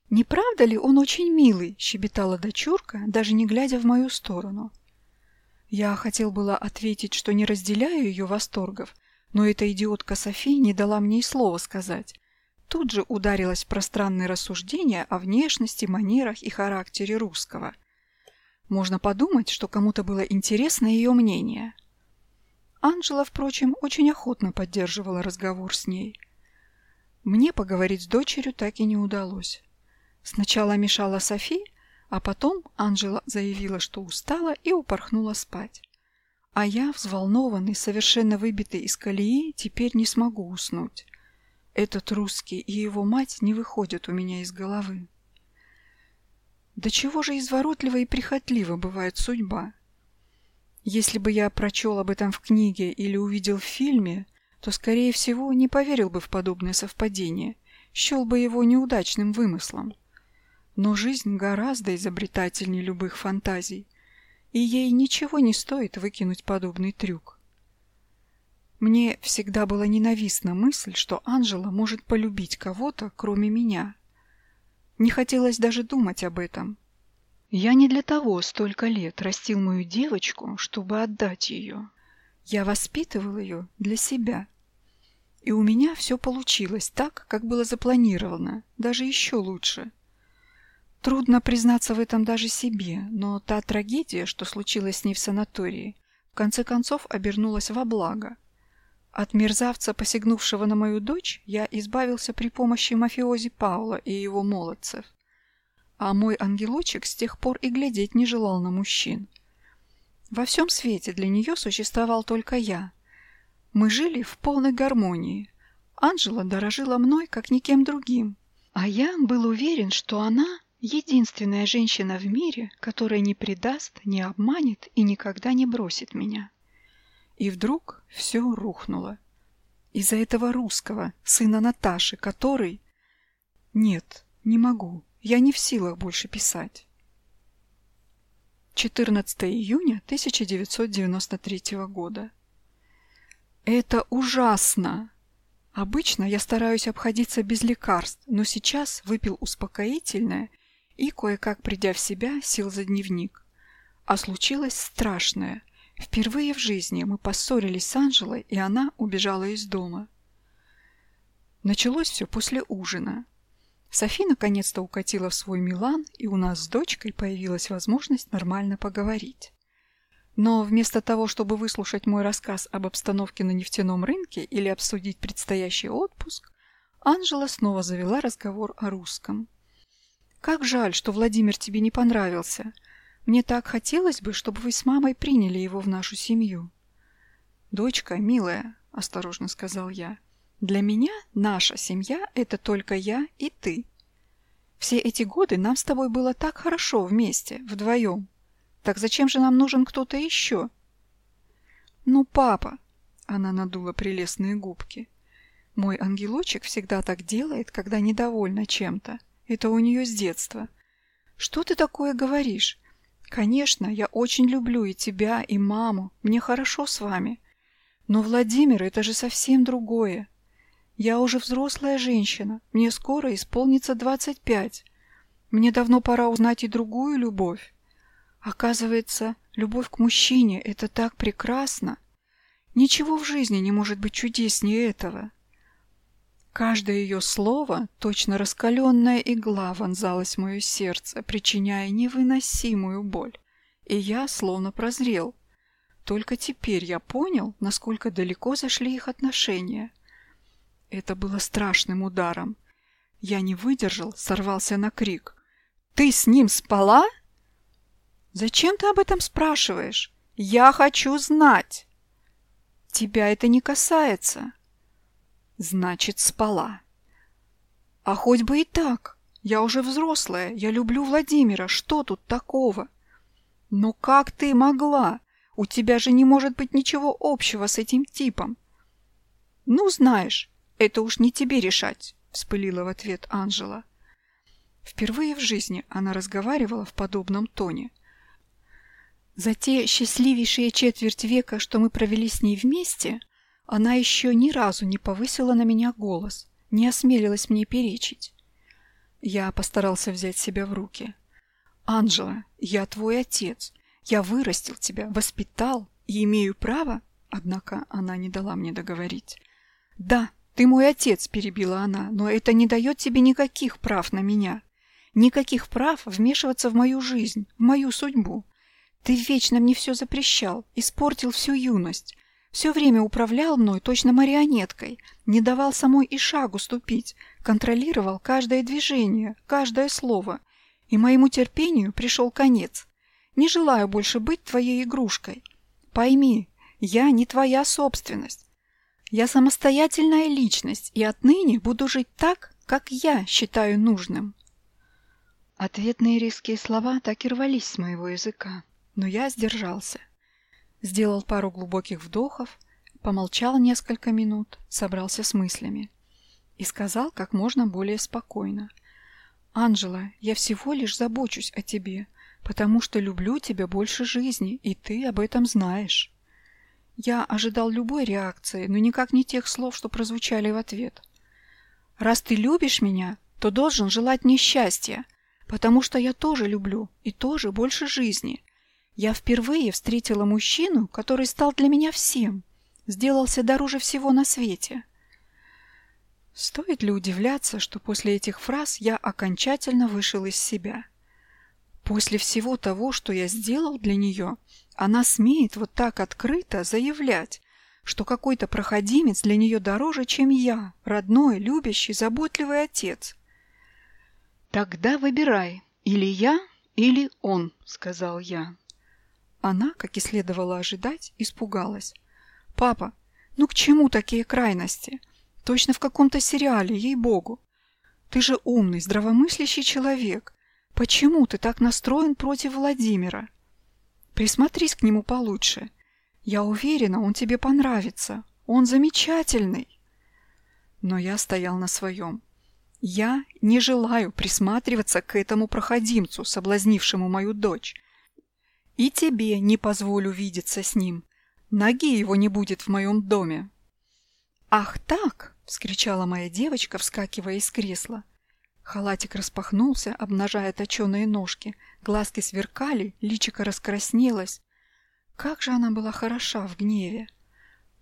«Не правда ли он очень милый?» – щебетала дочурка, даже не глядя в мою сторону. Я хотел было ответить, что не разделяю ее восторгов, но эта идиотка Софи не дала мне и слова сказать, тут же ударилась в пространные рассуждения о внешности, манерах и характере русского. Можно подумать, что кому-то было интересно ее мнение. Анжела, впрочем, очень охотно поддерживала разговор с ней. Мне поговорить с дочерью так и не удалось. Сначала мешала Софи, А потом Анжела заявила, что устала и упорхнула спать. А я, взволнованный, совершенно выбитый из колеи, теперь не смогу уснуть. Этот русский и его мать не выходят у меня из головы. Да чего же изворотлива и прихотлива бывает судьба? Если бы я прочел об этом в книге или увидел в фильме, то, скорее всего, не поверил бы в подобное совпадение, счел бы его неудачным вымыслом. Но жизнь гораздо изобретательнее любых фантазий, и ей ничего не стоит выкинуть подобный трюк. Мне всегда была ненавистна мысль, что Анжела может полюбить кого-то, кроме меня. Не хотелось даже думать об этом. Я не для того столько лет растил мою девочку, чтобы отдать ее. Я воспитывал ее для себя. И у меня все получилось так, как было запланировано, даже еще лучше. Трудно признаться в этом даже себе, но та трагедия, что случилась с ней в санатории, в конце концов обернулась во благо – от мерзавца, посягнувшего на мою дочь, я избавился при помощи мафиози Паула и его молодцев. А мой ангелочек с тех пор и глядеть не желал на мужчин. Во всем свете для нее существовал только я. Мы жили в полной гармонии. Анжела дорожила мной, как никем другим. А я был уверен, что она единственная женщина в мире, которая не предаст, не обманет и никогда не бросит меня. И вдруг все рухнуло. Из-за этого русского, сына Наташи, который... Нет, не могу. Я не в силах больше писать. 14 июня 1993 года. Это ужасно! Обычно я стараюсь обходиться без лекарств, но сейчас выпил успокоительное и, кое-как придя в себя, сел за дневник. А случилось страшное. Впервые в жизни мы поссорились с Анжелой, и она убежала из дома. Началось все после ужина. Софи наконец-то укатила в свой Милан, и у нас с дочкой появилась возможность нормально поговорить. Но вместо того, чтобы выслушать мой рассказ об обстановке на нефтяном рынке или обсудить предстоящий отпуск, Анжела снова завела разговор о русском. «Как жаль, что Владимир тебе не понравился. Мне так хотелось бы, чтобы вы с мамой приняли его в нашу семью. Дочка, милая, осторожно сказал я, для меня наша семья – это только я и ты. Все эти годы нам с тобой было так хорошо вместе, вдвоем. Так зачем же нам нужен кто-то еще? Ну, папа, она надула прелестные губки. Мой ангелочек всегда так делает, когда недовольна чем-то. Это у нее с детства. Что ты такое говоришь? Конечно, я очень люблю и тебя, и маму. Мне хорошо с вами. Но, Владимир, это же совсем другое. Я уже взрослая женщина. Мне скоро исполнится двадцать пять. Мне давно пора узнать и другую любовь. Оказывается, любовь к мужчине – это так прекрасно. Ничего в жизни не может быть чудеснее этого. Каждое ее слово, точно раскаленная игла, вонзалась в мое сердце, причиняя невыносимую боль. И я словно прозрел. Только теперь я понял, насколько далеко зашли их отношения. Это было страшным ударом. Я не выдержал, сорвался на крик. «Ты с ним спала?» «Зачем ты об этом спрашиваешь? Я хочу знать!» «Тебя это не касается!» Значит, спала. А хоть бы и так. Я уже взрослая, я люблю Владимира. Что тут такого? Но как ты могла? У тебя же не может быть ничего общего с этим типом. Ну, знаешь, это уж не тебе решать, вспылила в ответ Анжела. Впервые в жизни она разговаривала в подобном тоне. За те счастливейшие четверть века, что мы провели с ней вместе, она еще ни разу не повысила на меня голос, не осмелилась мне перечить. Я постарался взять себя в руки. «Анжела, я твой отец. Я вырастил тебя, воспитал и имею право...» Однако она не дала мне договорить. «Да, ты мой отец», — перебила она, «но это не дает тебе никаких прав на меня. Никаких прав вмешиваться в мою жизнь, в мою судьбу. Ты вечно мне все запрещал, испортил всю юность. Все время управлял мной точно марионеткой, не давал самой и шагу ступить, контролировал каждое движение, каждое слово. и моему терпению пришел конец. Не желаю больше быть твоей игрушкой. Пойми, я не твоя собственность. Я самостоятельная личность и отныне буду жить так, как я считаю нужным. Ответные резкие слова так и рвались с моего языка, но я сдержался. Сделал пару глубоких вдохов, помолчал несколько минут, собрался с мыслями и сказал как можно более спокойно. «Анжела, я всего лишь забочусь о тебе, потому что люблю тебя больше жизни, и ты об этом знаешь». Я ожидал любой реакции, но никак не тех слов, что прозвучали в ответ. «Раз ты любишь меня, то должен желать мне счастья, потому что я тоже люблю и тоже больше жизни. Я впервые встретила мужчину, который стал для меня всем, сделался дороже всего на свете. Стоит ли удивляться, что после этих фраз я окончательно вышел из себя? После всего того, что я сделал для нее, она смеет вот так открыто заявлять, что какой-то проходимец для нее дороже, чем я, родной, любящий, заботливый отец. «Тогда выбирай, или я, или он», — сказал я. Она, как и следовало ожидать, испугалась. «Папа, ну к чему такие крайности? Точно в каком-то сериале, ей-богу. Ты же умный, здравомыслящий человек. Почему ты так настроен против Владимира? Присмотрись к нему получше. Я уверена, он тебе понравится. Он замечательный». Но я стоял на своем. Я не желаю присматриваться к этому проходимцу, соблазнившему мою дочь. И тебе не позволю видеться с ним. Ноги его не будет в моем доме. «Ах так!» — вскричала моя девочка, вскакивая из кресла. Халатик распахнулся, обнажая точеные ножки. Глазки сверкали, личико раскраснелось. Как же она была хороша в гневе!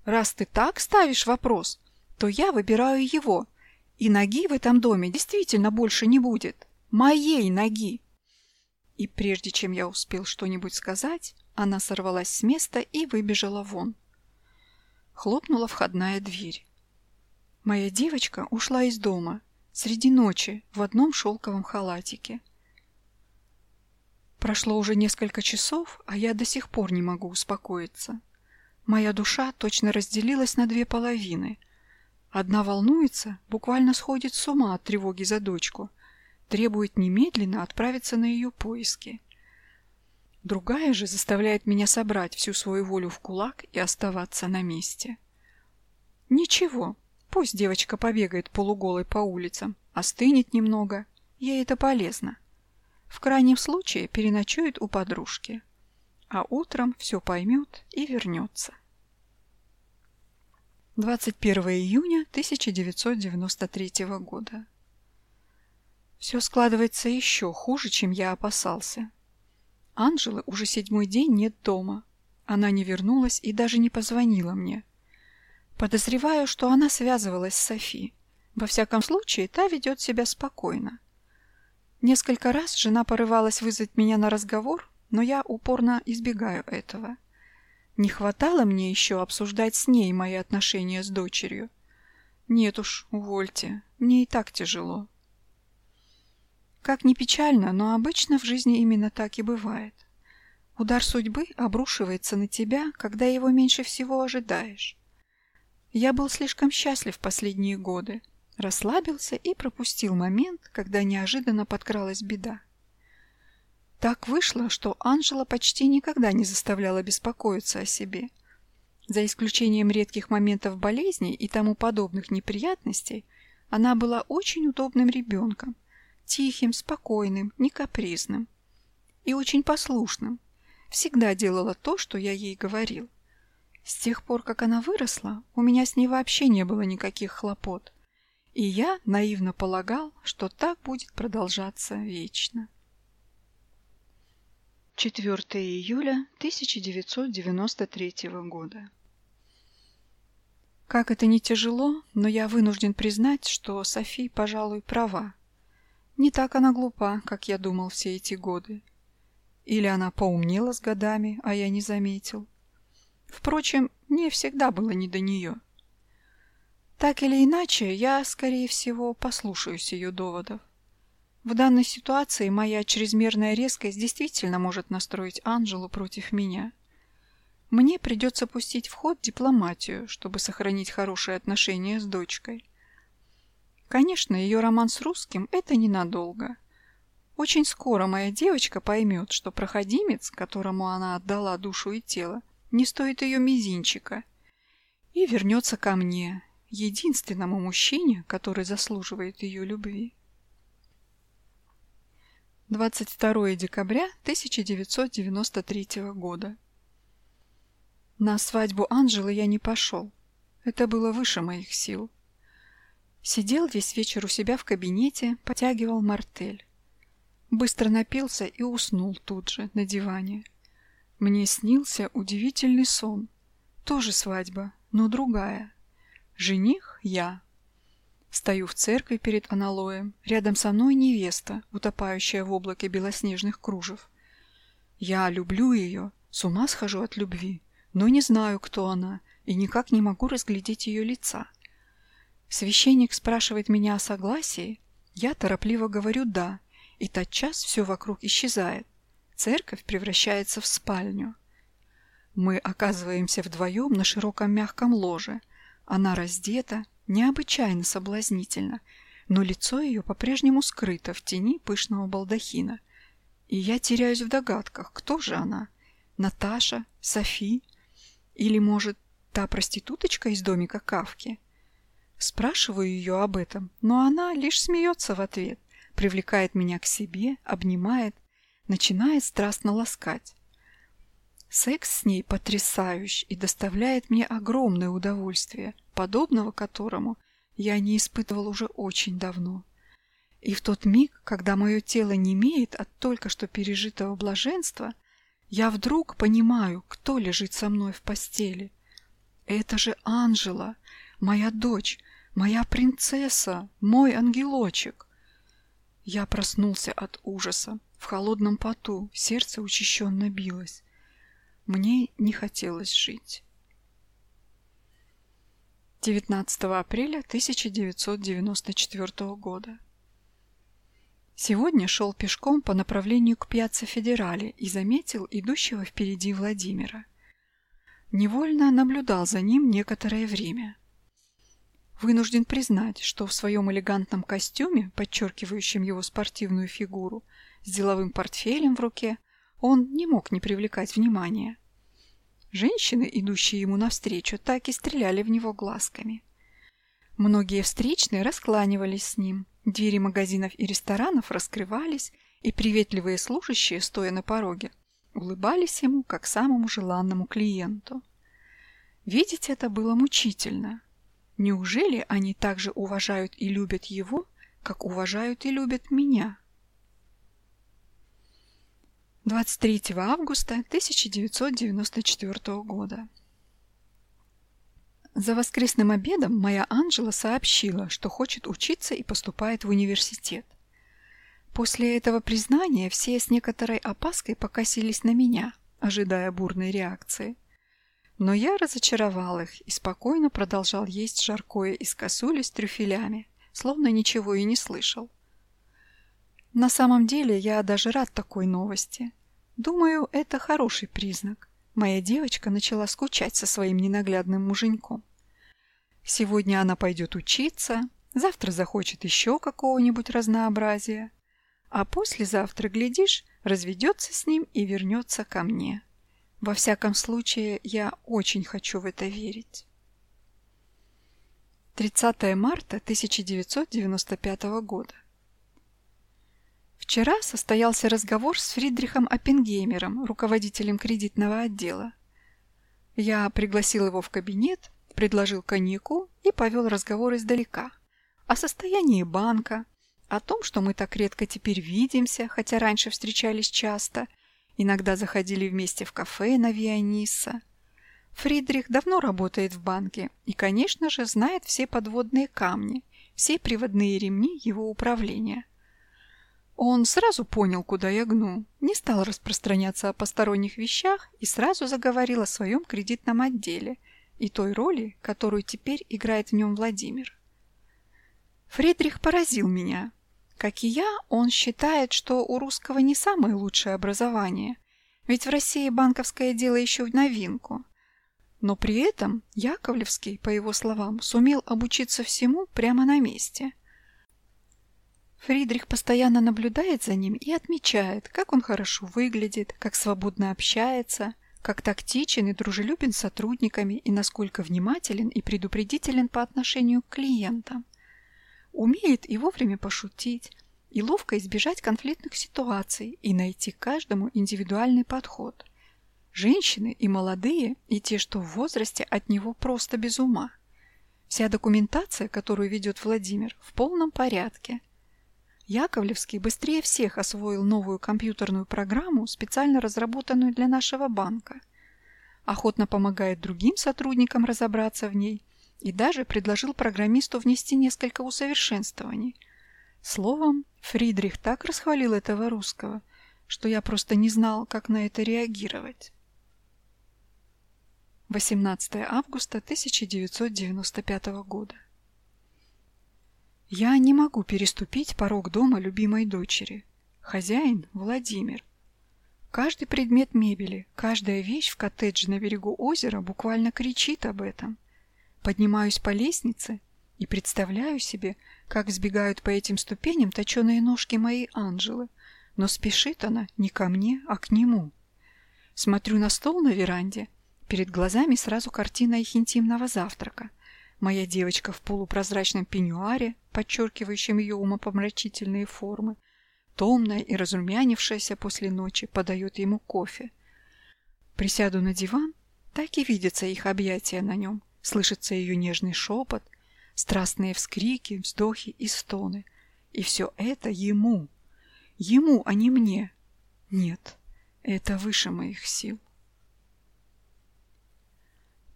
«Раз ты так ставишь вопрос, то я выбираю его», и ноги в этом доме действительно больше не будет. Моей ноги. И прежде чем я успел что-нибудь сказать, она сорвалась с места и выбежала вон. Хлопнула входная дверь. Моя девочка ушла из дома среди ночи в одном шелковом халатике. Прошло уже несколько часов, а я до сих пор не могу успокоиться. Моя душа точно разделилась на две половины, Одна волнуется, буквально сходит с ума от тревоги за дочку, требует немедленно отправиться на ее поиски. Другая же заставляет меня собрать всю свою волю в кулак и оставаться на месте. Ничего, пусть девочка побегает полуголой по улицам, остынет немного, ей это полезно. В крайнем случае переночует у подружки, а утром все поймет и вернется. 21 июня 1993 года. Все складывается еще хуже, чем я опасался. Анжелы уже седьмой день нет дома. Она не вернулась и даже не позвонила мне. Подозреваю, что она связывалась с Софи. Во всяком случае, та ведет себя спокойно. Несколько раз жена порывалась вызвать меня на разговор, но я упорно избегаю этого. Не хватало мне еще обсуждать с ней мои отношения с дочерью. Нет уж, увольте, мне и так тяжело. Как ни печально, но обычно в жизни именно так и бывает. Удар судьбы обрушивается на тебя, когда его меньше всего ожидаешь. Я был слишком счастлив последние годы, расслабился и пропустил момент, когда неожиданно подкралась беда. Так вышло, что Анжела почти никогда не заставляла беспокоиться о себе. За исключением редких моментов болезни и тому подобных неприятностей, она была очень удобным ребенком, тихим, спокойным, не капризным и очень послушным. Всегда делала то, что я ей говорил. С тех пор, как она выросла, у меня с ней вообще не было никаких хлопот. И я наивно полагал, что так будет продолжаться вечно. 4 июля 1993 года. Как это не тяжело, но я вынужден признать, что Софи, пожалуй, права. Не так она глупа, как я думал все эти годы. Или она поумнела с годами, а я не заметил. Впрочем, мне всегда было не до нее. Так или иначе, я, скорее всего, послушаюсь ее доводов. В данной ситуации моя чрезмерная резкость действительно может настроить Анжелу против меня. Мне придется пустить в ход дипломатию, чтобы сохранить хорошие отношения с дочкой. Конечно, ее роман с русским – это ненадолго. Очень скоро моя девочка поймет, что проходимец, которому она отдала душу и тело, не стоит ее мизинчика, и вернется ко мне, единственному мужчине, который заслуживает ее любви. 22 декабря 1993 года. На свадьбу Анжелы я не пошел. Это было выше моих сил. Сидел весь вечер у себя в кабинете, потягивал мартель. Быстро напился и уснул тут же, на диване. Мне снился удивительный сон. Тоже свадьба, но другая. Жених — я. Стою в церкви перед аналоем. Рядом со мной невеста, утопающая в облаке белоснежных кружев. Я люблю ее, с ума схожу от любви, но не знаю, кто она, и никак не могу разглядеть ее лица. Священник спрашивает меня о согласии. Я торопливо говорю «да», и тотчас все вокруг исчезает. Церковь превращается в спальню. Мы оказываемся вдвоем на широком мягком ложе. Она раздета, необычайно соблазнительно, но лицо ее по-прежнему скрыто в тени пышного балдахина. И я теряюсь в догадках, кто же она? Наташа? Софи? Или, может, та проституточка из домика Кавки? Спрашиваю ее об этом, но она лишь смеется в ответ, привлекает меня к себе, обнимает, начинает страстно ласкать. Секс с ней потрясающий и доставляет мне огромное удовольствие, подобного которому я не испытывал уже очень давно. И в тот миг, когда мое тело не имеет от только что пережитого блаженства, я вдруг понимаю, кто лежит со мной в постели. Это же Анжела, моя дочь, моя принцесса, мой ангелочек. Я проснулся от ужаса. В холодном поту сердце учащенно билось. Мне не хотелось жить. 19 апреля 1994 года. Сегодня шел пешком по направлению к Пьяцца Федерале и заметил идущего впереди Владимира. Невольно наблюдал за ним некоторое время. Вынужден признать, что в своем элегантном костюме, подчеркивающем его спортивную фигуру, с деловым портфелем в руке, он не мог не привлекать внимания. Женщины, идущие ему навстречу, так и стреляли в него глазками. Многие встречные раскланивались с ним, двери магазинов и ресторанов раскрывались, и приветливые служащие, стоя на пороге, улыбались ему как самому желанному клиенту. Видеть это было мучительно. Неужели они также уважают и любят его, как уважают и любят меня? 23 августа 1994 года. За воскресным обедом моя Анжела сообщила, что хочет учиться и поступает в университет. После этого признания все с некоторой опаской покосились на меня, ожидая бурной реакции. Но я разочаровал их и спокойно продолжал есть жаркое из косули с трюфелями, словно ничего и не слышал. На самом деле я даже рад такой новости. Думаю, это хороший признак. Моя девочка начала скучать со своим ненаглядным муженьком. Сегодня она пойдет учиться, завтра захочет еще какого-нибудь разнообразия, а послезавтра, глядишь, разведется с ним и вернется ко мне. Во всяком случае, я очень хочу в это верить. 30 марта 1995 года. Вчера состоялся разговор с Фридрихом Оппенгеймером, руководителем кредитного отдела. Я пригласил его в кабинет, предложил коньяку и повел разговор издалека. О состоянии банка, о том, что мы так редко теперь видимся, хотя раньше встречались часто, иногда заходили вместе в кафе на Вианисса. Фридрих давно работает в банке и, конечно же, знает все подводные камни, все приводные ремни его управления – он сразу понял, куда я гну, не стал распространяться о посторонних вещах и сразу заговорил о своем кредитном отделе и той роли, которую теперь играет в нем Владимир. Фридрих поразил меня. Как и я, он считает, что у русского не самое лучшее образование, ведь в России банковское дело еще в новинку. Но при этом Яковлевский, по его словам, сумел обучиться всему прямо на месте. Фридрих постоянно наблюдает за ним и отмечает, как он хорошо выглядит, как свободно общается, как тактичен и дружелюбен с сотрудниками и насколько внимателен и предупредителен по отношению к клиентам. Умеет и вовремя пошутить, и ловко избежать конфликтных ситуаций и найти каждому индивидуальный подход. Женщины и молодые, и те, что в возрасте, от него просто без ума. Вся документация, которую ведет Владимир, в полном порядке. Яковлевский быстрее всех освоил новую компьютерную программу, специально разработанную для нашего банка. Охотно помогает другим сотрудникам разобраться в ней и даже предложил программисту внести несколько усовершенствований. Словом, Фридрих так расхвалил этого русского, что я просто не знал, как на это реагировать. 18 августа 1995 года. Я не могу переступить порог дома любимой дочери. Хозяин – Владимир. Каждый предмет мебели, каждая вещь в коттедже на берегу озера буквально кричит об этом. Поднимаюсь по лестнице и представляю себе, как сбегают по этим ступеням точеные ножки моей Анжелы, но спешит она не ко мне, а к нему. Смотрю на стол на веранде, перед глазами сразу картина их интимного завтрака. Моя девочка в полупрозрачном пеньюаре, подчеркивающем ее умопомрачительные формы, томная и разрумянившаяся после ночи, подает ему кофе. Присяду на диван, так и видятся их объятия на нем, слышится ее нежный шепот, страстные вскрики, вздохи и стоны. И все это ему. Ему, а не мне. Нет, это выше моих сил.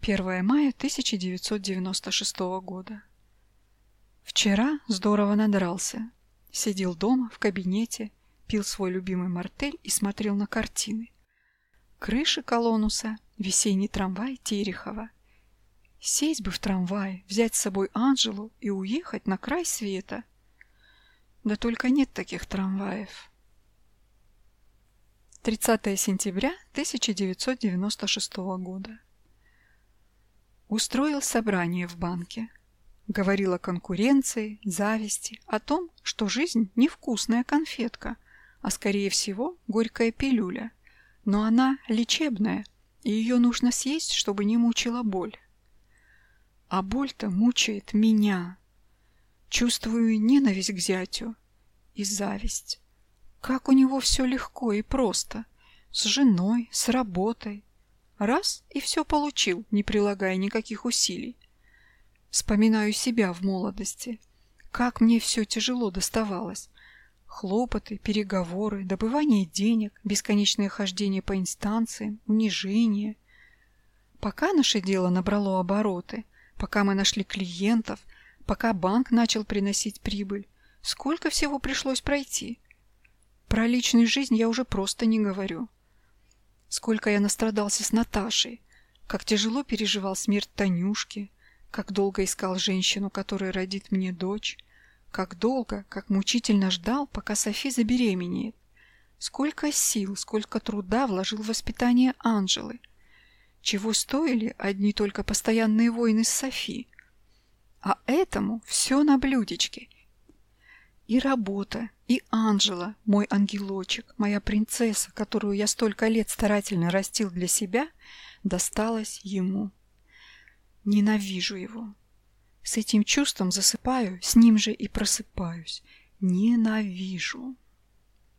1 мая 1996 года. Вчера здорово надрался. Сидел дома, в кабинете, пил свой любимый мартель и смотрел на картины. Крыши Колонуса, весенний трамвай Терехова. Сесть бы в трамвай, взять с собой Анжелу и уехать на край света. Да только нет таких трамваев. 30 сентября 1996 года. Устроил собрание в банке. Говорил о конкуренции, зависти, о том, что жизнь невкусная конфетка, а скорее всего горькая пилюля. Но она лечебная, и ее нужно съесть, чтобы не мучила боль. А боль-то мучает меня. Чувствую ненависть к зятю и зависть. Как у него все легко и просто. С женой, с работой, Раз и все получил, не прилагая никаких усилий. Вспоминаю себя в молодости. Как мне все тяжело доставалось. Хлопоты, переговоры, добывание денег, бесконечное хождение по инстанциям, унижение. Пока наше дело набрало обороты, пока мы нашли клиентов, пока банк начал приносить прибыль, сколько всего пришлось пройти. Про личную жизнь я уже просто не говорю. Сколько я настрадался с Наташей, как тяжело переживал смерть Танюшки, как долго искал женщину, которая родит мне дочь, как долго, как мучительно ждал, пока Софи забеременеет. Сколько сил, сколько труда вложил в воспитание Анжелы. Чего стоили одни только постоянные войны с Софи. А этому все на блюдечке. И работа, и Анжела, мой ангелочек, моя принцесса, которую я столько лет старательно растил для себя, досталась ему. Ненавижу его. С этим чувством засыпаю, с ним же и просыпаюсь. Ненавижу.